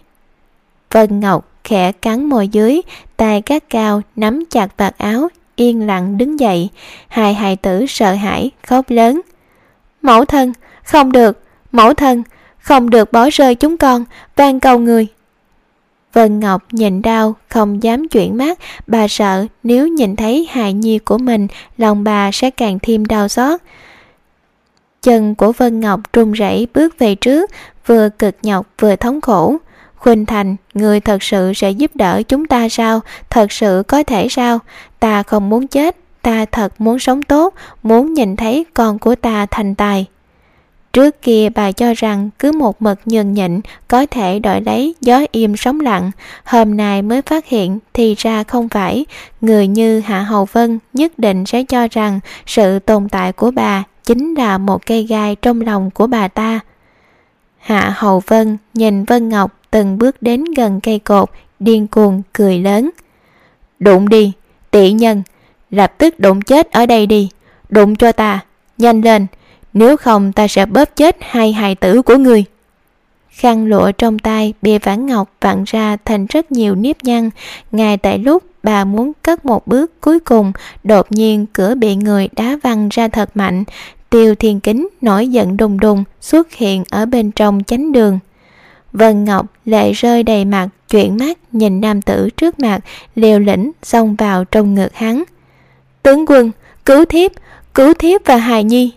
Vân ngọc khẽ cắn môi dưới, tay cát cao nắm chặt vạt áo, yên lặng đứng dậy. Hai hài tử sợ hãi, khóc lớn. Mẫu thân, không được. Mẫu thân, không được bỏ rơi chúng con, van cầu người. Vân ngọc nhìn đau, không dám chuyển mắt. Bà sợ nếu nhìn thấy hài nhi của mình, lòng bà sẽ càng thêm đau xót chân của vân ngọc run rẩy bước về trước vừa cực nhọc vừa thống khổ Khuynh Thành, người thật sự sẽ giúp đỡ chúng ta sao? Thật sự có thể sao? Ta không muốn chết, ta thật muốn sống tốt, muốn nhìn thấy con của ta thành tài. Trước kia bà cho rằng cứ một mực nhường nhịn có thể đổi lấy gió im sóng lặng, hôm nay mới phát hiện thì ra không phải, người như Hạ Hầu Vân nhất định sẽ cho rằng sự tồn tại của bà chính là một cây gai trong lòng của bà ta. Hạ Hầu Vân nhìn Vân Ngọc từng bước đến gần cây cột, điên cuồng cười lớn. Đụng đi, tỷ nhân, lập tức đụng chết ở đây đi, đụng cho ta, nhanh lên, nếu không ta sẽ bóp chết hai hài tử của người. Khăn lụa trong tay bìa vãn ngọc vặn ra thành rất nhiều nếp nhăn, ngay tại lúc bà muốn cất một bước cuối cùng, đột nhiên cửa bị người đá văng ra thật mạnh, tiêu thiên kính nổi giận đùng đùng xuất hiện ở bên trong chánh đường. Vân Ngọc lệ rơi đầy mặt, chuyển mắt nhìn nam tử trước mặt, liều lĩnh xông vào trong ngực hắn. Tướng quân, cứu thiếp, cứu thiếp và hài nhi.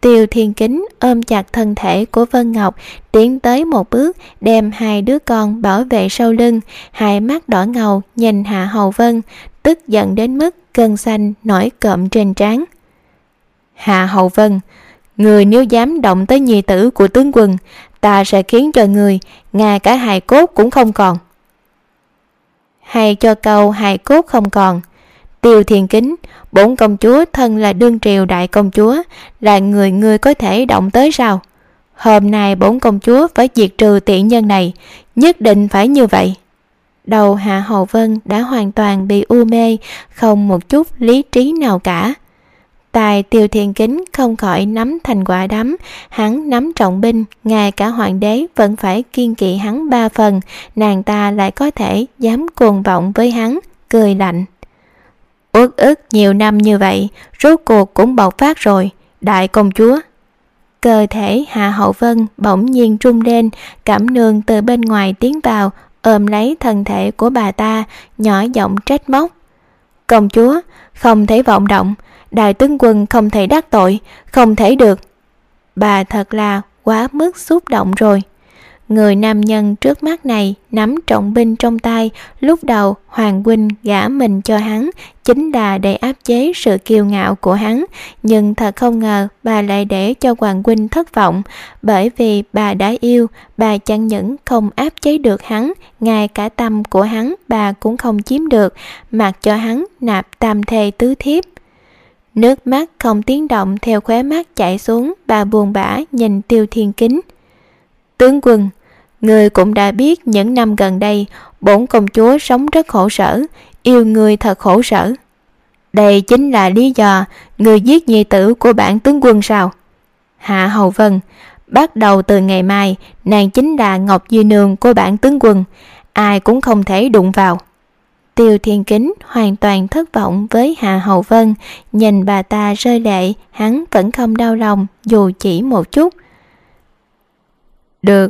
Tiêu Thiên Kính ôm chặt thân thể của Vân Ngọc, tiến tới một bước, đem hai đứa con bảo vệ sau lưng, hai mắt đỏ ngầu nhìn Hạ Hầu Vân, tức giận đến mức cơn xanh nổi cộm trên trán. Hạ Hầu Vân, người nếu dám động tới nhi tử của tướng quân, ta sẽ khiến cho người ngay cả hài cốt cũng không còn hay cho câu hài cốt không còn tiêu thiền kính bổn công chúa thân là đương triều đại công chúa là người người có thể động tới sao? Hôm nay bổn công chúa phải diệt trừ tiện nhân này nhất định phải như vậy. Đầu hạ hầu vân đã hoàn toàn bị u mê không một chút lý trí nào cả. Tài tiêu thiên kính không khỏi nắm thành quả đấm, hắn nắm trọng binh, ngay cả hoàng đế vẫn phải kiên kỵ hắn ba phần, nàng ta lại có thể dám cuồng vọng với hắn, cười lạnh. Uất ức nhiều năm như vậy, rốt cuộc cũng bộc phát rồi, đại công chúa. Cơ thể Hạ Hậu Vân bỗng nhiên trung lên, cảm nương từ bên ngoài tiến vào, ôm lấy thân thể của bà ta, nhỏ giọng trách móc. Công chúa, không thể vọng động, đại tướng quân không thể đắc tội không thể được bà thật là quá mức xúc động rồi người nam nhân trước mắt này nắm trọng binh trong tay lúc đầu hoàng huynh gả mình cho hắn chính là để áp chế sự kiêu ngạo của hắn nhưng thật không ngờ bà lại để cho hoàng huynh thất vọng bởi vì bà đã yêu bà chẳng những không áp chế được hắn ngay cả tâm của hắn bà cũng không chiếm được mặc cho hắn nạp tam thê tứ thiếp Nước mắt không tiếng động theo khóe mắt chảy xuống, bà buồn bã nhìn tiêu thiên kính. Tướng quân, người cũng đã biết những năm gần đây, bổn công chúa sống rất khổ sở, yêu người thật khổ sở. Đây chính là lý do người giết nhi tử của bản tướng quân sao? Hạ Hầu Vân, bắt đầu từ ngày mai, nàng chính là Ngọc Duy Nương của bản tướng quân, ai cũng không thể đụng vào. Tiêu Thiên Kính hoàn toàn thất vọng với Hạ Hậu Vân, nhìn bà ta rơi lệ, hắn vẫn không đau lòng dù chỉ một chút. Được,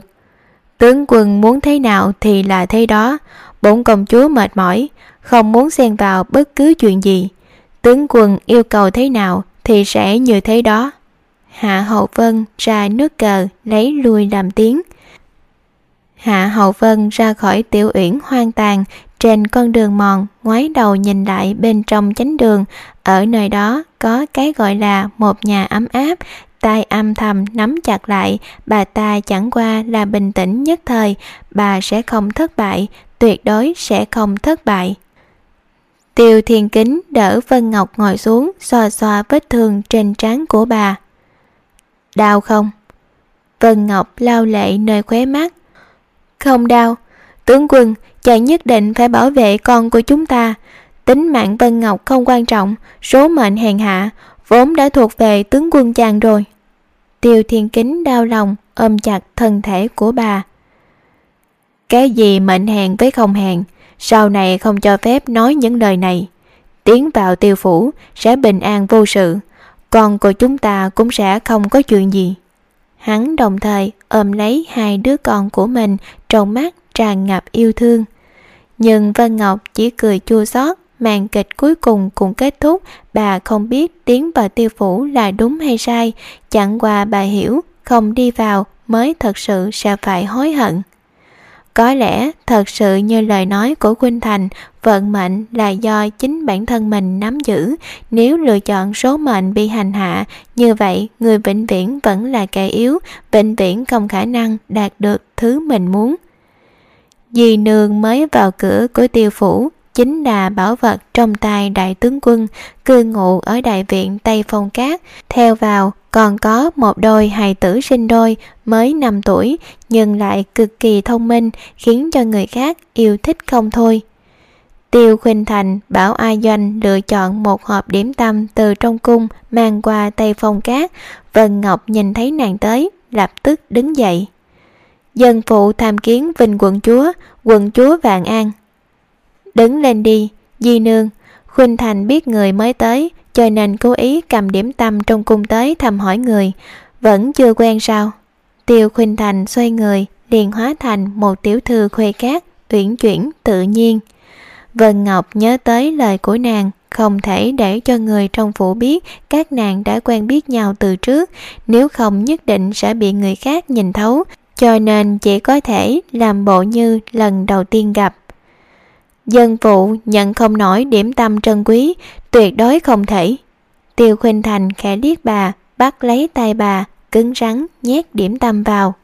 tướng quân muốn thế nào thì là thế đó, bổn công chúa mệt mỏi, không muốn xen vào bất cứ chuyện gì. Tướng quân yêu cầu thế nào thì sẽ như thế đó. Hạ Hậu Vân ra nước cờ lấy lui làm tiếng. Hạ Hậu Vân ra khỏi tiểu uyển hoang tàn trên con đường mòn, ngoái đầu nhìn lại bên trong chánh đường, ở nơi đó có cái gọi là một nhà ấm áp, tay âm thầm nắm chặt lại, bà ta chẳng qua là bình tĩnh nhất thời, bà sẽ không thất bại, tuyệt đối sẽ không thất bại. Tiêu Thiên Kính đỡ Vân Ngọc ngồi xuống, xoa xoa vết thương trên trán của bà. Đau không? Vân Ngọc lao lệ nơi khóe mắt. Không đau, tướng quân, chàng nhất định phải bảo vệ con của chúng ta tính mạng Vân Ngọc không quan trọng, số mệnh hèn hạ, vốn đã thuộc về tướng quân chàng rồi. Tiêu Thiên Kính đau lòng ôm chặt thân thể của bà. Cái gì mệnh hèn với không hèn, sau này không cho phép nói những lời này. Tiến vào tiêu phủ sẽ bình an vô sự, con của chúng ta cũng sẽ không có chuyện gì. Hắn đồng thời ôm lấy hai đứa con của mình trong mắt tràn ngập yêu thương. Nhưng Vân Ngọc chỉ cười chua xót màn kịch cuối cùng cũng kết thúc bà không biết tiến vào tiêu phủ là đúng hay sai chẳng qua bà hiểu không đi vào mới thật sự sẽ phải hối hận có lẽ thật sự như lời nói của Quynh Thành, vận mệnh là do chính bản thân mình nắm giữ. Nếu lựa chọn số mệnh bị hành hạ, như vậy người vĩnh viễn vẫn là kẻ yếu, vĩnh viễn không khả năng đạt được thứ mình muốn. Dì nương mới vào cửa của tiêu phủ, chính là bảo vật trong tay đại tướng quân cư ngụ ở đại viện Tây Phong Cát. Theo vào còn có một đôi hài tử sinh đôi mới 5 tuổi nhưng lại cực kỳ thông minh khiến cho người khác yêu thích không thôi. Tiêu Khuynh Thành bảo A Doanh lựa chọn một hộp điểm tâm từ trong cung mang qua Tây Phong Cát. Vân Ngọc nhìn thấy nàng tới, lập tức đứng dậy. Dân phụ tham kiến Vinh quận chúa, quận chúa Vạn An. Đứng lên đi, Di Nương. Khuynh Thành biết người mới tới, cho nên cố ý cầm điểm tâm trong cung tới thăm hỏi người. Vẫn chưa quen sao? Tiêu Khuynh Thành xoay người, liền hóa thành một tiểu thư khuê cát, uyển chuyển, tự nhiên. Vân Ngọc nhớ tới lời của nàng, không thể để cho người trong phủ biết các nàng đã quen biết nhau từ trước, nếu không nhất định sẽ bị người khác nhìn thấu, cho nên chỉ có thể làm bộ như lần đầu tiên gặp. Dân vụ nhận không nổi điểm tâm trân quý, tuyệt đối không thể. Tiêu Khuynh Thành khẽ liếc bà, bắt lấy tay bà, cứng rắn nhét điểm tâm vào.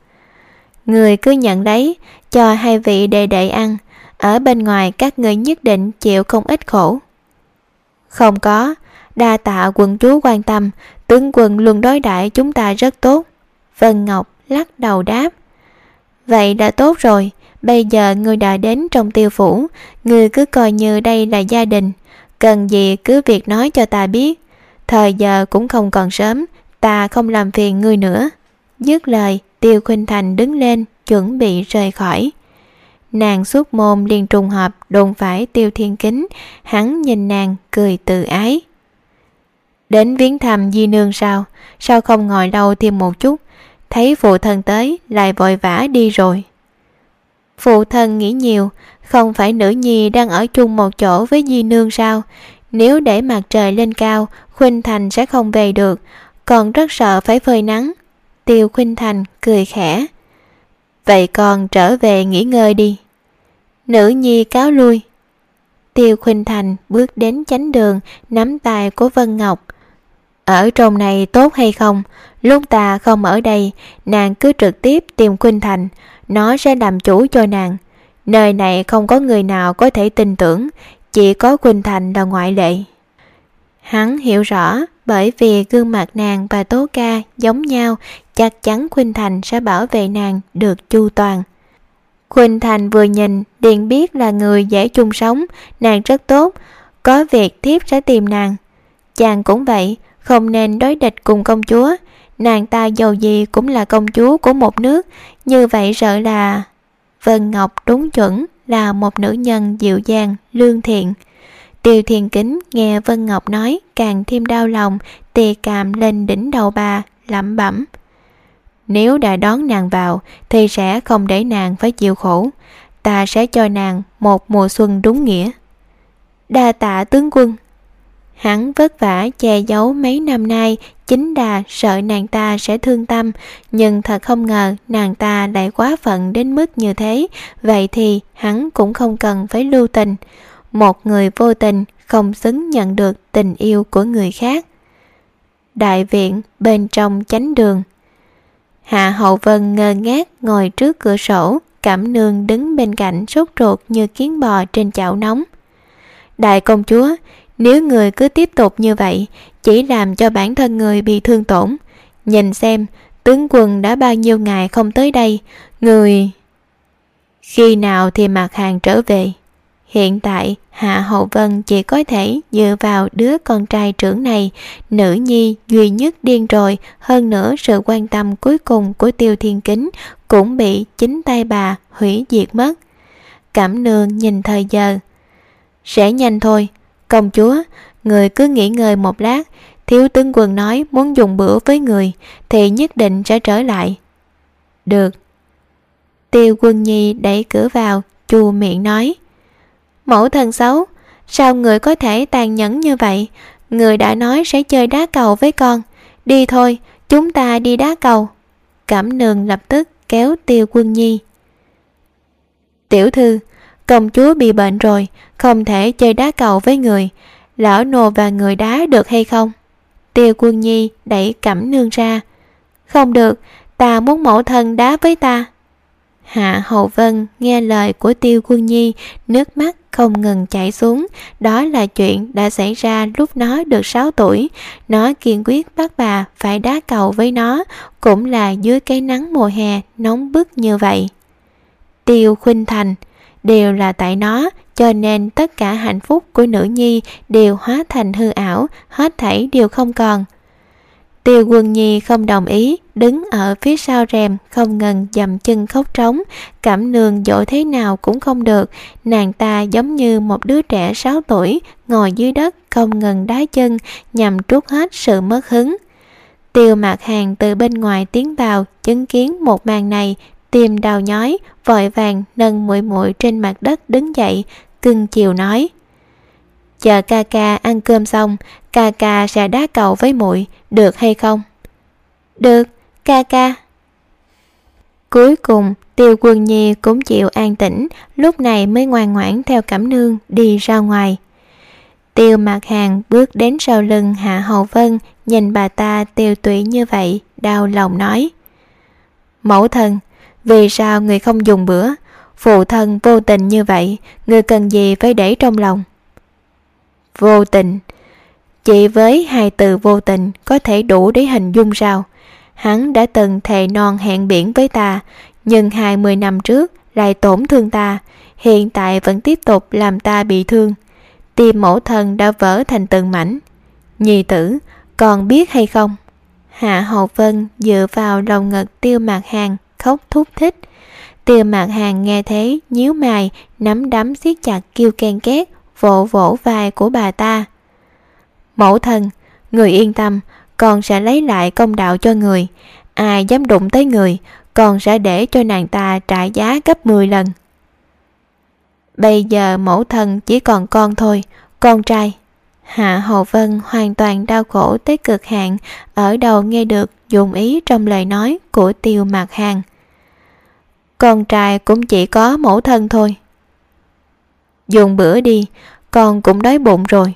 Người cứ nhận lấy, cho hai vị đệ đệ ăn, ở bên ngoài các người nhất định chịu không ít khổ. Không có, đa tạ quận chúa quan tâm, tướng quân luôn đối đãi chúng ta rất tốt. Vân Ngọc lắc đầu đáp. Vậy đã tốt rồi, bây giờ người đã đến trong tiêu phủ, người cứ coi như đây là gia đình, cần gì cứ việc nói cho ta biết. Thời giờ cũng không còn sớm, ta không làm phiền ngươi nữa. Dứt lời, Tiêu Khuynh Thành đứng lên, chuẩn bị rời khỏi. Nàng suốt môn liền trùng hợp đồn phải Tiêu Thiên Kính, hắn nhìn nàng cười tự ái. Đến viếng thăm di nương sao? Sao không ngồi lâu thêm một chút? Thấy phụ thân tới lại vội vã đi rồi. Phụ thân nghĩ nhiều, không phải nữ nhi đang ở chung một chỗ với di nương sao? Nếu để mặt trời lên cao, Khuynh Thành sẽ không về được, còn rất sợ phải phơi nắng. Tiêu Khuynh Thành cười khẽ. Vậy con trở về nghỉ ngơi đi. Nữ nhi cáo lui. Tiêu Khuynh Thành bước đến chánh đường, nắm tay của Vân Ngọc. Ở trong này tốt hay không? Lúc ta không ở đây, nàng cứ trực tiếp tìm Khuynh Thành, nó sẽ làm chủ cho nàng. Nơi này không có người nào có thể tin tưởng, chỉ có Khuynh Thành là ngoại lệ. Hắn hiểu rõ, bởi vì gương mặt nàng và Tố Ca giống nhau, chắc chắn Khuynh Thành sẽ bảo vệ nàng được chu toàn. Khuynh Thành vừa nhìn liền biết là người dễ chung sống, nàng rất tốt, có việc thiếp sẽ tìm nàng. Chàng cũng vậy, không nên đối địch cùng công chúa, nàng ta giàu gì cũng là công chúa của một nước, như vậy sợ là... Vân Ngọc đúng chuẩn là một nữ nhân dịu dàng, lương thiện. Tiêu thiền Kính nghe Vân Ngọc nói càng thêm đau lòng, tì càm lên đỉnh đầu bà, lẩm bẩm. Nếu đã đón nàng vào thì sẽ không để nàng phải chịu khổ. Ta sẽ cho nàng một mùa xuân đúng nghĩa. Đa tạ tướng quân. Hắn vất vả che giấu mấy năm nay chính đà sợ nàng ta sẽ thương tâm, nhưng thật không ngờ nàng ta lại quá phận đến mức như thế, vậy thì hắn cũng không cần phải lưu tình. Một người vô tình không xứng nhận được tình yêu của người khác. Đại viện bên trong chánh đường. Hạ hậu vân ngơ ngác ngồi trước cửa sổ, cảm nương đứng bên cạnh sốt ruột như kiến bò trên chảo nóng. Đại công chúa nếu người cứ tiếp tục như vậy chỉ làm cho bản thân người bị thương tổn nhìn xem tướng quân đã bao nhiêu ngày không tới đây người khi nào thì mặt hàng trở về Hiện tại, Hạ Hậu Vân chỉ có thể dựa vào đứa con trai trưởng này, nữ nhi duy nhất điên rồi, hơn nữa sự quan tâm cuối cùng của Tiêu Thiên Kính cũng bị chính tay bà hủy diệt mất. cảm nương nhìn thời giờ. Sẽ nhanh thôi, công chúa, người cứ nghỉ ngơi một lát, thiếu tướng quân nói muốn dùng bữa với người thì nhất định sẽ trở lại. Được. Tiêu quân nhi đẩy cửa vào, chù miệng nói. Mẫu thần xấu, sao người có thể tàn nhẫn như vậy? Người đã nói sẽ chơi đá cầu với con. Đi thôi, chúng ta đi đá cầu. Cẩm nương lập tức kéo tiêu quân nhi. Tiểu thư, công chúa bị bệnh rồi, không thể chơi đá cầu với người. Lão nô và người đá được hay không? Tiêu quân nhi đẩy cẩm nương ra. Không được, ta muốn mẫu thân đá với ta. Hạ Hậu Vân nghe lời của Tiêu Quân Nhi, nước mắt không ngừng chảy xuống. Đó là chuyện đã xảy ra lúc nó được 6 tuổi. Nó kiên quyết bắt bà phải đá cầu với nó, cũng là dưới cái nắng mùa hè nóng bức như vậy. Tiêu Khuynh Thành đều là tại nó cho nên tất cả hạnh phúc của nữ nhi đều hóa thành hư ảo hết thảy đều không còn Tiêu quân nhi không đồng ý, đứng ở phía sau rèm, không ngừng dầm chân khóc trống, cảm nương dỗ thế nào cũng không được, nàng ta giống như một đứa trẻ 6 tuổi, ngồi dưới đất không ngừng đá chân nhằm trút hết sự mất hứng. Tiêu mạc hàng từ bên ngoài tiến vào, chứng kiến một màn này, tim đau nhói, vội vàng nâng muội muội trên mặt đất đứng dậy, cưng chiều nói. Chờ ca ca ăn cơm xong ca ca sẽ đá cầu với muội được hay không? Được ca ca. Cuối cùng tiêu quân nhi cũng chịu an tĩnh lúc này mới ngoan ngoãn theo cẩm nương đi ra ngoài. Tiêu mạc hàng bước đến sau lưng hạ hầu vân nhìn bà ta tiêu tụy như vậy đau lòng nói. Mẫu thần vì sao người không dùng bữa? Phụ thân vô tình như vậy, người cần gì phải để trong lòng? Vô tình. Chỉ với hai từ vô tình có thể đủ để hình dung sao? Hắn đã từng thề non hẹn biển với ta, nhưng hai mươi năm trước lại tổn thương ta, hiện tại vẫn tiếp tục làm ta bị thương. Tim mẫu thân đã vỡ thành từng mảnh. Nhi tử, còn biết hay không? Hạ hậu vân dựa vào lòng ngực tiêu mạc hàng khóc thúc thích tiêu mạc hàng nghe thế nhíu mày, nắm đấm siết chặt kêu ken két, vỗ vỗ vai của bà ta. Mẫu thân, người yên tâm, con sẽ lấy lại công đạo cho người. Ai dám đụng tới người, con sẽ để cho nàng ta trả giá gấp 10 lần. Bây giờ mẫu thân chỉ còn con thôi, con trai. Hạ hầu vân hoàn toàn đau khổ tới cực hạn, ở đầu nghe được dùng ý trong lời nói của tiêu mạc hàng. Con trai cũng chỉ có mẫu thân thôi. Dùng bữa đi, con cũng đói bụng rồi.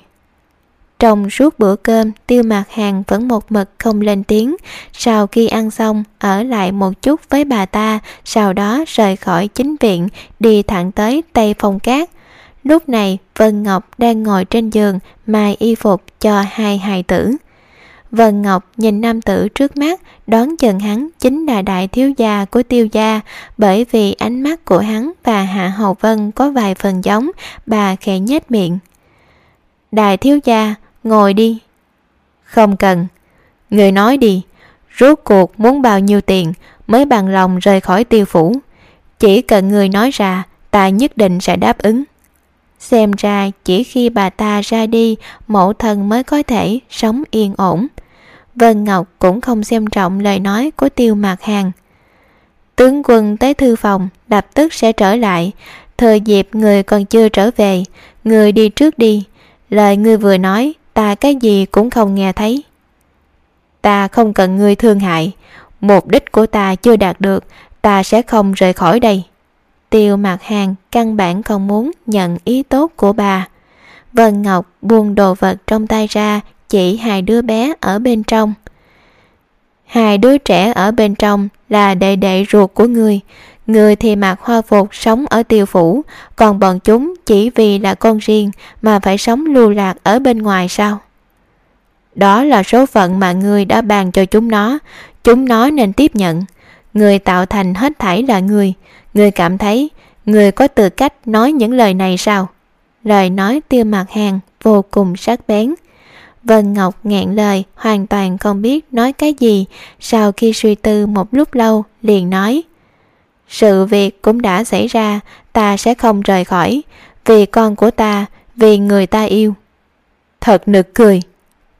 Trong suốt bữa cơm, tiêu mạc hàng vẫn một mực không lên tiếng. Sau khi ăn xong, ở lại một chút với bà ta, sau đó rời khỏi chính viện, đi thẳng tới tây phong cát. Lúc này, vân ngọc đang ngồi trên giường, mai y phục cho hai hài tử. Vân Ngọc nhìn nam tử trước mắt, đón chừng hắn chính là đại thiếu gia của tiêu gia, bởi vì ánh mắt của hắn và Hạ Hầu Vân có vài phần giống, bà khẽ nhếch miệng. Đại thiếu gia, ngồi đi. Không cần. Người nói đi, rốt cuộc muốn bao nhiêu tiền mới bằng lòng rời khỏi tiêu phủ. Chỉ cần người nói ra, ta nhất định sẽ đáp ứng. Xem ra chỉ khi bà ta ra đi, mẫu thân mới có thể sống yên ổn. Vân Ngọc cũng không xem trọng lời nói của tiêu mạc hàng. Tướng quân tới thư phòng, lập tức sẽ trở lại. Thời dịp người còn chưa trở về, người đi trước đi. Lời ngươi vừa nói, ta cái gì cũng không nghe thấy. Ta không cần ngươi thương hại. Mục đích của ta chưa đạt được, ta sẽ không rời khỏi đây. Tiêu mạc hàng căn bản không muốn nhận ý tốt của bà. Vân Ngọc buông đồ vật trong tay ra chỉ hai đứa bé ở bên trong. Hai đứa trẻ ở bên trong là đệ đệ ruột của người. Người thì mặc hoa phục sống ở tiêu phủ, còn bọn chúng chỉ vì là con riêng mà phải sống lưu lạc ở bên ngoài sao? Đó là số phận mà người đã bàn cho chúng nó. Chúng nó nên tiếp nhận. Người tạo thành hết thảy là người. Người cảm thấy, người có tư cách nói những lời này sao? Lời nói tiêu mặt hàng vô cùng sắc bén. Vân Ngọc ngẹn lời, hoàn toàn không biết nói cái gì, sau khi suy tư một lúc lâu, liền nói. Sự việc cũng đã xảy ra, ta sẽ không rời khỏi, vì con của ta, vì người ta yêu. Thật nực cười.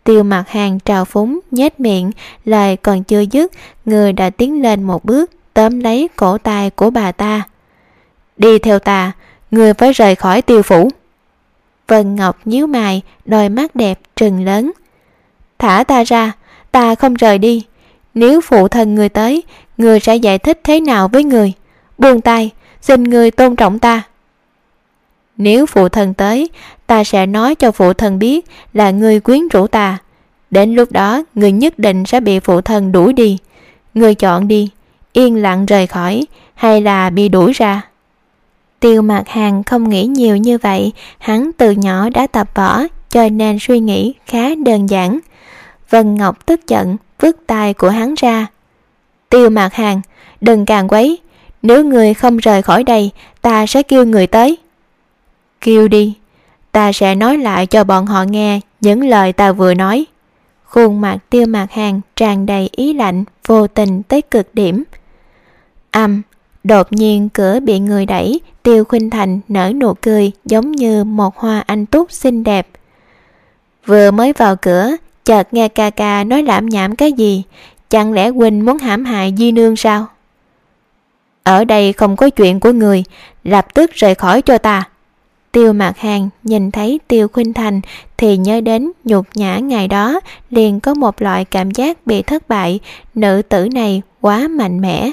Tiêu mặt hàng trào phúng, nhếch miệng, lời còn chưa dứt, người đã tiến lên một bước, tóm lấy cổ tay của bà ta. Đi theo ta, người phải rời khỏi tiêu phủ. Vân Ngọc nhíu mày, đôi mắt đẹp trừng lớn. Thả ta ra, ta không rời đi. Nếu phụ thân người tới, người sẽ giải thích thế nào với người? Buông tay, xin người tôn trọng ta. Nếu phụ thân tới, ta sẽ nói cho phụ thân biết là người quyến rũ ta. Đến lúc đó, người nhất định sẽ bị phụ thân đuổi đi. Người chọn đi, yên lặng rời khỏi hay là bị đuổi ra. Tiêu Mạc Hàng không nghĩ nhiều như vậy, hắn từ nhỏ đã tập võ, cho nên suy nghĩ khá đơn giản. Vân Ngọc tức giận, vứt tay của hắn ra. Tiêu Mạc Hàng, đừng càng quấy, nếu người không rời khỏi đây, ta sẽ kêu người tới. Kêu đi, ta sẽ nói lại cho bọn họ nghe những lời ta vừa nói. Khuôn mặt tiêu mạc hàng tràn đầy ý lạnh, vô tình tới cực điểm. Âm, đột nhiên cửa bị người đẩy, tiêu khuynh thành nở nụ cười giống như một hoa anh túc xinh đẹp. Vừa mới vào cửa, chợt nghe ca ca nói lảm nhảm cái gì, chẳng lẽ Quỳnh muốn hãm hại Di Nương sao? Ở đây không có chuyện của người, lập tức rời khỏi cho ta. Tiêu Mạc Hàng nhìn thấy Tiêu Khuynh Thành thì nhớ đến nhục nhã ngày đó, liền có một loại cảm giác bị thất bại, nữ tử này quá mạnh mẽ.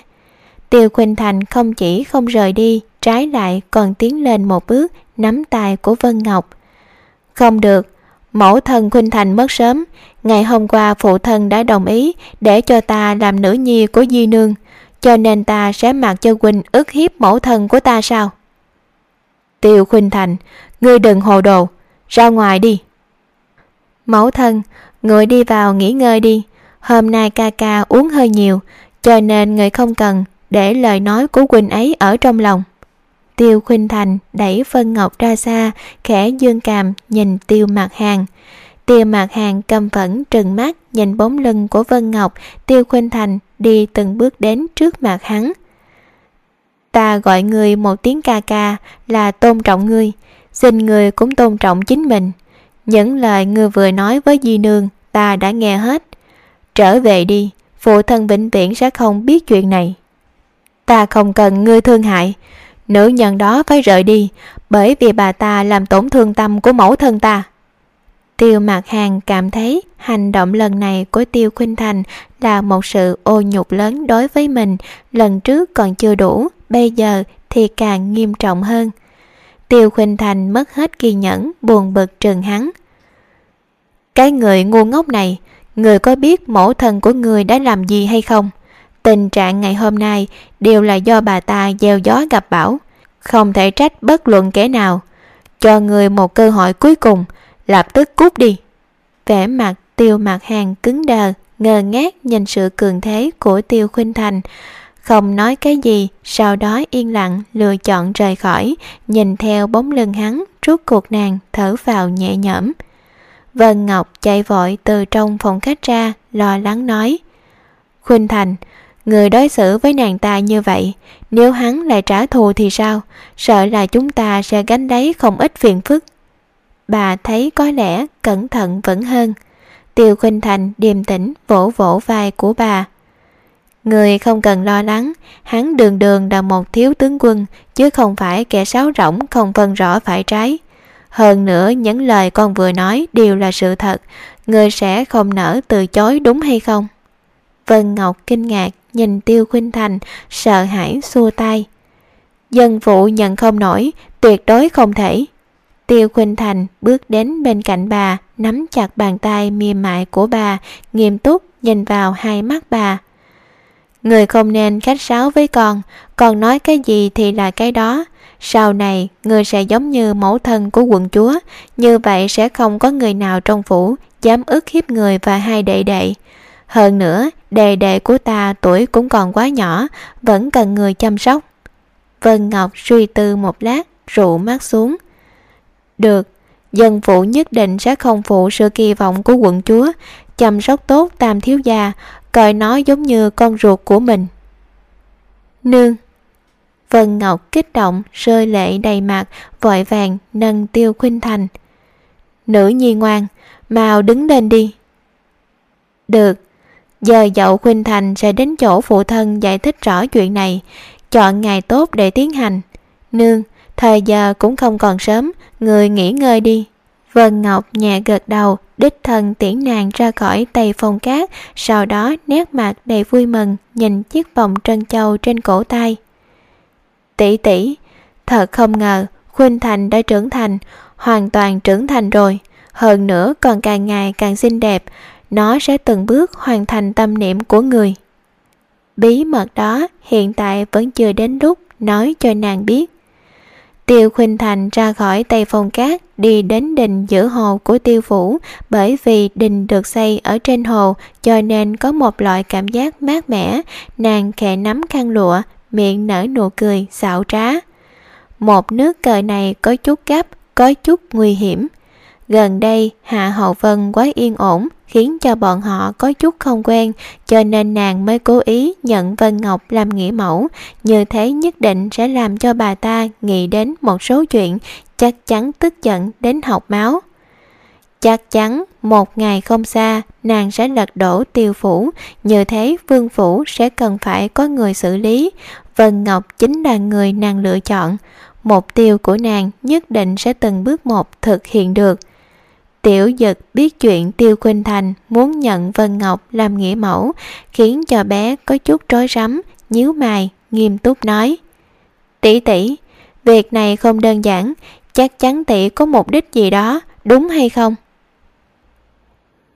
Tiêu Khuynh Thành không chỉ không rời đi, trái lại còn tiến lên một bước, nắm tay của Vân Ngọc. Không được, mẫu thân Khuynh Thành mất sớm, ngày hôm qua phụ thân đã đồng ý để cho ta làm nữ nhi của Di Nương, cho nên ta sẽ mặc cho Quỳnh ức hiếp mẫu thân của ta sao? Tiêu Khuynh Thành, ngươi đừng hồ đồ, ra ngoài đi. Mẫu thân, người đi vào nghỉ ngơi đi, hôm nay ca ca uống hơi nhiều, cho nên người không cần để lời nói của Quỳnh ấy ở trong lòng. Tiêu Khuynh Thành đẩy Vân Ngọc ra xa, khẽ dương càm nhìn Tiêu Mạc Hàng. Tiêu Mạc Hàng cầm phẫn trừng mắt nhìn bóng lưng của Vân Ngọc, Tiêu Khuynh Thành đi từng bước đến trước mặt hắn. Ta gọi người một tiếng ca ca là tôn trọng ngươi, xin người cũng tôn trọng chính mình. Những lời ngươi vừa nói với Di Nương ta đã nghe hết. Trở về đi, phụ thân vĩnh viễn sẽ không biết chuyện này. Ta không cần ngươi thương hại, nữ nhân đó phải rời đi bởi vì bà ta làm tổn thương tâm của mẫu thân ta. Tiêu Mạc Hàng cảm thấy hành động lần này của Tiêu Khuynh Thành là một sự ô nhục lớn đối với mình, lần trước còn chưa đủ, bây giờ thì càng nghiêm trọng hơn. Tiêu Khuynh Thành mất hết kiên nhẫn, buồn bực trừng hắn. Cái người ngu ngốc này, người có biết mẫu thân của người đã làm gì hay không? Tình trạng ngày hôm nay đều là do bà ta gieo gió gặp bão, không thể trách bất luận kẻ nào. Cho người một cơ hội cuối cùng, lập tức cút đi. Vẻ mặt tiêu mặt hàng cứng đờ, ngơ ngác nhìn sự cường thế của tiêu khuynh thành. Không nói cái gì, sau đó yên lặng lựa chọn rời khỏi, nhìn theo bóng lưng hắn, rút cuộc nàng thở vào nhẹ nhõm. Vân Ngọc chạy vội từ trong phòng khách ra, lo lắng nói. Khuynh Thành, người đối xử với nàng ta như vậy, nếu hắn lại trả thù thì sao? Sợ là chúng ta sẽ gánh lấy không ít phiền phức bà thấy có lẽ cẩn thận vẫn hơn. Tiêu Khuynh Thành điềm tĩnh vỗ vỗ vai của bà. Người không cần lo lắng, hắn đường đường là một thiếu tướng quân, chứ không phải kẻ sáo rỗng không phân rõ phải trái. Hơn nữa, những lời con vừa nói đều là sự thật, người sẽ không nỡ từ chối đúng hay không? Vân Ngọc kinh ngạc nhìn Tiêu Khuynh Thành, sợ hãi xua tay. Dân phụ nhận không nổi, tuyệt đối không thể. Tiêu Khuynh Thành bước đến bên cạnh bà, nắm chặt bàn tay mềm mại của bà, nghiêm túc nhìn vào hai mắt bà. Người không nên khách sáo với con, con nói cái gì thì là cái đó. Sau này, người sẽ giống như mẫu thân của quận chúa, như vậy sẽ không có người nào trong phủ dám ức hiếp người và hai đệ đệ. Hơn nữa, đề đệ của ta tuổi cũng còn quá nhỏ, vẫn cần người chăm sóc. Vân Ngọc suy tư một lát, rụ mắt xuống. được dân phụ nhất định sẽ không phụ sự kỳ vọng của quận chúa chăm sóc tốt tam thiếu gia coi nó giống như con ruột của mình. Nương. Vân ngọc kích động rơi lệ đầy mặt vội vàng nâng tiêu khuynh thành. Nữ nhi ngoan mau đứng lên đi. Được giờ dậu khuynh thành sẽ đến chỗ phụ thân giải thích rõ chuyện này. Chọn ngày tốt để tiến hành. Nương, thời giờ cũng không còn sớm, người nghỉ ngơi đi. Vân ngọc nhẹ gật đầu, đích thân tiễn nàng ra khỏi tây phong cát, sau đó nét mặt đầy vui mừng, nhìn chiếc vòng trân châu trên cổ tay. Tỷ tỷ, thật không ngờ, khuynh thành đã trưởng thành, hoàn toàn trưởng thành rồi. Hơn nữa còn càng ngày càng xinh đẹp nó sẽ từng bước hoàn thành tâm niệm của người. Bí mật đó hiện tại vẫn chưa đến lúc nói cho nàng biết. Tiêu khuynh thành ra khỏi tây phong cát, đi đến đình giữa hồ của tiêu phủ bởi vì đình được xây ở trên hồ, cho nên có một loại cảm giác mát mẻ. Nàng khẽ nắm khăn lụa, miệng nở nụ cười xạo trá. Một nước cờ này có chút gấp, có chút nguy hiểm. Gần đây, hạ hậu vân quá yên ổn khiến cho bọn họ có chút không quen, cho nên nàng mới cố ý nhận vân ngọc làm nghĩa mẫu. Như thế nhất định sẽ làm cho bà ta nghĩ đến một số chuyện chắc chắn tức giận đến học máu. Chắc chắn một ngày không xa, nàng sẽ lật đổ tiêu phủ. Như thế vương phủ sẽ cần phải có người xử lý. Vân ngọc chính là người nàng lựa chọn. Mục tiêu của nàng nhất định sẽ từng bước một thực hiện được. Tiểu Dật biết chuyện Tiêu Khuynh Thành muốn nhận Vân Ngọc làm nghĩa mẫu, khiến cho bé có chút rối rắm, nhíu mày, nghiêm túc nói. Tỷ tỷ, việc này không đơn giản, chắc chắn tỷ có mục đích gì đó, đúng hay không?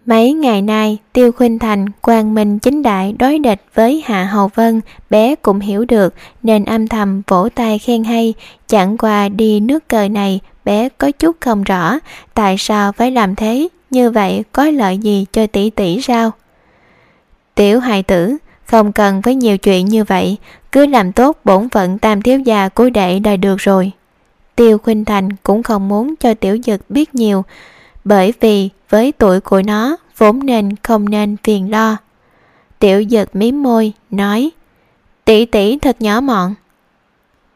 Mấy ngày nay, Tiêu Khuynh Thành quang minh chính đại đối địch với Hạ Hầu Vân, bé cũng hiểu được nên âm thầm vỗ tay khen hay, chẳng qua đi nước cờ này bé có chút không rõ tại sao phải làm thế? Như vậy có lợi gì cho tỷ tỷ sao? Tiểu hài tử không cần với nhiều chuyện như vậy cứ làm tốt bổn phận tam thiếu gia của đệ là được rồi. Tiêu khuynh thành cũng không muốn cho tiểu dực biết nhiều bởi vì với tuổi của nó vốn nên không nên phiền lo tiểu giật mím môi nói tỷ tỷ thật nhỏ mọn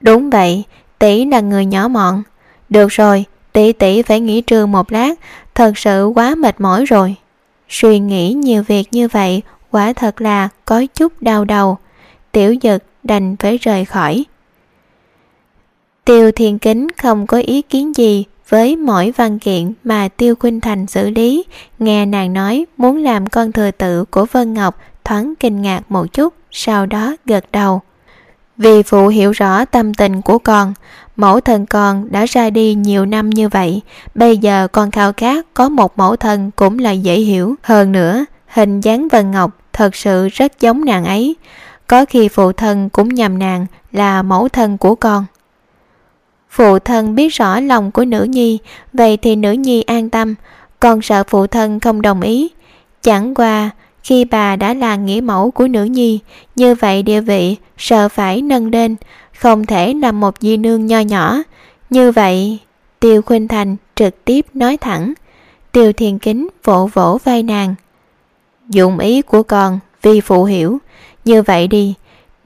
đúng vậy tỷ là người nhỏ mọn được rồi, tỷ tỷ phải nghỉ trưa một lát, thật sự quá mệt mỏi rồi. Suy nghĩ nhiều việc như vậy, quả thật là có chút đau đầu. Tiểu giật đành phải rời khỏi. Tiêu Thiên Kính không có ý kiến gì với mỗi văn kiện mà Tiêu Khuynh Thành xử lý, nghe nàng nói muốn làm con thừa tự của Vân Ngọc thoáng kinh ngạc một chút, sau đó gật đầu. Vì phụ hiểu rõ tâm tình của con, mẫu thân con đã ra đi nhiều năm như vậy, bây giờ con khao khát có một mẫu thân cũng là dễ hiểu. Hơn nữa, hình dáng Vân Ngọc thật sự rất giống nàng ấy. Có khi phụ thân cũng nhầm nàng là mẫu thân của con. Phụ thân biết rõ lòng của nữ nhi, vậy thì nữ nhi an tâm, còn sợ phụ thân không đồng ý. Chẳng qua, khi bà đã là nghĩa mẫu của nữ nhi, như vậy địa vị sợ phải nâng lên, không thể làm một di nương nho nhỏ. Như vậy, Tiêu Khuynh Thành trực tiếp nói thẳng. Tiêu thiền Kính vỗ vỗ vai nàng. Dụng ý của con, vì phụ hiểu. Như vậy đi,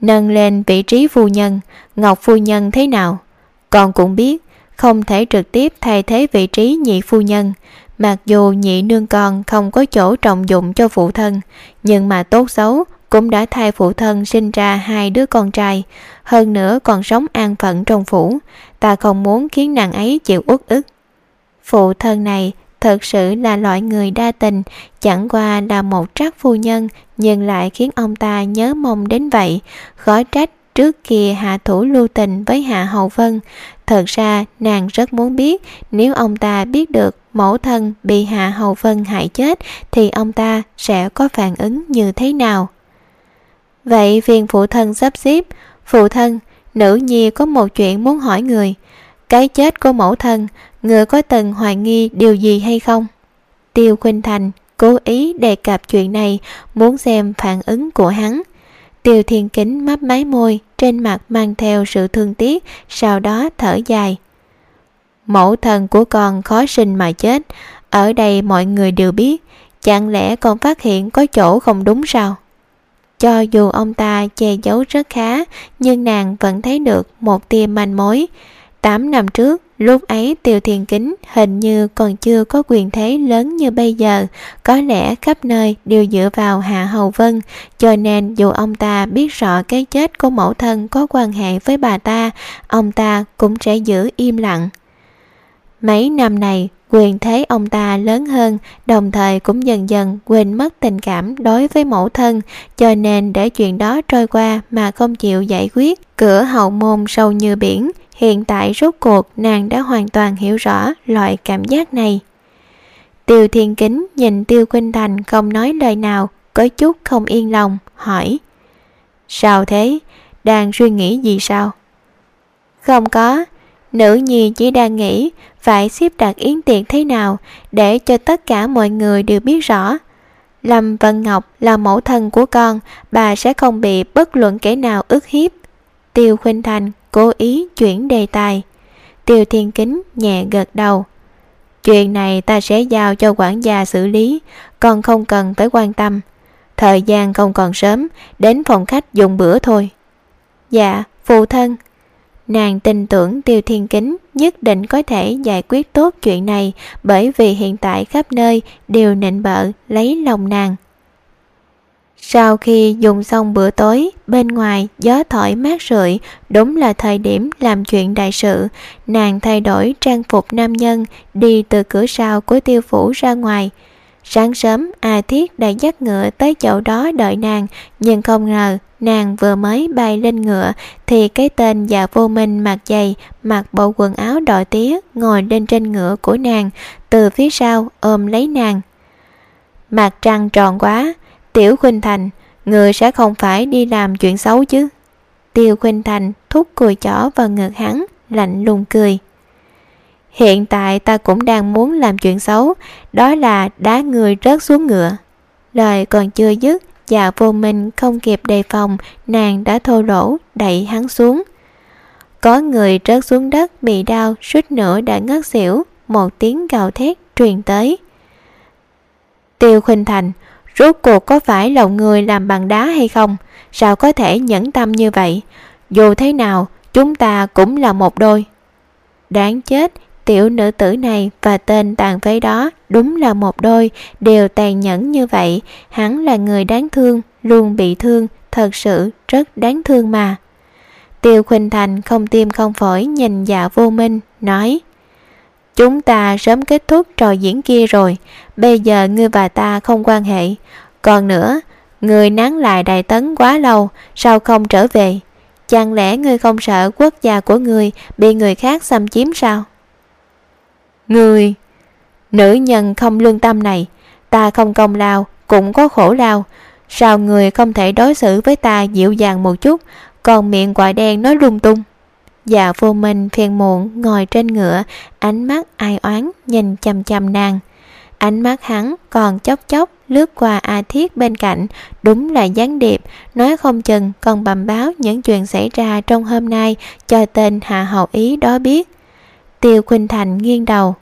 nâng lên vị trí phu nhân, Ngọc phu nhân thế nào? Con cũng biết, không thể trực tiếp thay thế vị trí nhị phu nhân. Mặc dù nhị nương con không có chỗ trọng dụng cho phụ thân, nhưng mà tốt xấu cũng đã thay phụ thân sinh ra hai đứa con trai, hơn nữa còn sống an phận trong phủ, ta không muốn khiến nàng ấy chịu uất ức. Phụ thân này thật sự là loại người đa tình, chẳng qua là một trác phu nhân nhưng lại khiến ông ta nhớ mong đến vậy, khó trách trước kia hạ thủ lưu tình với hạ hậu vân. Thật ra, nàng rất muốn biết, nếu ông ta biết được mẫu thân bị hạ hậu vân hại chết, thì ông ta sẽ có phản ứng như thế nào? Vậy phiền phụ thân sắp xếp. Phụ thân, nữ nhi có một chuyện muốn hỏi người. Cái chết của mẫu thân, người có từng hoài nghi điều gì hay không? Tiêu khuynh thành cố ý đề cập chuyện này, muốn xem phản ứng của hắn. Tiêu Thiên Kính mấp máy môi, trên mặt mang theo sự thương tiếc, sau đó thở dài. Mẫu thần của con khó sinh mà chết, ở đây mọi người đều biết, chẳng lẽ con phát hiện có chỗ không đúng sao? Cho dù ông ta che giấu rất khá, nhưng nàng vẫn thấy được một tia manh mối. Tám năm trước, lúc ấy Tiêu Thiên Kính hình như còn chưa có quyền thế lớn như bây giờ, có lẽ khắp nơi đều dựa vào Hạ Hầu Vân, cho nên dù ông ta biết rõ cái chết của mẫu thân có quan hệ với bà ta, ông ta cũng sẽ giữ im lặng. Mấy năm này, quyền thế ông ta lớn hơn, đồng thời cũng dần dần quên mất tình cảm đối với mẫu thân, cho nên để chuyện đó trôi qua mà không chịu giải quyết. Cửa hậu môn sâu như biển, hiện tại rốt cuộc nàng đã hoàn toàn hiểu rõ loại cảm giác này. Tiêu Thiên Kính nhìn Tiêu Khuynh Thành không nói lời nào, có chút không yên lòng, hỏi Sao thế? Đang suy nghĩ gì sao? Không có, nữ nhi chỉ đang nghĩ phải xếp đặt yến tiệc thế nào để cho tất cả mọi người đều biết rõ. Lâm Vân Ngọc là mẫu thân của con, bà sẽ không bị bất luận kẻ nào ức hiếp. Tiêu Khuynh Thành cố ý chuyển đề tài. Tiêu Thiên Kính nhẹ gật đầu. Chuyện này ta sẽ giao cho quản gia xử lý, con không cần phải quan tâm. Thời gian không còn sớm, đến phòng khách dùng bữa thôi. Dạ, phụ thân. Nàng tin tưởng Tiêu Thiên Kính nhất định có thể giải quyết tốt chuyện này bởi vì hiện tại khắp nơi đều nịnh bợ lấy lòng nàng. Sau khi dùng xong bữa tối, bên ngoài gió thổi mát rượi, đúng là thời điểm làm chuyện đại sự. Nàng thay đổi trang phục nam nhân, đi từ cửa sau của tiêu phủ ra ngoài. Sáng sớm, A Thiết đã dắt ngựa tới chỗ đó đợi nàng, nhưng không ngờ nàng vừa mới bay lên ngựa thì cái tên già vô minh mặc dày, mặc bộ quần áo đỏ tía ngồi lên trên ngựa của nàng, từ phía sau ôm lấy nàng. Mặt trăng tròn quá, Tiểu Khuynh Thành, người sẽ không phải đi làm chuyện xấu chứ. Tiêu Khuynh Thành thúc cùi chỏ vào ngực hắn, lạnh lùng cười. Hiện tại ta cũng đang muốn làm chuyện xấu, đó là đá người rớt xuống ngựa. Lời còn chưa dứt, dạ vô minh không kịp đề phòng, nàng đã thô lỗ đẩy hắn xuống. Có người rớt xuống đất bị đau, suýt nữa đã ngất xỉu, một tiếng gào thét truyền tới. Tiêu Khuynh Thành, rốt cuộc có phải lòng người làm bằng đá hay không? Sao có thể nhẫn tâm như vậy? Dù thế nào, chúng ta cũng là một đôi. Đáng chết, tiểu nữ tử này và tên tàn phế đó đúng là một đôi, đều tàn nhẫn như vậy. Hắn là người đáng thương, luôn bị thương, thật sự rất đáng thương mà. Tiêu Khuynh Thành không tim không phổi nhìn dạ vô minh, nói Chúng ta sớm kết thúc trò diễn kia rồi, bây giờ ngươi và ta không quan hệ. Còn nữa, ngươi nán lại đại tấn quá lâu, sao không trở về? Chẳng lẽ ngươi không sợ quốc gia của ngươi bị người khác xâm chiếm sao? Người nữ nhân không lương tâm này, ta không công lao, cũng có khổ lao. Sao người không thể đối xử với ta dịu dàng một chút, còn miệng quả đen nói lung tung? Dạ vô minh phiền muộn ngồi trên ngựa, ánh mắt ai oán nhìn chăm chăm nàng. Ánh mắt hắn còn chốc chốc lướt qua A Thiết bên cạnh, đúng là gián điệp, nói không chừng còn bầm báo những chuyện xảy ra trong hôm nay cho tên Hạ Hậu Ý đó biết. Tiêu Khuynh Thành nghiêng đầu.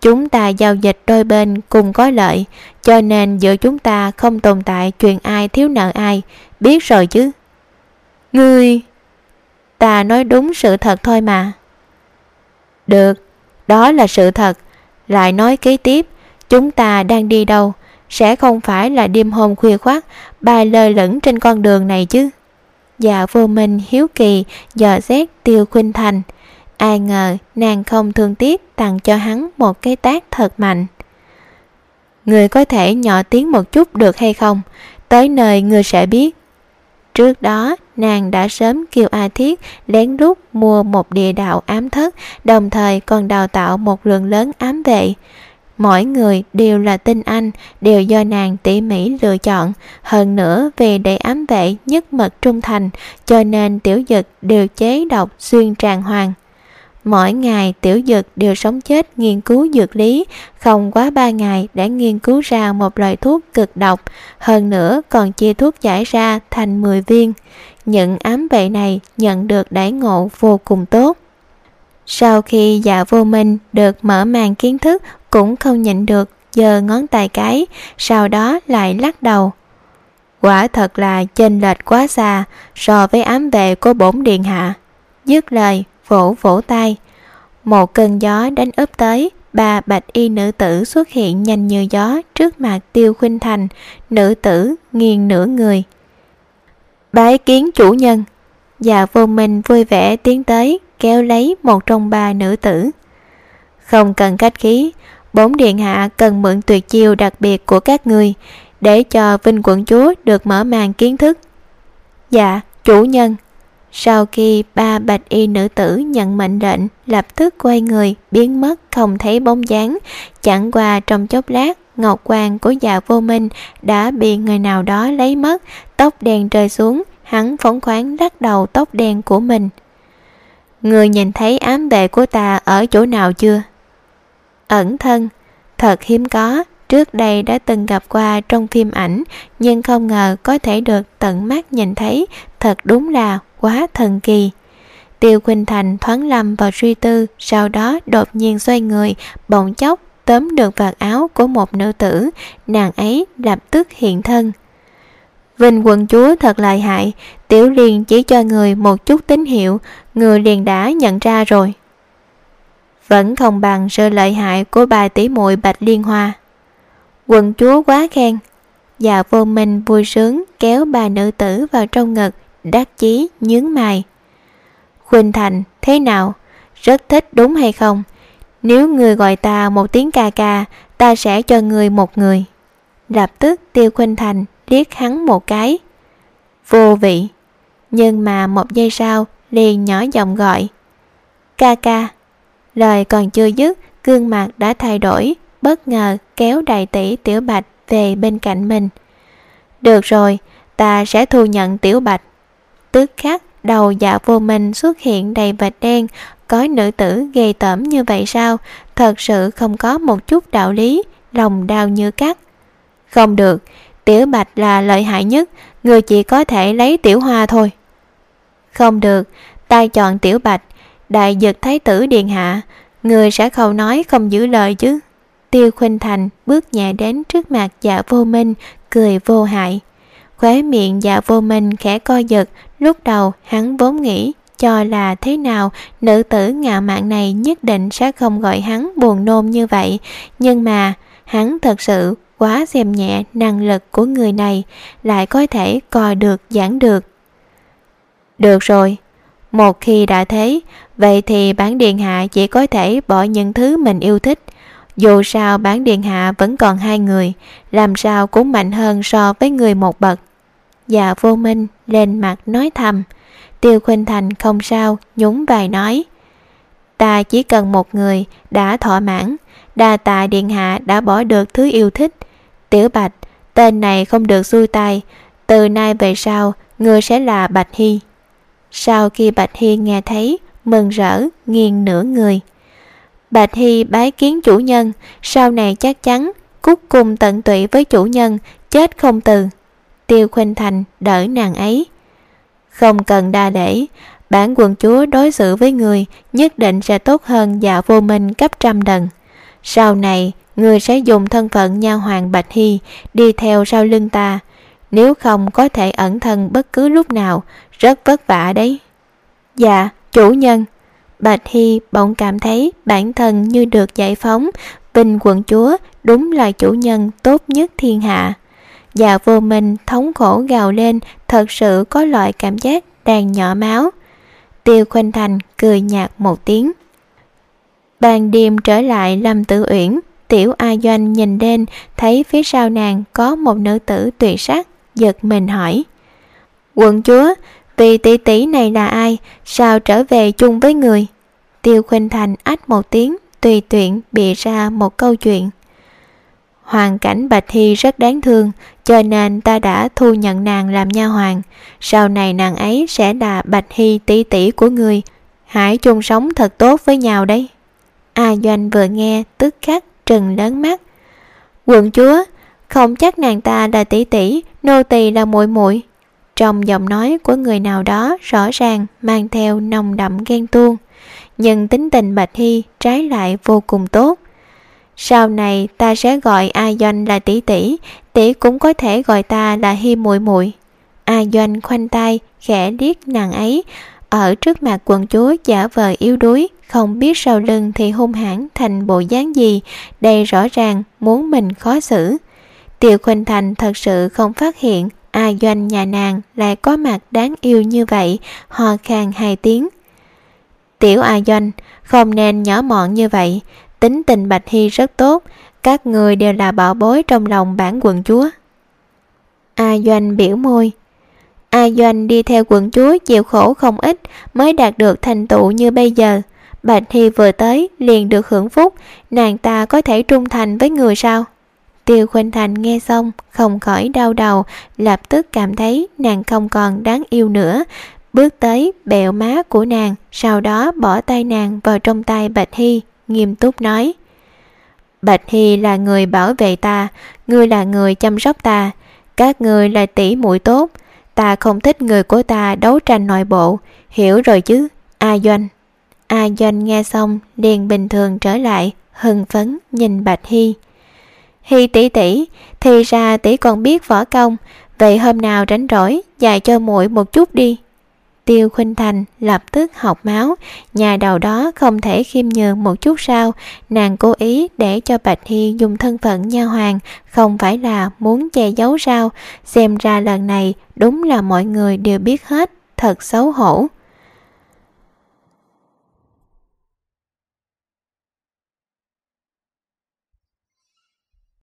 Chúng ta giao dịch đôi bên cùng có lợi, cho nên giữa chúng ta không tồn tại chuyện ai thiếu nợ ai, biết rồi chứ. Ngươi... Ta nói đúng sự thật thôi mà. Được, đó là sự thật. Lại nói kế tiếp, chúng ta đang đi đâu? Sẽ không phải là đêm hôm khuya khoát, bài lơ lửng trên con đường này chứ. Dạ vô minh hiếu kỳ, dò xét tiêu khuynh thành. Ai ngờ nàng không thương tiếc tặng cho hắn một cái tác thật mạnh. Người có thể nhỏ tiếng một chút được hay không? Tới nơi người sẽ biết. Trước đó, nàng đã sớm kêu A Thiết lén lút mua một địa đạo ám thất, đồng thời còn đào tạo một lượng lớn ám vệ. Mỗi người đều là tinh anh, đều do nàng tỉ mỉ lựa chọn. Hơn nữa về để ám vệ nhất mật trung thành, cho nên tiểu dực đều chế độc xuyên tràng hoàng. Mỗi ngày tiểu dực đều sống chết nghiên cứu dược lý, không quá 3 ngày đã nghiên cứu ra một loại thuốc cực độc, hơn nữa còn chia thuốc giải ra thành 10 viên. Những ám vệ này nhận được đãi ngộ vô cùng tốt. sau khi dạ vô minh được mở màn kiến thức cũng không nhịn được giơ ngón tay cái sau đó lại lắc đầu quả thật là chênh lệch quá xa so với ám vệ của bổn điện hạ dứt lời vỗ vỗ tay. Một cơn gió đánh úp tới, ba bạch y nữ tử xuất hiện nhanh như gió trước mặt tiêu khuynh thành, nữ tử nghiêng nửa người. Bái kiến chủ nhân. Và vô minh vui vẻ tiến tới, kéo lấy một trong ba nữ tử. Không cần cách khí bốn điện hạ cần mượn tuyệt chiêu đặc biệt của các người, để cho vinh quận chúa được mở màn kiến thức. Dạ chủ nhân sau khi ba bạch y nữ tử nhận mệnh lệnh, lập tức quay người, biến mất không thấy bóng dáng. Chẳng qua trong chốc lát, ngọc quan của già vô minh đã bị người nào đó lấy mất, tóc đen rơi xuống. Hắn phóng khoáng lắc đầu tóc đen của mình. Người nhìn thấy ám vệ của ta ở chỗ nào chưa? Ẩn thân, thật hiếm có trước đây đã từng gặp qua trong phim ảnh, nhưng không ngờ có thể được tận mắt nhìn thấy, thật đúng là quá thần kỳ. Tiêu khuynh thành thoáng lầm vào suy tư, sau đó đột nhiên xoay người, bỗng chốc tóm được vạt áo của một nữ tử, nàng ấy lập tức hiện thân. Vinh quận chúa thật lợi hại, Tiểu liền chỉ cho người một chút tín hiệu, Người liền đã nhận ra rồi. Vẫn không bằng sự lợi hại của bà tỷ muội Bạch Liên Hoa. Quận chúa quá khen. Dạ vô minh vui sướng kéo bà nữ tử vào trong ngực, Đắc chí, nhướng mày. Khuynh Thành, thế nào? Rất thích đúng hay không? Nếu người gọi ta một tiếng ca ca, Ta sẽ cho người một người. Lập tức tiêu Khuynh Thành liếc hắn một cái. Vô vị. Nhưng mà một giây sau, liền nhỏ giọng gọi. Ca ca, Lời còn chưa dứt, Gương mặt đã thay đổi. Bất ngờ kéo đại tỷ Tiểu Bạch về bên cạnh mình. Được rồi, Ta sẽ thu nhận Tiểu Bạch. Tức khắc, đầu dạ vô minh xuất hiện đầy vạch đen, Có nữ tử ghê tởm như vậy sao? Thật sự không có một chút đạo lý, Lòng đau như cắt. Không được, Tiểu Bạch là lợi hại nhất, Người chỉ có thể lấy Tiểu Hoa thôi. Không được, Ta chọn Tiểu Bạch, Đại dực Thái tử Điện Hạ, Người sẽ không nói không giữ lời chứ. Tiêu Khuynh Thành bước nhẹ đến trước mặt dạ vô minh, Cười vô hại. Khóe miệng dạ vô minh khẽ co giật, Lúc đầu hắn vốn nghĩ cho là thế nào, nữ tử ngạo mạn này nhất định sẽ không gọi hắn buồn nôn như vậy. Nhưng mà hắn thật sự quá xem nhẹ năng lực của người này, lại có thể coi được, giảng được. Được rồi. Một khi đã thế, vậy thì bản điện hạ chỉ có thể bỏ những thứ mình yêu thích dù sao bản điện hạ vẫn còn hai người làm sao cũng mạnh hơn so với người một bậc. Và vô minh lên mặt nói thầm. Tiêu khuynh thành không sao nhún vai nói. Ta chỉ cần một người đã thỏa mãn đa tạ điện hạ đã bỏ được thứ yêu thích. Tiểu Bạch, tên này không được xuôi tay, từ nay về sau, người sẽ là Bạch Hy. Sau khi Bạch Hy nghe thấy, mừng rỡ, nghiêng nửa người. Bạch thi bái kiến chủ nhân, sau này chắc chắn, cút cùng tận tụy với chủ nhân, chết không từ. Tiêu Khuynh Thành đỡ nàng ấy. Không cần đa để, bản quần chúa đối xử với người nhất định sẽ tốt hơn dạ vô minh cấp trăm lần. Sau này, người sẽ dùng thân phận nha hoàng Bạch Hy đi theo sau lưng ta, nếu không có thể ẩn thân bất cứ lúc nào, rất vất vả đấy. Dạ, chủ nhân. Bạch Hy bỗng cảm thấy bản thân như được giải phóng, Vinh quận chúa đúng là chủ nhân tốt nhất thiên hạ. Dạ vô minh thống khổ gào lên, thật sự có loại cảm giác đang nhỏ máu. Tiêu Khuynh Thành cười nhạt một tiếng. Ban đêm trở lại Lâm Tử Uyển, Tiểu A Doanh nhìn lên thấy phía sau nàng có một nữ tử tuyệt sắc, giật mình hỏi. Quận chúa, vì tỷ tỷ này là ai, sao trở về chung với người? Tiêu Khuynh Thành ách một tiếng, tùy tiện bịa ra một câu chuyện. Hoàn cảnh Bạch Thi rất đáng thương, cho nên ta đã thu nhận nàng làm nha hoàng. Sau này nàng ấy sẽ là Bạch Hy tỷ tỷ của người. Hãy chung sống thật tốt với nhau đấy. A Doanh vừa nghe tức khắc trừng lớn mắt quận chúa không chắc nàng ta là tỷ tỷ nô tỳ là muội muội trong giọng nói của người nào đó rõ ràng mang theo nồng đậm ghen tuông nhưng tính tình Bạch Hy trái lại vô cùng tốt. Sau này ta sẽ gọi A Doanh là tỷ tỷ, tỷ cũng có thể gọi ta là hi muội muội. A Doanh khoanh tay, khẽ liếc nàng ấy, ở trước mặt quần chúa giả vờ yếu đuối, không biết sau lưng thì hung hãn thành bộ dáng gì, đây rõ ràng muốn mình khó xử. Tiêu Khuynh Thành thật sự không phát hiện A Doanh nhà nàng lại có mặt đáng yêu như vậy, ho khan hai tiếng. Tiểu A Doanh, không nên nhỏ mọn như vậy, tính tình Bạch Hy rất tốt, các người đều là bảo bối trong lòng bản quận chúa. A Doanh biểu môi. A Doanh đi theo quận chúa chịu khổ không ít mới đạt được thành tựu như bây giờ. Bạch Hy vừa tới liền được hưởng phúc, nàng ta có thể trung thành với người sao? Tiêu Khuynh Thành nghe xong không khỏi đau đầu, lập tức cảm thấy nàng không còn đáng yêu nữa, bước tới bẹo má của nàng, sau đó bỏ tay nàng vào trong tay Bạch Hy, nghiêm túc nói. Bạch Hy là người bảo vệ ta, ngươi là người chăm sóc ta, các ngươi là tỷ muội tốt, ta không thích người của ta đấu tranh nội bộ, hiểu rồi chứ, A Doanh. A Doanh nghe xong liền bình thường trở lại, hưng phấn nhìn Bạch Hy hi tỷ tỷ, thì ra tỷ còn biết võ công, vậy hôm nào rảnh rỗi dạy cho muội một chút đi. Tiêu Khuynh Thành lập tức học máu, nhà đầu đó không thể khiêm nhường một chút sao, nàng cố ý để cho Bạch Hy dùng thân phận nha hoàng, không phải là muốn che giấu sao, xem ra lần này đúng là mọi người đều biết hết, thật xấu hổ.